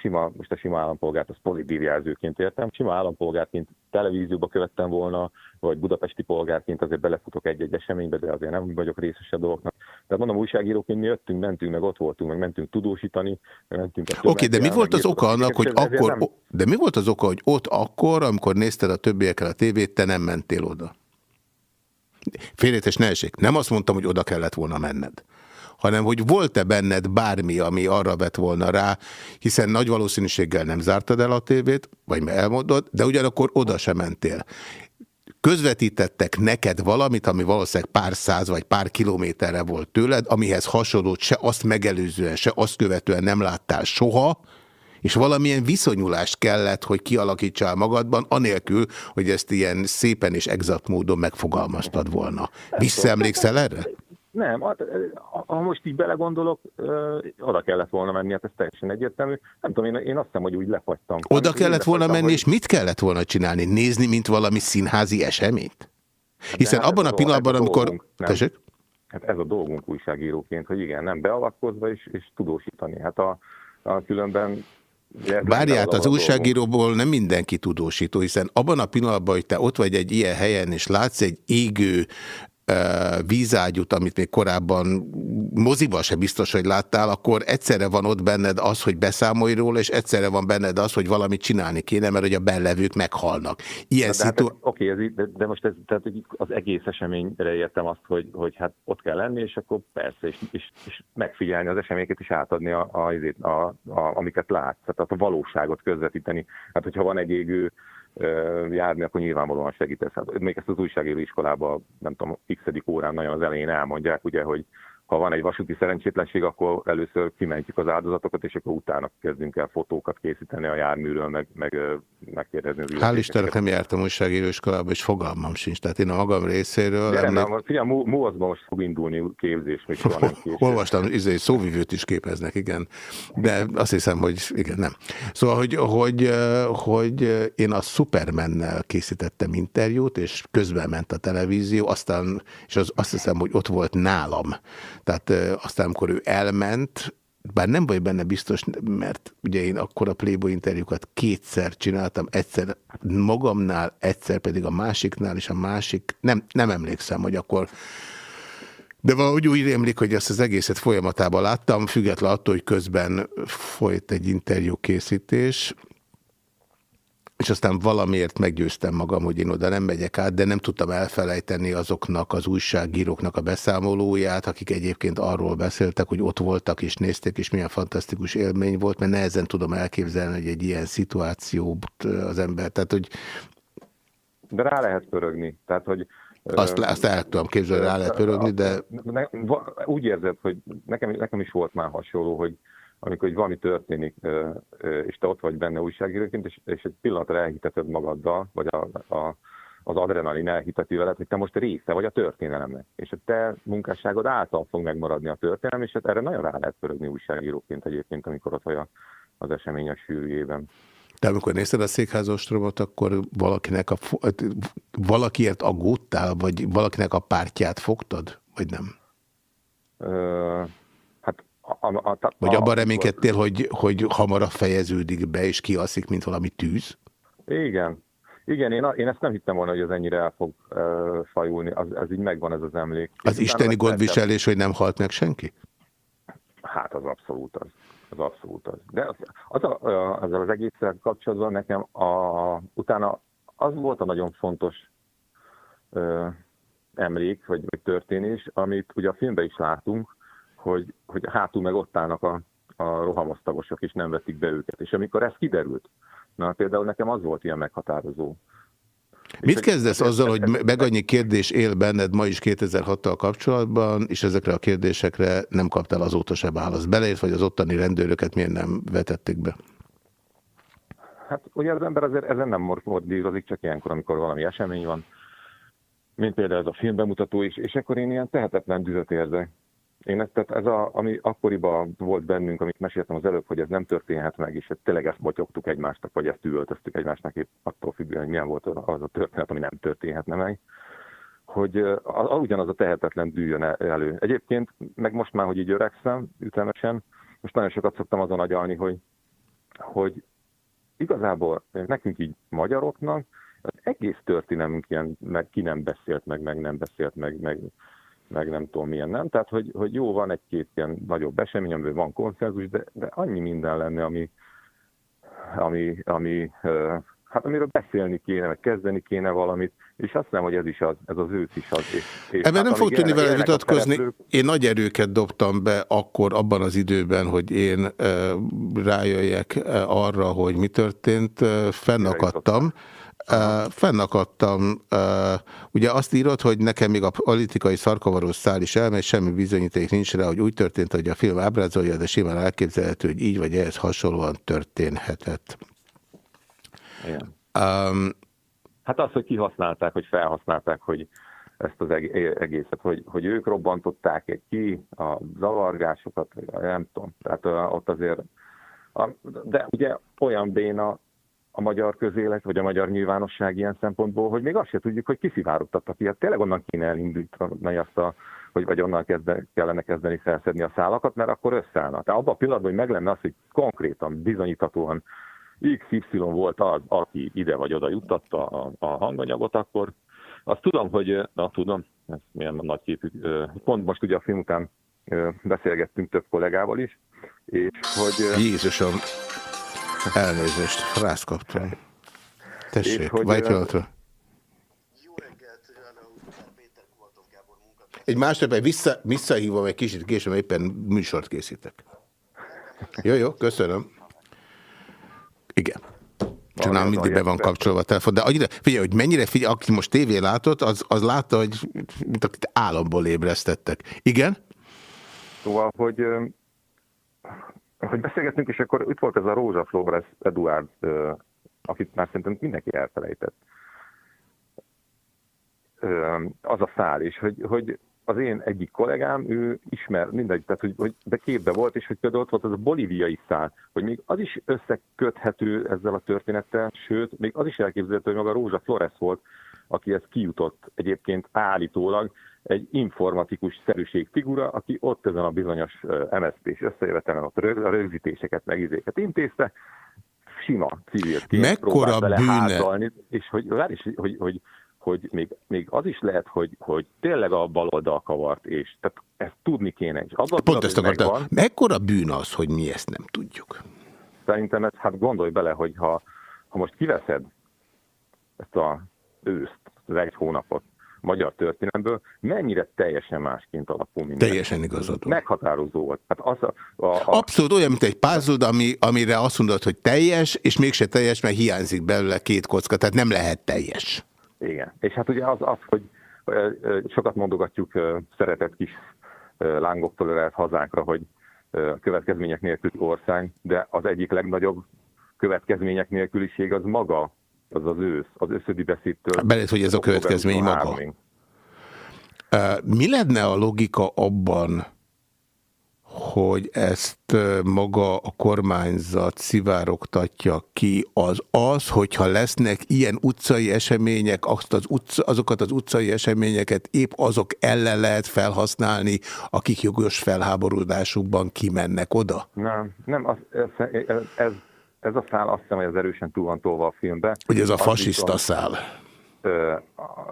sima, most a sima állampolgárt, az pozitívjelzőként értem, sima állampolgárként televízióba követtem volna, vagy budapesti polgárként azért belefutok egy-egy eseménybe, de azért nem vagyok részes a dolgoknak. Tehát mondom, újságíróként mi jöttünk, mentünk, meg ott voltunk, meg mentünk tudósítani, meg mentünk... Oké, okay, de mi volt az oka annak, hogy akkor... Nem... De mi volt az oka, hogy ott akkor, amikor nézted a többiekkel a tévét, te nem mentél oda? Félrétes ne esik. Nem azt mondtam, hogy oda kellett volna menned hanem hogy volt-e benned bármi, ami arra vett volna rá, hiszen nagy valószínűséggel nem zártad el a tévét, vagy elmondod, de ugyanakkor oda sem mentél. Közvetítettek neked valamit, ami valószínűleg pár száz vagy pár kilométerre volt tőled, amihez hasonlót se azt megelőzően, se azt követően nem láttál soha, és valamilyen viszonyulást kellett, hogy kialakítsál magadban, anélkül, hogy ezt ilyen szépen és exakt módon megfogalmaztad volna. Visszaemlékszel erre? Nem, hát, ha most így belegondolok, oda kellett volna menni, hát ez teljesen egyértelmű. Nem tudom, én, én azt hiszem, hogy úgy lefagytam. Oda kellett volna menni, hogy... és mit kellett volna csinálni? Nézni, mint valami színházi eseményt? Hiszen hát abban a, a pillanatban, amikor... Dolgunk, Tessék? Hát ez a dolgunk újságíróként, hogy igen, nem beavatkozva és, és tudósítani. Hát a, a különben Várját, az újságíróból nem mindenki tudósító, hiszen abban a pillanatban, hogy te ott vagy egy ilyen helyen, és látsz egy égő vízágyút, amit még korábban moziba se biztos, hogy láttál, akkor egyszerre van ott benned az, hogy beszámolj róla, és egyszerre van benned az, hogy valamit csinálni kéne, mert hogy a bellevők meghalnak. Ilyen de, hát, Oké, okay, de, de most ez, tehát az egész eseményre értem azt, hogy, hogy hát ott kell lenni, és akkor persze, és, és, és megfigyelni az eseményeket, és átadni, a, a, a, a, amiket látsz, tehát a valóságot közvetíteni. Hát, hogyha van egy égő járni, akkor nyilvánvalóan segítesz. Hát még ezt az újságíró iskolában, nem tudom, x órán nagyon az elején elmondják, ugye, hogy ha van egy vasúti szerencsétlenség, akkor először kimentjük az áldozatokat, és akkor utána kezdünk el fotókat készíteni a járműről, meg, meg megkérdezni az Hál' Istennek nem jártam újságíróiskolába, és fogalmam sincs. Tehát én a magam részéről... De emlék... nem, figyelj, MUAS-ban most fog indulni képzés, még soha nem késő. Olvastam, izé, szóvivőt is képeznek, igen. De azt hiszem, hogy igen, nem. Szóval, hogy, hogy, hogy én a Supermannel készítettem interjút, és közben ment a televízió, aztán, és az, azt hiszem, hogy ott volt nálam tehát aztán, amikor ő elment, bár nem vagy benne biztos, mert ugye én akkor a Playboy interjúkat kétszer csináltam, egyszer magamnál, egyszer pedig a másiknál, és a másik, nem, nem emlékszem, hogy akkor de valahogy úgy rémlik, hogy ezt az egészet folyamatában láttam, független attól, hogy közben folyt egy interjú készítés. És aztán valamiért meggyőztem magam, hogy én oda nem megyek át, de nem tudtam elfelejteni azoknak az újságíróknak a beszámolóját, akik egyébként arról beszéltek, hogy ott voltak és nézték, és milyen fantasztikus élmény volt, mert nehezen tudom elképzelni, hogy egy ilyen szituációt az ember, tehát hogy De rá lehet pörögni. Tehát, hogy azt, azt el tudom képzelni, rá lehet pörögni, de úgy érzed, hogy nekem, nekem is volt már hasonló, hogy amikor hogy valami történik, és te ott vagy benne újságíróként, és, és egy pillanatra elhiteted magaddal, vagy a, a, az adrenalin elhiteti veled, hogy te most része vagy a történelemnek, és a te munkásságod által fog megmaradni a történelem, és hát erre nagyon rá lehet pörögni újságíróként egyébként, amikor ott vagy az események sűrűjében. te amikor nézted a székházostromot, akkor valakinek a, fo- valakiért aggódtál, vagy valakinek a pártját fogtad, vagy nem? Ö, hát a, a, a, Vagy abban reménykedtél, hogy, hogy hamarabb fejeződik be, és kialszik, mint valami tűz? Igen. Igen, én, én ezt nem hittem volna, hogy ez ennyire el fog uh, fajulni. Az, ez így megvan ez az emlék. Az És isteni gondviselés, hogy nem halt meg senki? Hát az abszolút az. Az abszolút az. De az, az a, ezzel az egésszel kapcsolatban nekem a, utána az volt a nagyon fontos ö, emlék, vagy, vagy történés, amit ugye a filmben is látunk, hogy, hogy hátul meg ott állnak a, a rohamosztagosok, és nem vetik be őket. És amikor ez kiderült, na például nekem az volt ilyen meghatározó. Mit kezdesz azzal, hogy me- meg annyi kérdés él benned ma is 2006-tal kapcsolatban, és ezekre a kérdésekre nem kaptál azóta se választ? Beleért, vagy az ottani rendőröket miért nem vetették be? Hát ugye az ember azért ezen nem mordírozik, csak ilyenkor, amikor valami esemény van, mint például ez a filmbemutató is, és akkor én ilyen tehetetlen dühöt érzek. Én ezt, tehát ez a, ami akkoriban volt bennünk, amit meséltem az előbb, hogy ez nem történhet meg, és tényleg ezt botyogtuk egymásnak, vagy ezt üvöltöztük egymásnak, épp attól függően, hogy milyen volt az a történet, ami nem történhetne meg hogy a- a- ugyanaz a tehetetlen dű jön el- elő. Egyébként, meg most már, hogy így öregszem ütemesen, most nagyon sokat szoktam azon agyalni, hogy, hogy igazából nekünk így magyaroknak az egész történelmünk ilyen, meg ki nem beszélt, meg, meg nem beszélt, meg, meg, meg nem tudom milyen nem. Tehát, hogy, hogy jó, van egy-két ilyen nagyobb esemény, amiben van konszenzus, de, de annyi minden lenne, ami, ami, ami hát amiről beszélni kéne, vagy kezdeni kéne valamit, és azt hiszem, hogy ez is az, ez az ősz is az. És, és Ebben nem amíg fog tudni a vitatkozni. szereplők, Én nagy erőket dobtam be akkor, abban az időben, hogy én e, rájöjjek e, arra, hogy mi történt. E, fennakadtam. E, fennakadtam. E, ugye azt írod, hogy nekem még a politikai szarkavarós szál is elmegy, semmi bizonyíték nincs rá, hogy úgy történt, hogy a film ábrázolja, de simán elképzelhető, hogy így vagy ehhez hasonlóan történhetett. Igen. Um, Hát az, hogy kihasználták, hogy felhasználták, hogy ezt az eg- egészet, hogy, hogy ők robbantották -e ki a zavargásokat, vagy nem tudom. Tehát ö, ott azért, de ugye olyan béna a magyar közélet, vagy a magyar nyilvánosság ilyen szempontból, hogy még azt se tudjuk, hogy kiszivárogtatta ki. Hát tényleg onnan kéne elindítani azt a, hogy vagy onnan kezde, kellene kezdeni felszedni a szálakat, mert akkor összeállna. Tehát abban a pillanatban, hogy meg lenne az, hogy konkrétan, bizonyíthatóan XY volt az, aki ide vagy oda juttatta a, a hanganyagot, akkor azt tudom, hogy, na tudom, ez milyen nagy képű, pont most ugye a film után beszélgettünk több kollégával is, és hogy... Jézusom, elnézést, frász kaptam. Tessék, vagy pillanatra. Egy másodperc, vissza, visszahívom egy kicsit később, éppen műsort készítek. Jó, jó, köszönöm. Igen. Csak nem mindig be van kapcsolva a telefon. De annyira, figyelj, hogy mennyire figyelj, aki most tévé látott, az, az látta, hogy mint akit államból ébresztettek. Igen? Szóval, hogy, hogy beszélgettünk, és akkor itt volt ez a Rózsa Flores Eduard, akit már szerintem mindenki elfelejtett. Az a szál is, hogy, hogy az én egyik kollégám, ő ismer, mindegy, tehát hogy, hogy de képbe volt, és hogy például ott volt az a bolíviai szál, hogy még az is összeköthető ezzel a történettel, sőt, még az is elképzelhető, hogy maga Rózsa Flores volt, aki ezt kijutott egyébként állítólag egy informatikus szerűség figura, aki ott ezen a bizonyos MSZP-s összejövetelen ott a rögzítéseket, megizéket intézte, sima civilként Mekkora próbált vele bűne? házalni, és hogy, várj, és hogy, hogy, hogy még, még az is lehet, hogy, hogy tényleg a baloldal kavart, és tehát ezt tudni kéne. És abban Pont ezt pillanatban, hogy akartam. Mekkora bűn az, hogy mi ezt nem tudjuk? Szerintem ez, hát gondolj bele, hogy ha, ha most kiveszed ezt a őszt, az egy hónapot magyar történelemből, mennyire teljesen másként alakul minden. Teljesen igazad. Meghatározó volt. Hát az a, a, a, Abszolút olyan, mint egy puzzle, ami, amire azt mondod, hogy teljes, és mégse teljes, mert hiányzik belőle két kocka, tehát nem lehet teljes. Igen. És hát ugye az, az hogy sokat mondogatjuk szeretett kis lángoktól ölelt hazánkra, hogy következmények nélkül ország, de az egyik legnagyobb következmények nélküliség az maga, az az ősz, az összödi beszédtől. Beled, hogy ez a következmény maga. 23-ig. Ö, Mi lenne a logika abban, hogy ezt maga a kormányzat szivárogtatja ki, az az, hogyha lesznek ilyen utcai események, azt az utca, azokat az utcai eseményeket épp azok ellen lehet felhasználni, akik jogos felháborodásukban kimennek oda? Nem, nem, az, ez, ez, ez, ez a szál azt hiszem, hogy az erősen túl van tolva a filmbe. Hogy ez a Az fasiszta viszont- szál. Ö,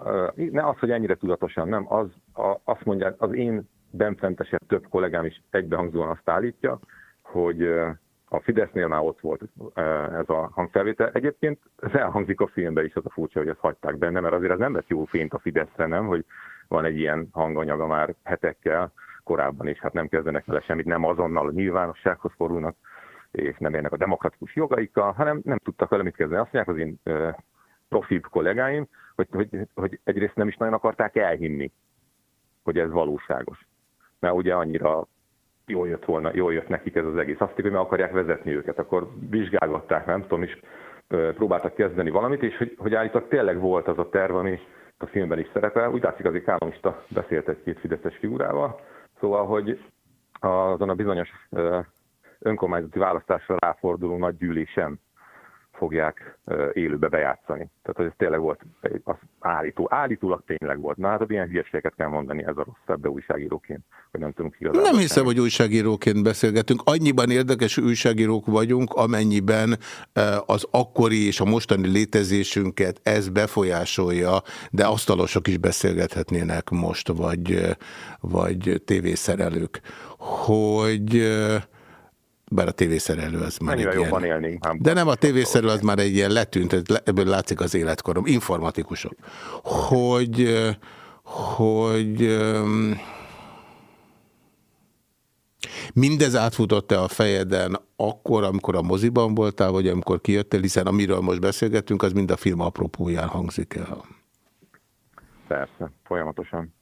ö, ne az, hogy ennyire tudatosan, nem, az, a, azt mondják, az én benfentesebb több kollégám is egybehangzóan azt állítja, hogy a Fidesznél már ott volt ez a hangfelvétel. Egyébként ez elhangzik a filmben is, az a furcsa, hogy ezt hagyták benne, mert azért ez nem vett jó fényt a Fideszre, nem, hogy van egy ilyen hanganyaga már hetekkel korábban, és hát nem kezdenek vele semmit, nem azonnal a nyilvánossághoz fordulnak, és nem érnek a demokratikus jogaikkal, hanem nem tudtak vele mit kezdeni. Azt mondják az én profibb kollégáim, hogy, hogy, hogy egyrészt nem is nagyon akarták elhinni, hogy ez valóságos. Mert ugye annyira jól jött volna, jól jött nekik ez az egész. Azt hogy meg akarják vezetni őket, akkor vizsgálgatták, nem tudom, ö, próbáltak kezdeni valamit, és hogy, hogy állítólag tényleg volt az a terv, ami a filmben is szerepel. Úgy látszik, azért Kálomista beszélt egy-két fideszes figurával, szóval, hogy azon a bizonyos önkormányzati választásra ráforduló nagy gyűlésen fogják élőbe bejátszani. Tehát, hogy ez tényleg volt, az állító, állítólag tényleg volt. Na hát ilyen hülyeségeket kell mondani, ez a rossz ebbe újságíróként, hogy nem tudunk igazából. Nem hiszem, hogy újságíróként beszélgetünk. Annyiban érdekes újságírók vagyunk, amennyiben az akkori és a mostani létezésünket ez befolyásolja, de asztalosok is beszélgethetnének most, vagy, vagy tévészerelők, hogy bár a tévészerelő az már Mennyire egy jobban ilyen... élnénk. Hát, De nem, a tévészerelő az már egy ilyen letűnt, ebből látszik az életkorom, informatikusok, hogy, hogy Mindez átfutott-e a fejeden akkor, amikor a moziban voltál, vagy amikor kijöttél, hiszen amiről most beszélgetünk, az mind a film apropóján hangzik el. Persze, folyamatosan.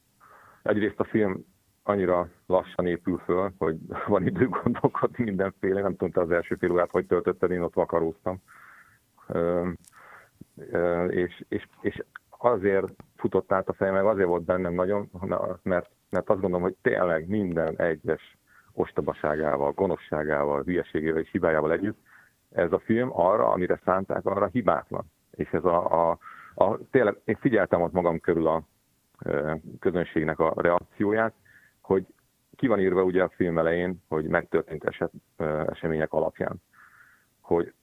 Egyrészt a film annyira lassan épül föl, hogy van idő gondolkodni mindenféle. Nem tudom, te az első fél órát hogy töltötted, én ott vakaróztam. És, és, és azért futott át a fejem, meg azért volt bennem nagyon, na, mert, mert azt gondolom, hogy tényleg minden egyes ostobaságával, gonoszságával, hülyeségével és hibájával együtt ez a film arra, amire szánták, arra hibátlan. És ez a, a, a tényleg, én figyeltem ott magam körül a közönségnek a reakcióját, hogy ki van írva ugye a film elején, hogy megtörtént eset, események alapján. Hogy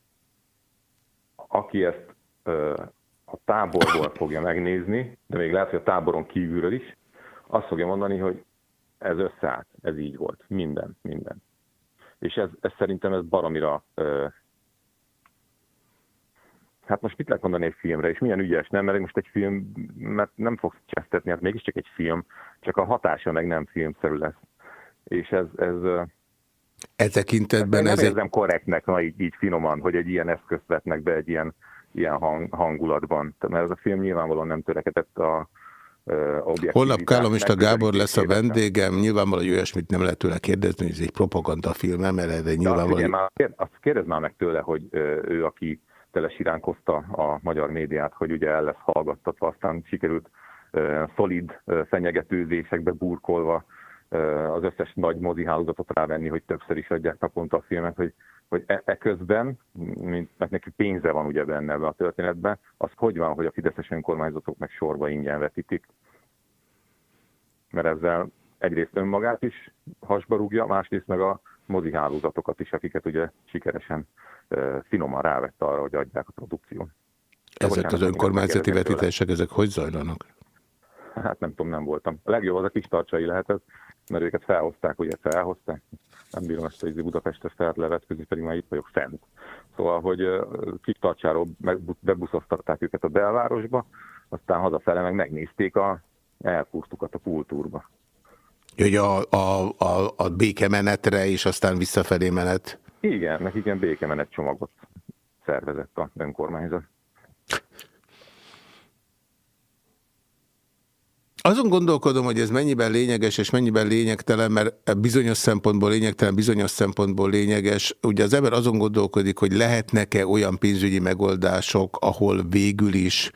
aki ezt a táborból fogja megnézni, de még lehet, hogy a táboron kívülről is, azt fogja mondani, hogy ez összeállt, ez így volt, minden, minden. És ez, ez szerintem ez baromira, hát most mit lehet mondani egy filmre, és milyen ügyes, nem? Mert most egy film, mert nem fogsz csesztetni, hát mégiscsak egy film, csak a hatása meg nem filmszerű lesz. És ez, ez E tekintetben én nem ez egy... érzem korrektnek, na így, így finoman, hogy egy ilyen eszközt vetnek be egy ilyen, ilyen hang, hangulatban. Mert ez a film nyilvánvalóan nem törekedett a Holnap Kálomista Gábor lesz a vendégem, nyilvánvalóan hogy olyasmit nem lehet tőle kérdezni, hogy ez egy propaganda film, mert erre De azt, már, kérd- azt kérdezd már meg tőle, hogy ő, aki telesiránkozta a magyar médiát, hogy ugye el lesz hallgattatva, aztán sikerült szolid fenyegetőzésekbe burkolva az összes nagy mozihálózatot rávenni, hogy többször is adják naponta a filmet, hogy, hogy e, e közben, mint, mert neki pénze van ugye benne ebben a történetben, az hogy van, hogy a fideszes önkormányzatok meg sorba ingyen vetítik. Mert ezzel egyrészt önmagát is hasba rúgja, másrészt meg a mozihálózatokat is, akiket ugye sikeresen finoman rávett arra, hogy adják a produkciót. Ezek bocsánat, az önkormányzati megkérdezek tőle. vetítések, ezek hogy zajlanak? Hát nem tudom, nem voltam. A legjobb az a kis tartsai lehetett, mert őket felhozták, ugye felhozták. Nem bírom ezt a izé Budapestes fellevetközni, pedig már itt vagyok fent. Szóval, hogy kis tartsáról bebuszoztatták őket a belvárosba, aztán hazafele meg megnézték a elpusztukat a kultúrba. Hogy a, a, a, a békemenetre és aztán visszafelé menet. Igen, nekik ilyen békemenet csomagot szervezett a önkormányzat. Azon gondolkodom, hogy ez mennyiben lényeges és mennyiben lényegtelen, mert bizonyos szempontból lényegtelen, bizonyos szempontból lényeges. Ugye az ember azon gondolkodik, hogy lehetnek-e olyan pénzügyi megoldások, ahol végül is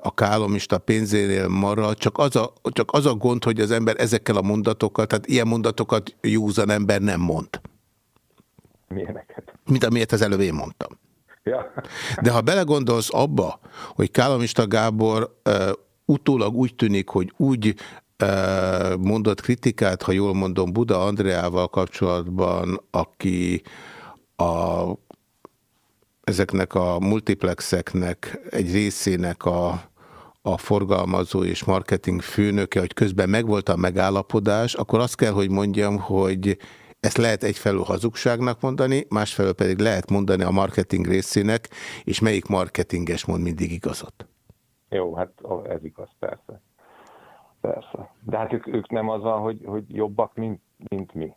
a kálomista pénzénél marad, csak az, a, csak az a gond, hogy az ember ezekkel a mondatokkal, tehát ilyen mondatokat józan ember nem mond, Milyeneket? mint amilyet az előbb én mondtam. Ja. De ha belegondolsz abba, hogy Kálomista Gábor uh, utólag úgy tűnik, hogy úgy uh, mondott kritikát, ha jól mondom, Buda Andreával kapcsolatban, aki a, ezeknek a multiplexeknek egy részének a, a forgalmazó és marketing főnöke, hogy közben megvolt a megállapodás, akkor azt kell, hogy mondjam, hogy ezt lehet egyfelől hazugságnak mondani, másfelől pedig lehet mondani a marketing részének, és melyik marketinges mond mindig igazat. Jó, hát ez igaz, persze. Persze. De hát ők, ők nem az van, hogy, hogy jobbak, mint, mint mi.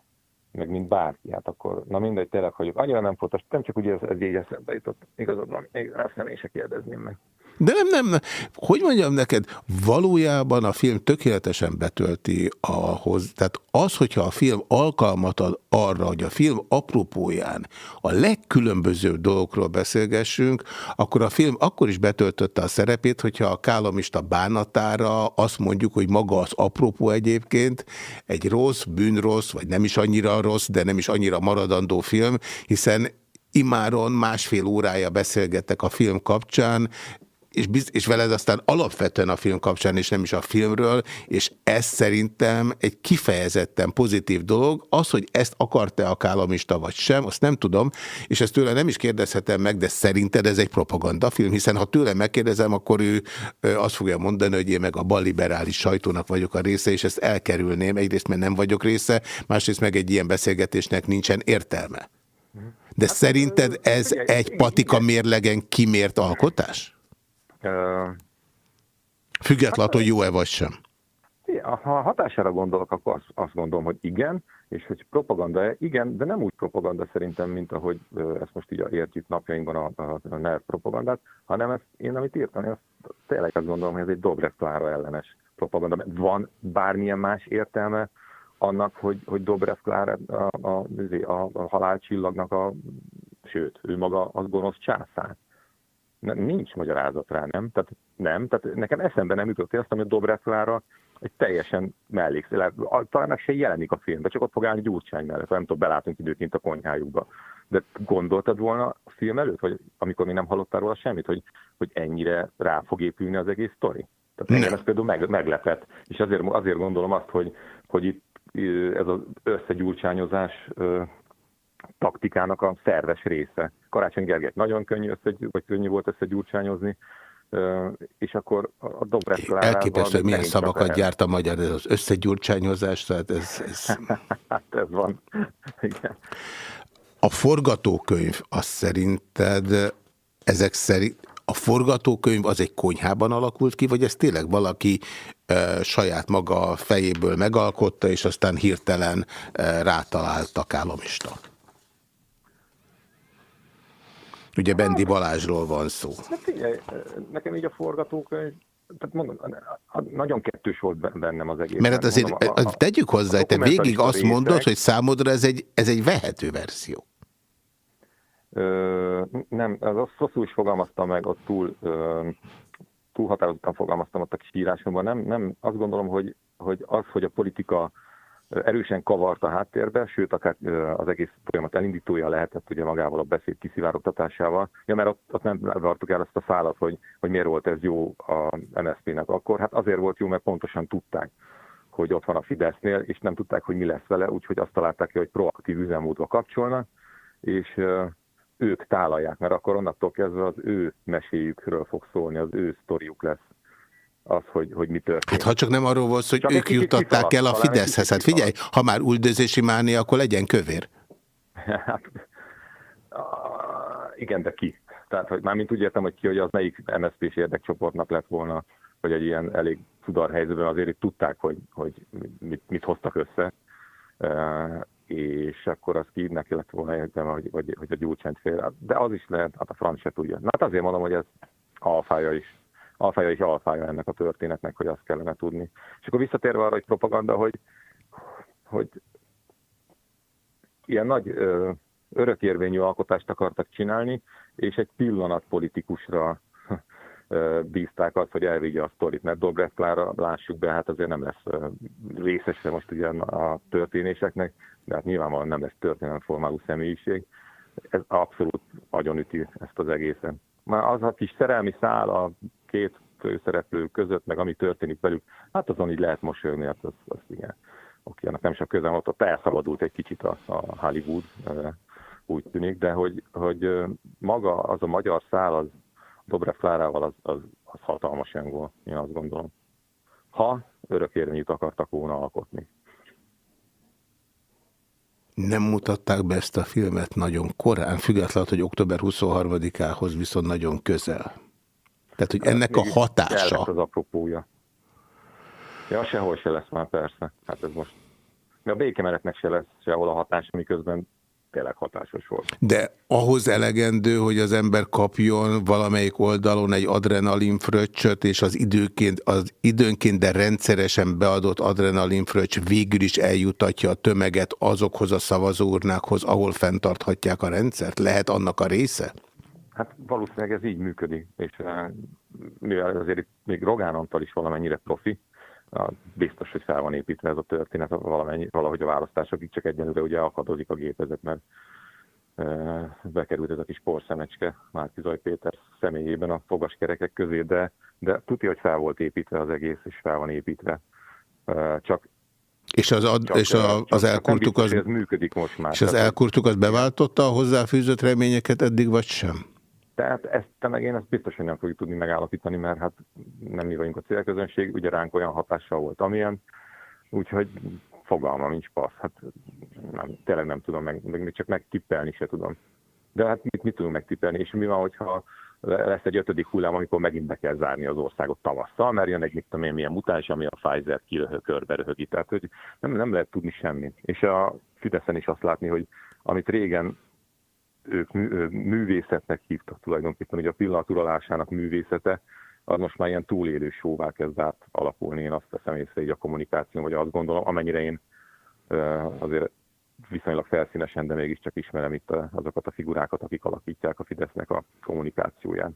Meg mint bárki. Hát akkor, na mindegy, tényleg, hogy ők annyira nem fontos, nem csak ugye ez, ez így eszembe jutott. Igazad van, még ezt nem én se kérdezném meg. De nem, nem, nem. Hogy mondjam neked, valójában a film tökéletesen betölti ahhoz, tehát az, hogyha a film alkalmat ad arra, hogy a film apropóján a legkülönbözőbb dolgokról beszélgessünk, akkor a film akkor is betöltötte a szerepét, hogyha a kálomista bánatára azt mondjuk, hogy maga az apropó egyébként egy rossz, bűnrossz, vagy nem is annyira rossz, de nem is annyira maradandó film, hiszen imáron másfél órája beszélgettek a film kapcsán, és, biz- és veled aztán alapvetően a film kapcsán, és nem is a filmről, és ez szerintem egy kifejezetten pozitív dolog. Az, hogy ezt akart-e a kálomista vagy sem, azt nem tudom, és ezt tőle nem is kérdezhetem meg, de szerinted ez egy propagandafilm, hiszen ha tőle megkérdezem, akkor ő azt fogja mondani, hogy én meg a balliberális sajtónak vagyok a része, és ezt elkerülném. Egyrészt, mert nem vagyok része, másrészt meg egy ilyen beszélgetésnek nincsen értelme. De szerinted ez figyelj, egy patika mérlegen kimért alkotás? Függetlenül, hogy jó-e vagy sem. Ha hatására gondolok, akkor azt, azt gondolom, hogy igen, és hogy propaganda, igen, de nem úgy propaganda szerintem, mint ahogy ezt most így értjük napjainkban a, a, a NER propagandát, hanem ezt, én amit írtam, én azt tényleg azt gondolom, hogy ez egy Dobrev Klára ellenes propaganda. Van bármilyen más értelme annak, hogy, hogy Dobrev Klára a, a, a, a halálcsillagnak a, sőt, ő maga az gonosz császár. Nem, nincs magyarázat rá, nem? Tehát nem, tehát nekem eszembe nem jutott azt, hogy a Dobrev Klára egy teljesen mellékszél. Talán meg se jelenik a filmben, csak ott fog állni Gyurcsány mellett, nem tudom, belátunk időként a konyhájukba. De gondoltad volna a film előtt, vagy amikor még nem hallottál róla semmit, hogy, hogy ennyire rá fog épülni az egész sztori? Tehát engem ez például meg, meglepett. És azért, azért gondolom azt, hogy, hogy itt ez az összegyurcsányozás taktikának a szerves része. Karácsony Gergely nagyon könnyű, össze, vagy könnyű volt összegyurcsányozni, és akkor a Dobrev Klárával Elképesztő, hogy milyen szavakat gyárt a magyar, ez az összegyurcsányozás, tehát ez, ez... Hát ez van. Igen. A forgatókönyv, az szerinted ezek szerint a forgatókönyv az egy konyhában alakult ki, vagy ez tényleg valaki e, saját maga fejéből megalkotta, és aztán hirtelen e, rátalált a kálomista? Ugye Bendi Balázsról van szó. Hát figyelj, nekem így a forgatókönyv, tehát mondom, nagyon kettős volt bennem az egész. Mert hát azért Mondom, a- a- tegyük hozzá, te végig azt mondod, részek- hogy számodra ez egy, ez egy vehető verzió. Ö, nem, az azt rosszul is fogalmaztam meg, ott túl, ö, túl határozottan fogalmaztam ott a kis írásomban. Nem, nem, azt gondolom, hogy, hogy az, hogy a politika erősen kavart a háttérbe, sőt, akár az egész folyamat elindítója lehetett ugye magával a beszéd kiszivárogtatásával. Ja, mert ott, ott nem vartuk el azt a szálat, hogy, hogy miért volt ez jó a MSZP-nek akkor. Hát azért volt jó, mert pontosan tudták, hogy ott van a Fidesznél, és nem tudták, hogy mi lesz vele, úgyhogy azt találták ki, hogy proaktív üzemmódba kapcsolnak, és ők tálalják, mert akkor onnantól kezdve az ő meséjükről fog szólni, az ő sztoriuk lesz az, hogy, hogy mi történt. Hát ha csak nem arról volt, hogy Csak ők juttatták el a Fideszhez. Hát figyelj, ha már üldözési mánia, akkor legyen kövér. Hát, Igen, de ki? Tehát, hogy mármint úgy értem, hogy ki, hogy az melyik MSZP-s érdekcsoportnak lett volna, hogy egy ilyen elég tudar helyzetben azért itt tudták, hogy, hogy mit, mit hoztak össze, és akkor az ki neki lett volna értem, hogy, hogy, hogy a gyurcsányt fél. De az is lehet, hát a franc se tudja. Na hát azért mondom, hogy ez alfája is alfája és alfája ennek a történetnek, hogy azt kellene tudni. És akkor visszatérve arra, hogy propaganda, hogy, hogy ilyen nagy ö, örökérvényű alkotást akartak csinálni, és egy pillanat politikusra bízták azt, hogy elvigye a sztorit, mert Dobrev Klára, lássuk be, hát azért nem lesz részese most ugye a történéseknek, de hát nyilvánvalóan nem lesz történelemformálú személyiség. Ez abszolút agyonüti ezt az egészet. Már az a kis szerelmi szál a két főszereplő között, meg ami történik velük, hát azon így lehet mosolyogni, hát az, az igen. Oké, annak nem sok közel, ott, ott elszabadult egy kicsit a, a Hollywood, úgy tűnik, de hogy, hogy maga az a magyar szál, az Dobrev Klárával az, az, az hatalmas volt, én azt gondolom. Ha örökérvényűt akartak volna alkotni. Nem mutatták be ezt a filmet nagyon korán, függetlenül, hogy október 23-ához viszont nagyon közel. Tehát, hogy ennek a hatása... az apropója. Ja, sehol se lesz már persze. Hát ez most... Mi a békemeretnek se lesz sehol a hatása, miközben tényleg hatásos volt. De ahhoz elegendő, hogy az ember kapjon valamelyik oldalon egy adrenalinfröccsöt, és az időként, az időnként, de rendszeresen beadott adrenalinfröccs végül is eljutatja a tömeget azokhoz a szavazóurnákhoz, ahol fenntarthatják a rendszert? Lehet annak a része? Hát valószínűleg ez így működik, és eh, mivel azért itt még Rogán Antal is valamennyire profi, biztos, hogy fel van építve ez a történet valamennyi, valahogy a választásokig, csak egyenlőre ugye akadozik a gépezet, mert eh, bekerült ez a kis porszemecske Márki Zaj Péter személyében a fogaskerekek közé, de, de tudja, hogy fel volt építve az egész, és fel van építve. Eh, csak és az, ad, csak, és a, az elkurtuk az, működik most már. És az elkurtuk az beváltotta a hozzáfűzött reményeket eddig, vagy sem? Tehát ezt te meg én ezt biztos, hogy nem fogjuk tudni megállapítani, mert hát nem mi vagyunk a célközönség, ugye ránk olyan hatással volt, amilyen, úgyhogy fogalmam nincs passz. Hát nem, tényleg nem tudom, meg, meg csak megtippelni se tudom. De hát mit, mit tudunk megtippelni, és mi van, hogyha lesz egy ötödik hullám, amikor megint be kell zárni az országot tavasszal, mert jön egy mit tudom én milyen mutáns, ami a Pfizer kilöhö, körbe röhögi. Tehát hogy nem, nem lehet tudni semmit. És a Fideszen is azt látni, hogy amit régen ők művészetnek hívtak tulajdonképpen, hogy a pillanat uralásának művészete, az most már ilyen túlélő sóvá kezd át alakulni, én azt teszem észre így a kommunikáció, vagy azt gondolom, amennyire én azért viszonylag felszínesen, de mégiscsak ismerem itt azokat a figurákat, akik alakítják a Fidesznek a kommunikációját.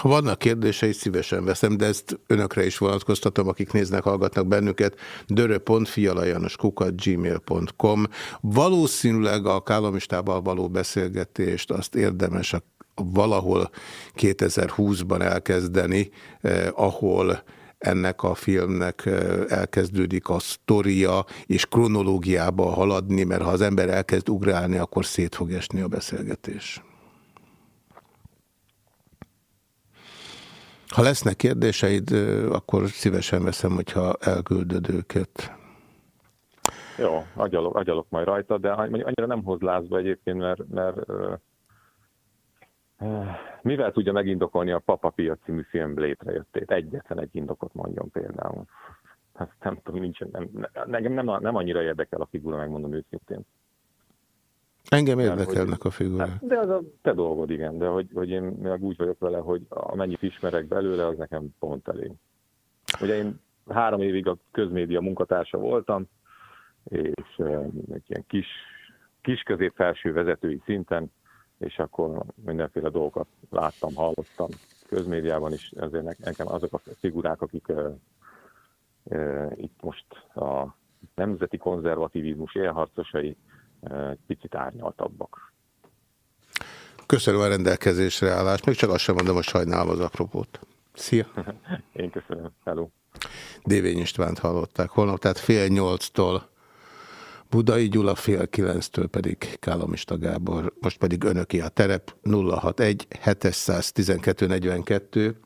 Ha vannak kérdései, szívesen veszem, de ezt önökre is vonatkoztatom, akik néznek, hallgatnak bennünket. dörö.fialajanoskukat.gmail.com Valószínűleg a kállamistával való beszélgetést azt érdemes a, valahol 2020-ban elkezdeni, eh, ahol ennek a filmnek eh, elkezdődik a sztoria, és kronológiába haladni, mert ha az ember elkezd ugrálni, akkor szét fog esni a beszélgetés. Ha lesznek kérdéseid, akkor szívesen veszem, hogyha elküldöd őket. Jó, agyalok, agyalok majd rajta, de annyira nem hoz lázba egyébként, mert, mert mivel tudja megindokolni a Papa Pia című film létrejöttét? Egyetlen egy indokot mondjon például. Ezt nem tudom, nincsen, nem, nekem nem, nem annyira érdekel a figura, megmondom őszintén. Engem érdekelnek a figurák. Hát, de az a te dolgod, igen, de hogy, hogy én meg úgy vagyok vele, hogy amennyit ismerek belőle, az nekem pont elég. Ugye én három évig a közmédia munkatársa voltam, és egy ilyen kis, kis közép-felső vezetői szinten, és akkor mindenféle dolgokat láttam, hallottam közmédiában is, ezért nekem azok a figurák, akik uh, uh, itt most a nemzeti konzervativizmus élharcosai, picit árnyaltabbak. Köszönöm a rendelkezésre állást, még csak azt sem mondom, hogy sajnálom az apropót. Szia! Én köszönöm. Hello! Dévény Istvánt hallották holnap, tehát fél nyolctól Budai Gyula, fél kilenctől pedig Kálomista Gábor, most pedig önöki a terep 061 712 42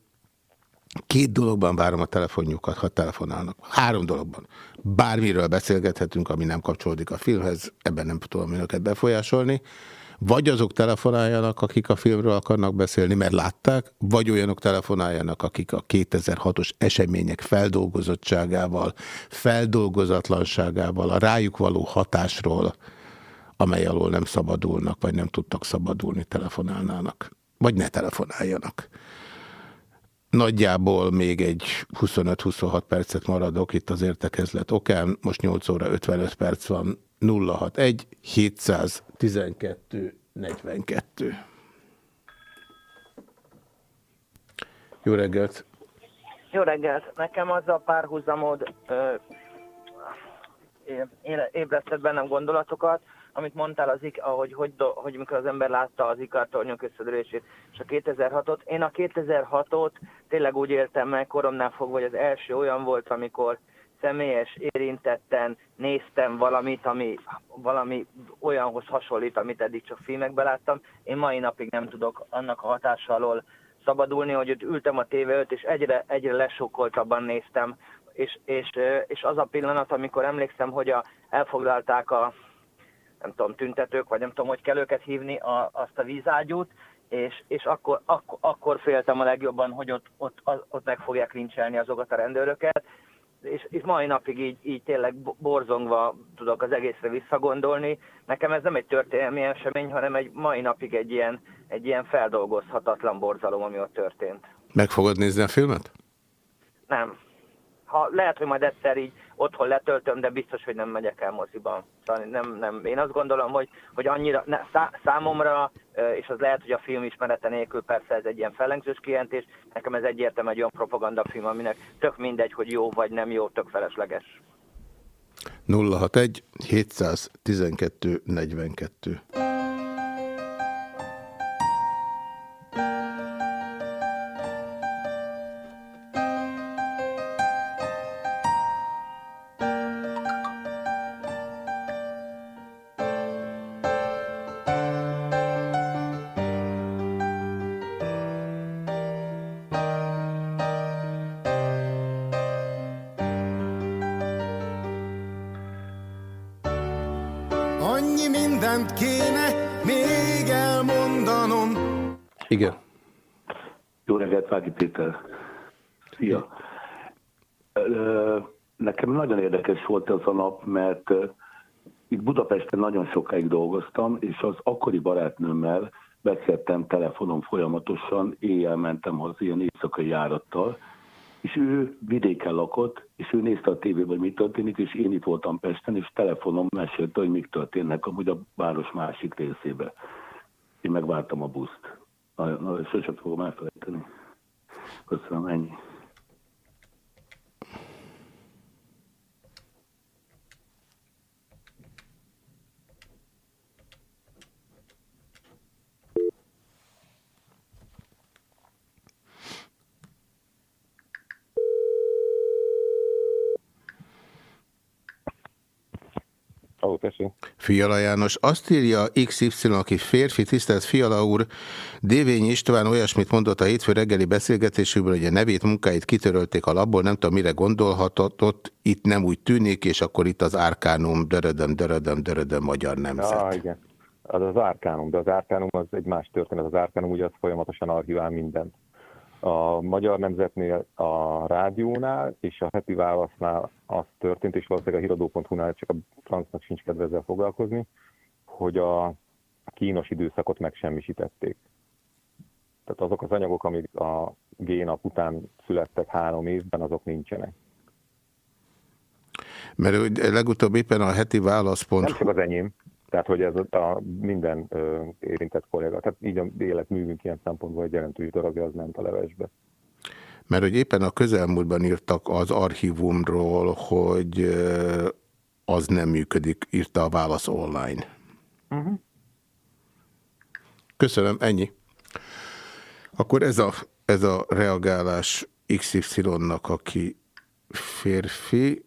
Két dologban várom a telefonjukat, ha telefonálnak. Három dologban. Bármiről beszélgethetünk, ami nem kapcsolódik a filmhez, ebben nem tudom önöket befolyásolni. Vagy azok telefonáljanak, akik a filmről akarnak beszélni, mert látták, vagy olyanok telefonáljanak, akik a 2006-os események feldolgozottságával, feldolgozatlanságával, a rájuk való hatásról, amely alól nem szabadulnak, vagy nem tudtak szabadulni, telefonálnának. Vagy ne telefonáljanak. Nagyjából még egy 25-26 percet maradok itt az értekezlet okán. Most 8 óra 55 perc van. 061 712 42. Jó reggelt! Jó reggelt! Nekem az a párhuzamod ö, ébresztett bennem gondolatokat, amit mondtál, az, ahogy, hogy, hogy mikor az ember látta az ikartornyok összedörését, és a 2006-ot. Én a 2006-ot tényleg úgy éltem meg koromnál fogva, hogy az első olyan volt, amikor személyes érintetten néztem valamit, ami valami olyanhoz hasonlít, amit eddig csak filmekben láttam. Én mai napig nem tudok annak a hatása alól szabadulni, hogy ott ültem a tévé és egyre, egyre lesokkoltabban néztem. És, és, és az a pillanat, amikor emlékszem, hogy a, elfoglalták a, nem tudom, tüntetők, vagy nem tudom, hogy kell őket hívni, a, azt a vízágyút, és, és akkor, akkor, akkor féltem a legjobban, hogy ott, ott, ott meg fogják lincselni azokat a rendőröket, és, és mai napig így, így tényleg borzongva tudok az egészre visszagondolni. Nekem ez nem egy történelmi esemény, hanem egy mai napig egy ilyen, egy ilyen feldolgozhatatlan borzalom, ami ott történt. Meg fogod nézni a filmet? Nem ha lehet, hogy majd egyszer így otthon letöltöm, de biztos, hogy nem megyek el moziba. Szóval nem, nem. Én azt gondolom, hogy, hogy annyira ne, szá, számomra, és az lehet, hogy a film ismerete nélkül persze ez egy ilyen fellengzős kijelentés, nekem ez egyértelműen egy olyan propagandafilm, aminek tök mindegy, hogy jó vagy nem jó, tök felesleges. 061 712 42 az a nap, mert itt Budapesten nagyon sokáig dolgoztam, és az akkori barátnőmmel beszéltem telefonon folyamatosan, éjjel mentem haza ilyen éjszakai járattal, és ő vidéken lakott, és ő nézte a tévében, hogy mi történik, és én itt voltam Pesten, és telefonon mesélte, hogy mik történnek amúgy a város másik részébe. Én megvártam a buszt. Na, na sosem fogom elfelejteni. Köszönöm, ennyi. Fiala János. Azt írja XY, aki férfi, tisztelt Fiala úr, Dévényi István olyasmit mondott a hétfő reggeli beszélgetésükből, hogy a nevét, munkáit kitörölték a labból, nem tudom mire gondolhatott, itt nem úgy tűnik, és akkor itt az Árkánum, dörödöm, dörödöm, dörödöm, magyar nemzet. Ja, igen. Az az Árkánum, de az Árkánum az egy más történet. Az Árkánum ugye az folyamatosan archivál mindent a Magyar Nemzetnél, a rádiónál és a heti válasznál az történt, és valószínűleg a híradó.hu-nál csak a francnak sincs kedve ezzel foglalkozni, hogy a kínos időszakot megsemmisítették. Tehát azok az anyagok, amik a génap után születtek három évben, azok nincsenek. Mert legutóbb éppen a heti válasz.hu... Nem csak az enyém, tehát, hogy ez a minden érintett kolléga. Tehát így a életművünk ilyen szempontból egy jelentős darabja az ment a levesbe. Mert hogy éppen a közelmúltban írtak az archívumról, hogy az nem működik, írta a válasz online. Uh mhm. -huh. Köszönöm, ennyi. Akkor ez a, ez a reagálás XY-nak, aki férfi,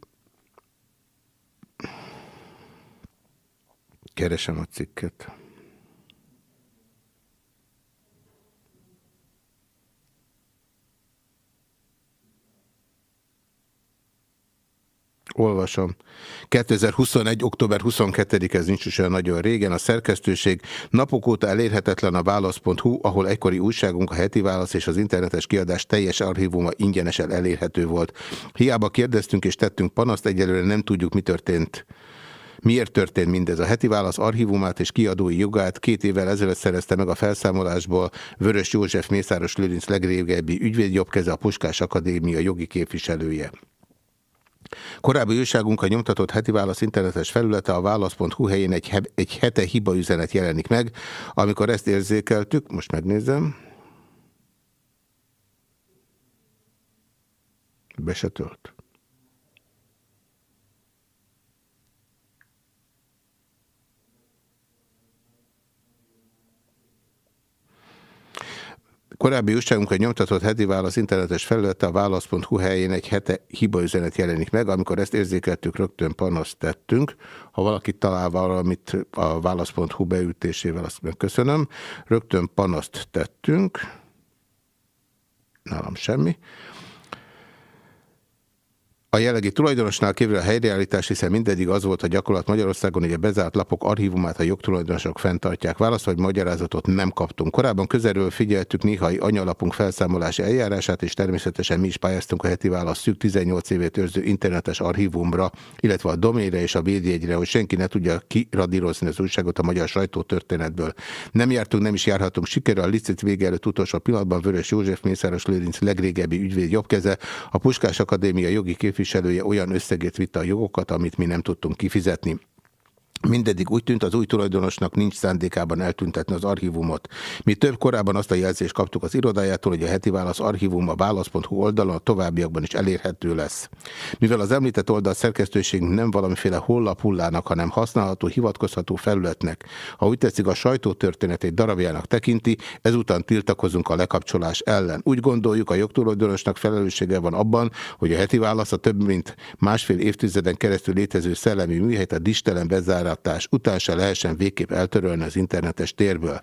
Keresem a cikket. olvasom. 2021. október 22 ez nincs is olyan nagyon régen. A szerkesztőség napok óta elérhetetlen a válasz.hu, ahol egykori újságunk, a heti válasz és az internetes kiadás teljes archívuma ingyenesen elérhető volt. Hiába kérdeztünk és tettünk panaszt, egyelőre nem tudjuk, mi történt Miért történt mindez? A heti válasz archívumát és kiadói jogát két évvel ezelőtt szerezte meg a felszámolásból Vörös József Mészáros Lőrinc legrégebbi ügyvédjobbkeze, a Puskás Akadémia jogi képviselője. Korábbi újságunk a nyomtatott heti válasz internetes felülete a válasz.hu helyén egy, he egy hete hiba üzenet jelenik meg. Amikor ezt érzékeltük, most megnézem. Be se tölt. Korábbi újságunk, a nyomtatott heti válasz internetes felülete a válasz.hu helyén egy hete hibaüzenet jelenik meg, amikor ezt érzékeltük, rögtön panaszt tettünk. Ha valaki talál valamit a válasz.hu beütésével, azt megköszönöm. Rögtön panaszt tettünk. Nálam semmi. A jellegi tulajdonosnál kívül a helyreállítás, hiszen mindedig az volt a gyakorlat Magyarországon, hogy a bezárt lapok archívumát a jogtulajdonosok fenntartják. Válasz vagy magyarázatot nem kaptunk. Korábban közelről figyeltük néhai anyalapunk felszámolási eljárását, és természetesen mi is pályáztunk a heti válasz szűk 18 évét őrző internetes archívumra, illetve a domére és a védjegyre, hogy senki ne tudja kiradírozni az újságot a magyar sajtótörténetből. Nem jártunk, nem is járhatunk sikerrel. A licit vége előtt utolsó pillanatban Vörös József Mészáros Lőrinc legrégebbi ügyvéd jobbkeze, a Puskás Akadémia jogi képviselője olyan összegét vitte a jogokat, amit mi nem tudtunk kifizetni. Mindeddig úgy tűnt, az új tulajdonosnak nincs szándékában eltüntetni az archívumot. Mi több korábban azt a jelzést kaptuk az irodájától, hogy a heti válasz archívum a válasz.hu oldalon a továbbiakban is elérhető lesz. Mivel az említett oldal szerkesztőség nem valamiféle hollap hullának, hanem használható, hivatkozható felületnek, ha úgy tetszik a sajtótörténetét darabjának tekinti, ezután tiltakozunk a lekapcsolás ellen. Úgy gondoljuk, a jogtulajdonosnak felelőssége van abban, hogy a heti válasz a több mint másfél évtizeden keresztül létező szellemi műhelyt a distelen bezár lejáratás után se lehessen végképp eltörölni az internetes térből.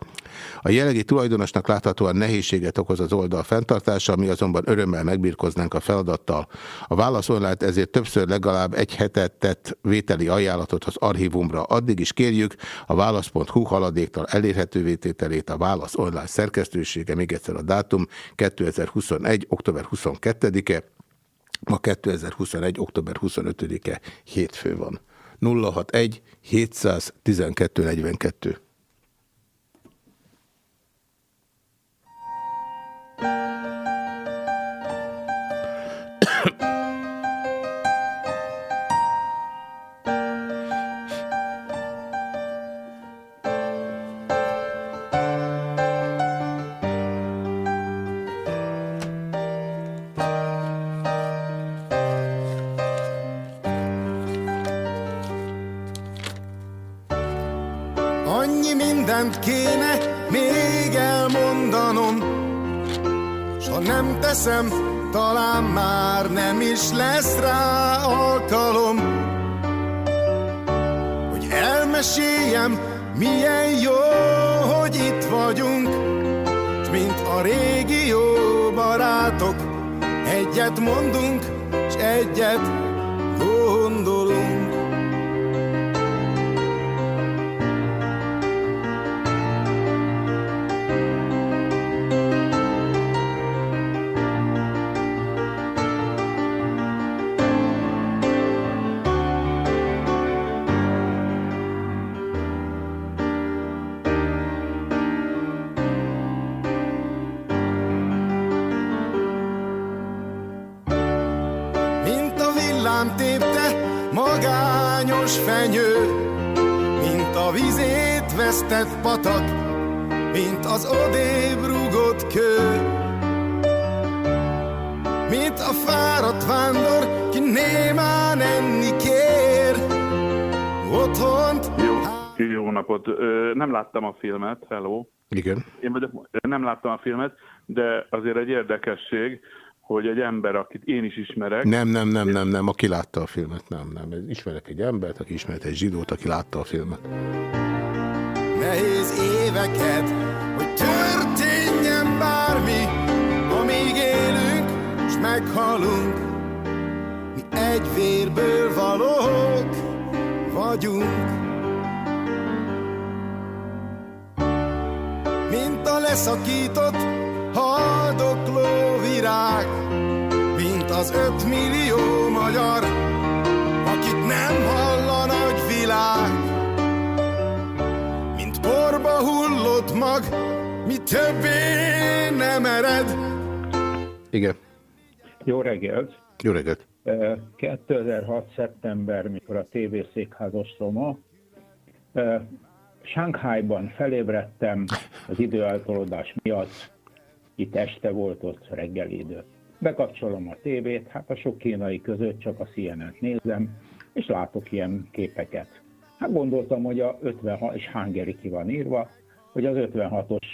A jelenlegi tulajdonosnak láthatóan nehézséget okoz az oldal fenntartása, mi azonban örömmel megbírkoznánk a feladattal. A válasz online ezért többször legalább egy hetet tett vételi ajánlatot az archívumra. Addig is kérjük a válasz.hu haladéktal elérhetővé tételét a válasz online szerkesztősége, még egyszer a dátum 2021. október 22-e, Ma 2021. október 25-e hétfő van. 061 712 42. Annyi teszem, talán már nem is lesz rá alkalom, Hogy elmeséljem, milyen jó, hogy itt vagyunk, S mint a régi jó barátok, egyet mondunk, s egyet vesztett patak, mint az odébb rúgott kő. Mint a fáradt vándor, ki némán enni kér, otthont Jó, jó napot. Nem láttam a filmet, hello. Igen. Én vagyok, nem láttam a filmet, de azért egy érdekesség, hogy egy ember, akit én is ismerek, Nem, nem, nem, nem, nem, aki látta a filmet, nem, nem. Ismerek egy embert, aki ismert egy zsidót, aki látta a filmet. Nehéz éveket, hogy történjen bármi, amíg élünk, s meghalunk. Mi egy vérből valók vagyunk. Mint a leszakított haldokló virág, mint az ötmillió magyar, akit nem hall a nagy világ. Hullott mag, mi többé nem ered. Igen. Jó reggelt! Jó reggelt! 2006. szeptember, mikor a TV székház ostroma. Sánkhájban felébredtem az időeltolódás miatt, itt este volt, ott reggeli idő. Bekapcsolom a tévét, hát a sok kínai között csak a CNN-t nézem, és látok ilyen képeket. Hát gondoltam, hogy a 56, és hangeri ki van írva, hogy az 56-os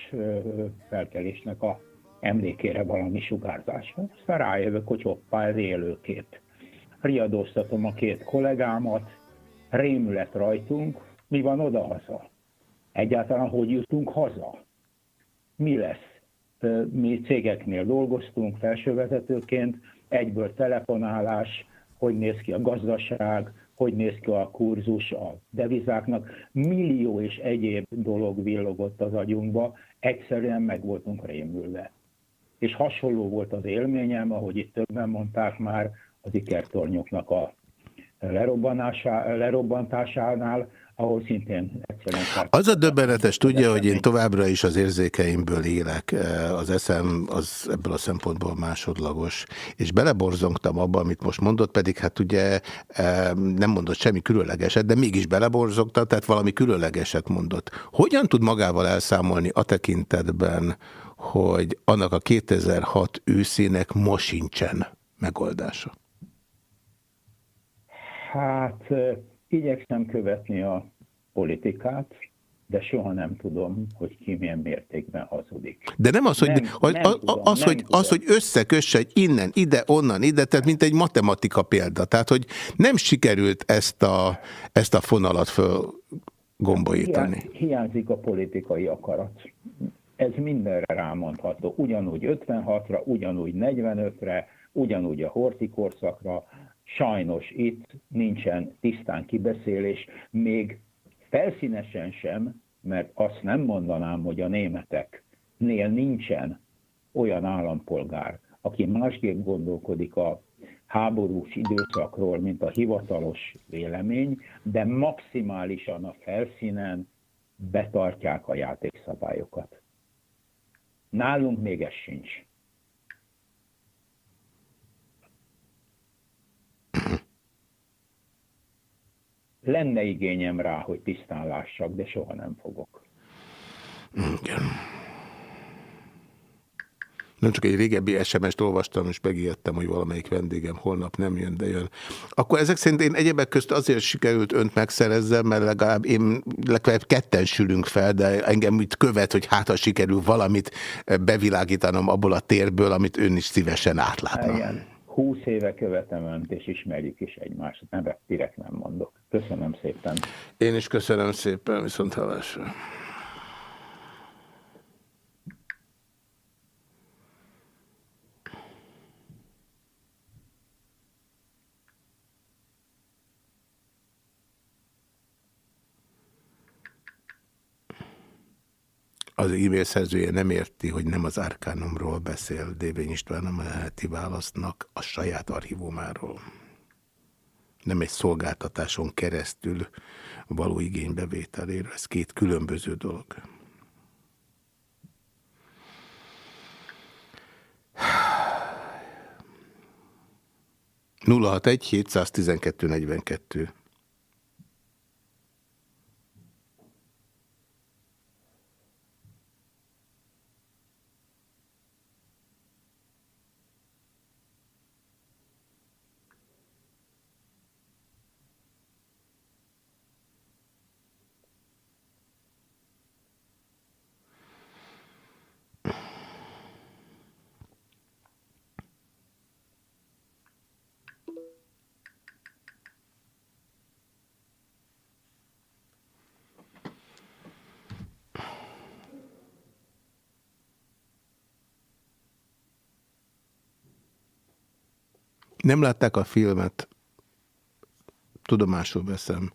felkelésnek a emlékére valami sugárzás. Aztán rájövök, hogy hoppá, ez élőkép. Riadóztatom a két kollégámat, rémület rajtunk, mi van oda-haza? Egyáltalán hogy jutunk haza? Mi lesz? Mi cégeknél dolgoztunk felsővezetőként, egyből telefonálás, hogy néz ki a gazdaság, hogy néz ki a kurzus a devizáknak. Millió és egyéb dolog villogott az agyunkba, egyszerűen meg voltunk rémülve. És hasonló volt az élményem, ahogy itt többen mondták már, az ikertornyoknak a lerobbantásánál, ahol szintén egyszerűen... Az a döbbenetes, tudja, hogy én továbbra is az érzékeimből élek. Az eszem az ebből a szempontból másodlagos. És beleborzongtam abba, amit most mondott, pedig hát ugye nem mondott semmi különlegeset, de mégis beleborzongta, tehát valami különlegeset mondott. Hogyan tud magával elszámolni a tekintetben, hogy annak a 2006 őszének most sincsen megoldása? Hát igyekszem követni a politikát, de soha nem tudom, hogy ki milyen mértékben hazudik. De nem az, hogy, nem, hogy, nem az, tudom, az, nem hogy, tudom. az, hogy összekösse egy innen, ide, onnan, ide, tehát mint egy matematika példa. Tehát, hogy nem sikerült ezt a, ezt a fonalat fölgombolítani. Hiá, hiányzik a politikai akarat. Ez mindenre rámondható. Ugyanúgy 56-ra, ugyanúgy 45-re, ugyanúgy a horti korszakra, sajnos itt nincsen tisztán kibeszélés, még felszínesen sem, mert azt nem mondanám, hogy a németeknél nincsen olyan állampolgár, aki másképp gondolkodik a háborús időszakról, mint a hivatalos vélemény, de maximálisan a felszínen betartják a játékszabályokat. Nálunk még ez sincs. Lenne igényem rá, hogy tisztán lássak, de soha nem fogok. Igen. Nem csak egy régebbi SMS-t olvastam, és megijedtem, hogy valamelyik vendégem holnap nem jön, de jön. Akkor ezek szerint én egyebek közt azért sikerült önt megszerezzem, mert legalább én legalább ketten sülünk fel, de engem itt követ, hogy hát ha sikerül valamit bevilágítanom abból a térből, amit ön is szívesen átlátna. Igen. 20 éve követem önt, és ismerjük is egymást. Nevet direkt nem mondok. Köszönöm szépen. Én is köszönöm szépen, viszont hallásra. Az e-mail szerzője nem érti, hogy nem az árkánomról beszél Dévény István a heti válasznak a saját archívumáról. Nem egy szolgáltatáson keresztül való igénybevételéről. Ez két különböző dolog. nulla hat egy 712 42 Nem látták a filmet, tudomásul veszem.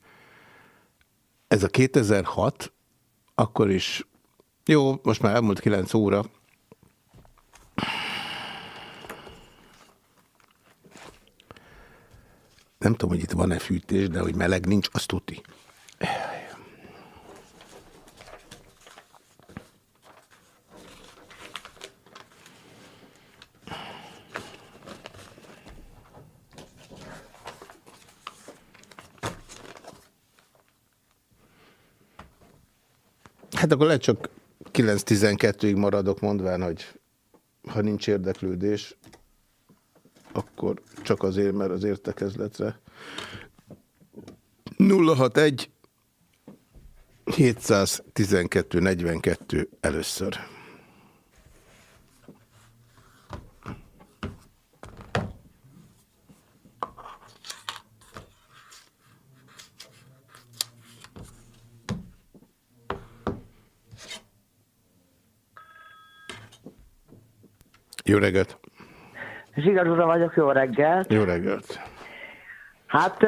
Ez a 2006, akkor is, jó, most már elmúlt 9 óra, nem tudom, hogy itt van-e fűtés, de hogy meleg nincs, azt tuti. Hát akkor lehet csak 9-12-ig maradok mondván, hogy ha nincs érdeklődés, akkor csak azért, mert az értekezletre. 061 712 42 először. Jó reggelt! Zsigar Zsuzsa vagyok, jó reggelt. Jó reggelt! Hát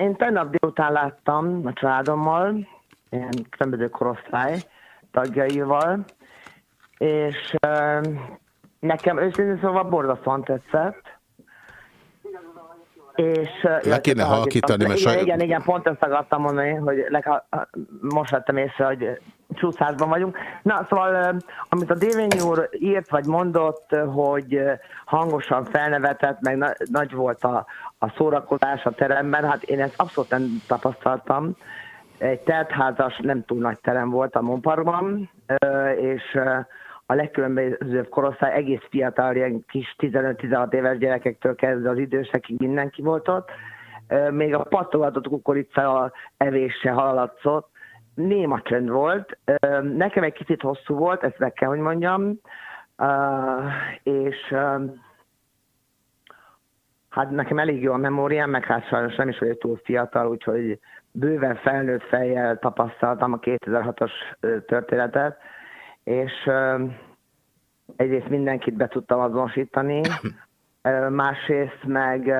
én tegnap délután láttam a családommal, ilyen különböző korosztály tagjaival, és nekem őszintén szóval borzasztóan tetszett. És, Le kéne halkítani, mert igen, saj- igen, igen, pont ezt akartam mondani, hogy leg, most vettem észre, hogy csúszásban vagyunk. Na, szóval, amit a Dévényi úr írt, vagy mondott, hogy hangosan felnevetett, meg na, nagy volt a, a szórakozás a teremben, hát én ezt abszolút nem tapasztaltam. Egy teltházas, nem túl nagy terem volt a Monparkban, és a legkülönbözőbb korosztály, egész fiatal, ilyen kis 15-16 éves gyerekektől kezdve az idősekig mindenki volt ott. Még a pattogatott kukorica evése hallatszott, néma csönd volt. Nekem egy kicsit hosszú volt, ezt meg kell, hogy mondjam. És hát nekem elég jó a memóriám, meg hát sajnos nem is vagyok túl fiatal, úgyhogy bőven felnőtt fejjel tapasztaltam a 2006-os ö, történetet, és egyrészt mindenkit be tudtam azonosítani, másrészt meg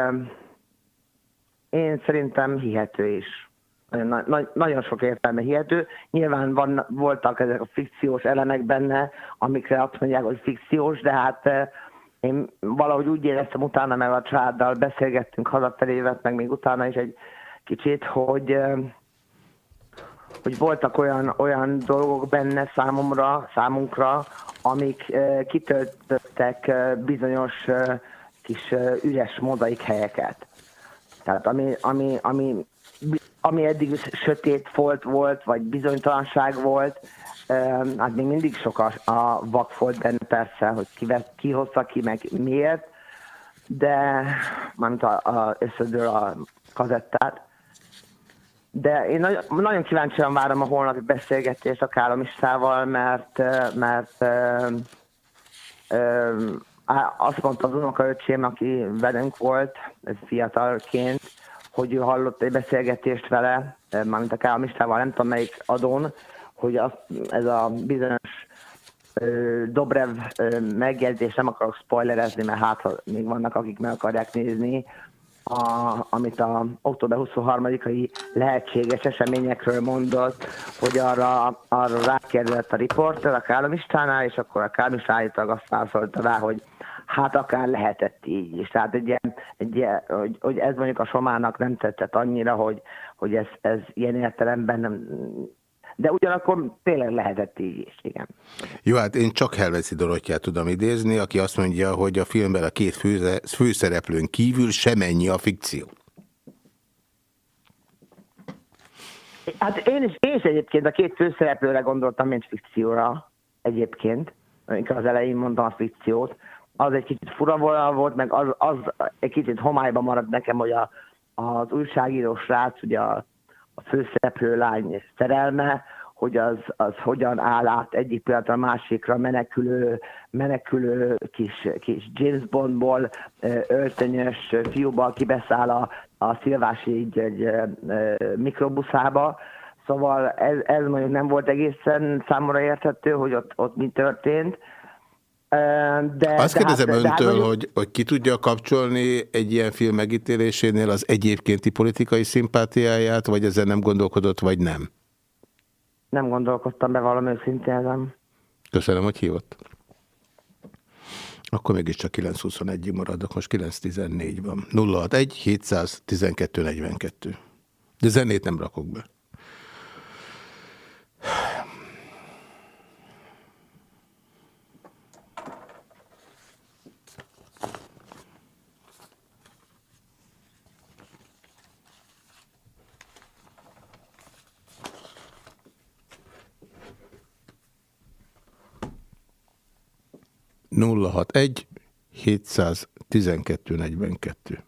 én szerintem hihető is. Nagyon, na- na- nagyon sok értelme hihető. Nyilván van, voltak ezek a fikciós elemek benne, amikre azt mondják, hogy fikciós, de hát én valahogy úgy éreztem utána, meg a családdal beszélgettünk hazafelé, meg még utána is egy kicsit, hogy, hogy voltak olyan, olyan dolgok benne számomra, számunkra, amik eh, kitöltöttek eh, bizonyos eh, kis üres mozaik helyeket. Tehát ami, ami, ami, ami eddig sötét volt, volt, vagy bizonytalanság volt, hát még mindig sok a, a vakfolt benne persze, hogy ki, ki hozta ki, meg miért, de mármint a, a, összedől a kazettát. De én nagyon, kíváncsian várom a holnapi beszélgetést a Kálomistával, mert, mert em, á- azt mondta az unokaöcsém, aki velünk volt, fiatalként, hogy ő hallott egy beszélgetést vele, mármint a Kálmistával, nem tudom melyik adón, hogy az, ez a bizonyos ö, Dobrev ö, megjegyzés, nem akarok spoilerezni, mert hát még vannak, akik meg akarják nézni, a, amit a október 23-ai lehetséges eseményekről mondott, hogy arra, arra rákérdezett a riporter a Kálomistánál, és akkor a Kálomistán állítólag azt válaszolta rá, hogy hát akár lehetett így is. Tehát egy ilyen, egy ilyen hogy, hogy, ez mondjuk a somának nem tetszett annyira, hogy, hogy ez, ez ilyen értelemben nem, de ugyanakkor tényleg lehetett így is, igen. Jó, hát én csak Helveci Dorottyát tudom idézni, aki azt mondja, hogy a filmben a két főszereplőn kívül semennyi a fikció. Hát én is, én is egyébként a két főszereplőre gondoltam, mint fikcióra egyébként. Amikor az elején mondtam a fikciót. Az egy kicsit fura volt, meg az, az egy kicsit homályba maradt nekem, hogy a, az újságíró srác, ugye a, a főszereplő lány szerelme, hogy az, az hogyan áll át egyik pillanatra a másikra menekülő, menekülő kis, kis James Bondból öltönyös fiúba, aki beszáll a, a Szilvási egy, egy mikrobuszába. Szóval ez, ez mondjuk nem volt egészen számomra érthető, hogy ott, ott mi történt. De, Azt kérdezem de hát, öntől, de hát, hogy, hogy ki tudja kapcsolni egy ilyen film megítélésénél az egyébkénti politikai szimpátiáját, vagy ezzel nem gondolkodott, vagy nem? Nem gondolkodtam be valami őszintén ezen. Köszönöm, hogy hívott. Akkor mégiscsak 921-ig maradok, most 914 van. 061 712 42. De zenét nem rakok be. Nulla hat egy 712 42.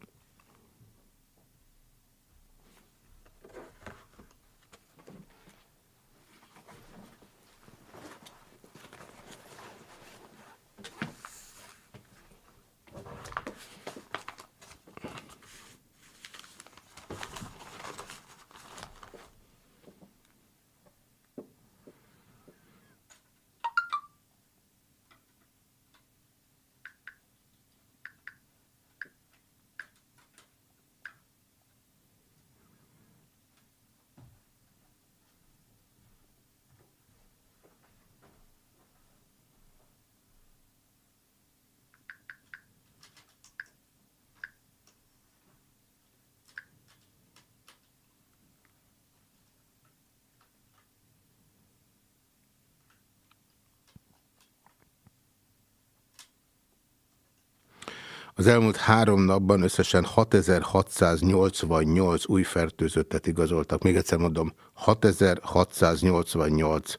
Az elmúlt három napban összesen 6688 új fertőzöttet igazoltak. Még egyszer mondom, 6688.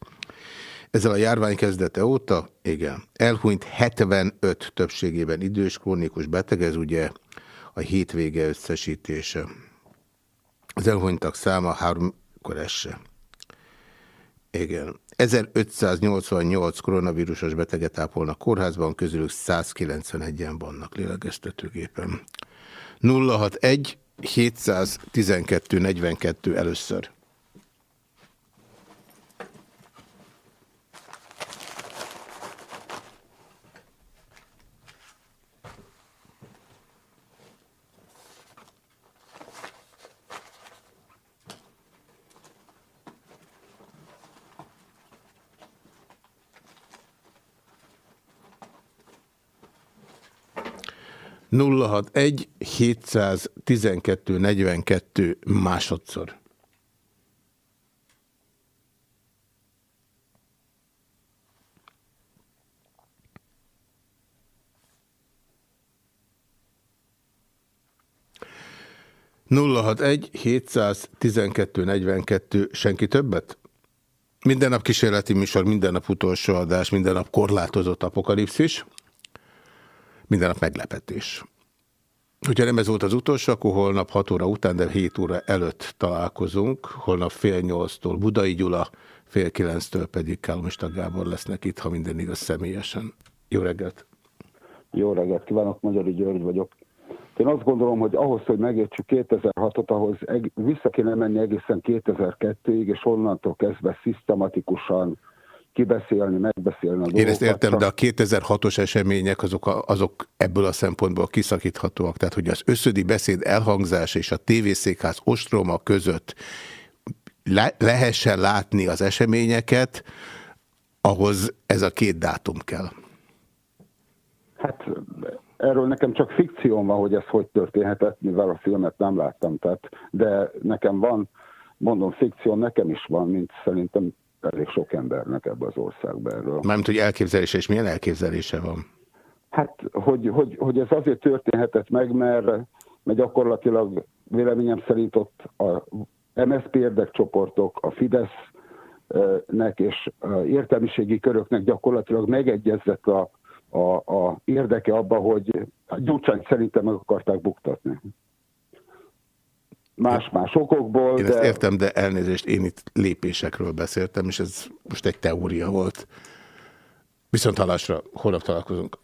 Ezzel a járvány kezdete óta, igen, elhunyt 75 többségében idős, krónikus beteg, ez ugye a hétvége összesítése. Az elhunytak száma háromkor esse. Igen. 1588 koronavírusos beteget ápolnak kórházban, közülük 191-en vannak lélegeztetőgépen. 061 712 42 először. 061 712 42 másodszor. nulla hat egy 712 42 senki többet? Minden nap kísérleti műsor, minden nap utolsó adás, minden nap korlátozott apokalipszis minden nap meglepetés. Hogyha nem ez volt az utolsó, akkor holnap 6 óra után, de 7 óra előtt találkozunk. Holnap fél nyolctól Budai Gyula, fél kilenctől pedig Kálmista Gábor lesznek itt, ha minden igaz személyesen. Jó reggelt! Jó reggelt kívánok, Magyari György vagyok. Én azt gondolom, hogy ahhoz, hogy megértsük 2006-ot, ahhoz vissza kéne menni egészen 2002-ig, és onnantól kezdve szisztematikusan kibeszélni, megbeszélni a dolgokat. Én ezt értem, de a 2006-os események azok, azok ebből a szempontból kiszakíthatóak. Tehát, hogy az összödi beszéd elhangzás és a tévészékház ostroma között le lehessen látni az eseményeket, ahhoz ez a két dátum kell. Hát erről nekem csak fikcióm van, hogy ez hogy történhetett, mivel a filmet nem láttam. Tehát, de nekem van, mondom, fikció nekem is van, mint szerintem elég sok embernek ebbe az országba erről. Mármint, hogy elképzelése, és milyen elképzelése van? Hát, hogy, hogy, hogy ez azért történhetett meg, mert, mert gyakorlatilag véleményem szerint ott a MSZP érdekcsoportok, a Fidesznek és a értelmiségi köröknek gyakorlatilag megegyezett a, a, a érdeke abba, hogy Gyurcsányt szerintem meg akarták buktatni más-más okokból. Én de... ezt értem, de elnézést, én itt lépésekről beszéltem, és ez most egy teória volt. Viszont halásra, holnap találkozunk.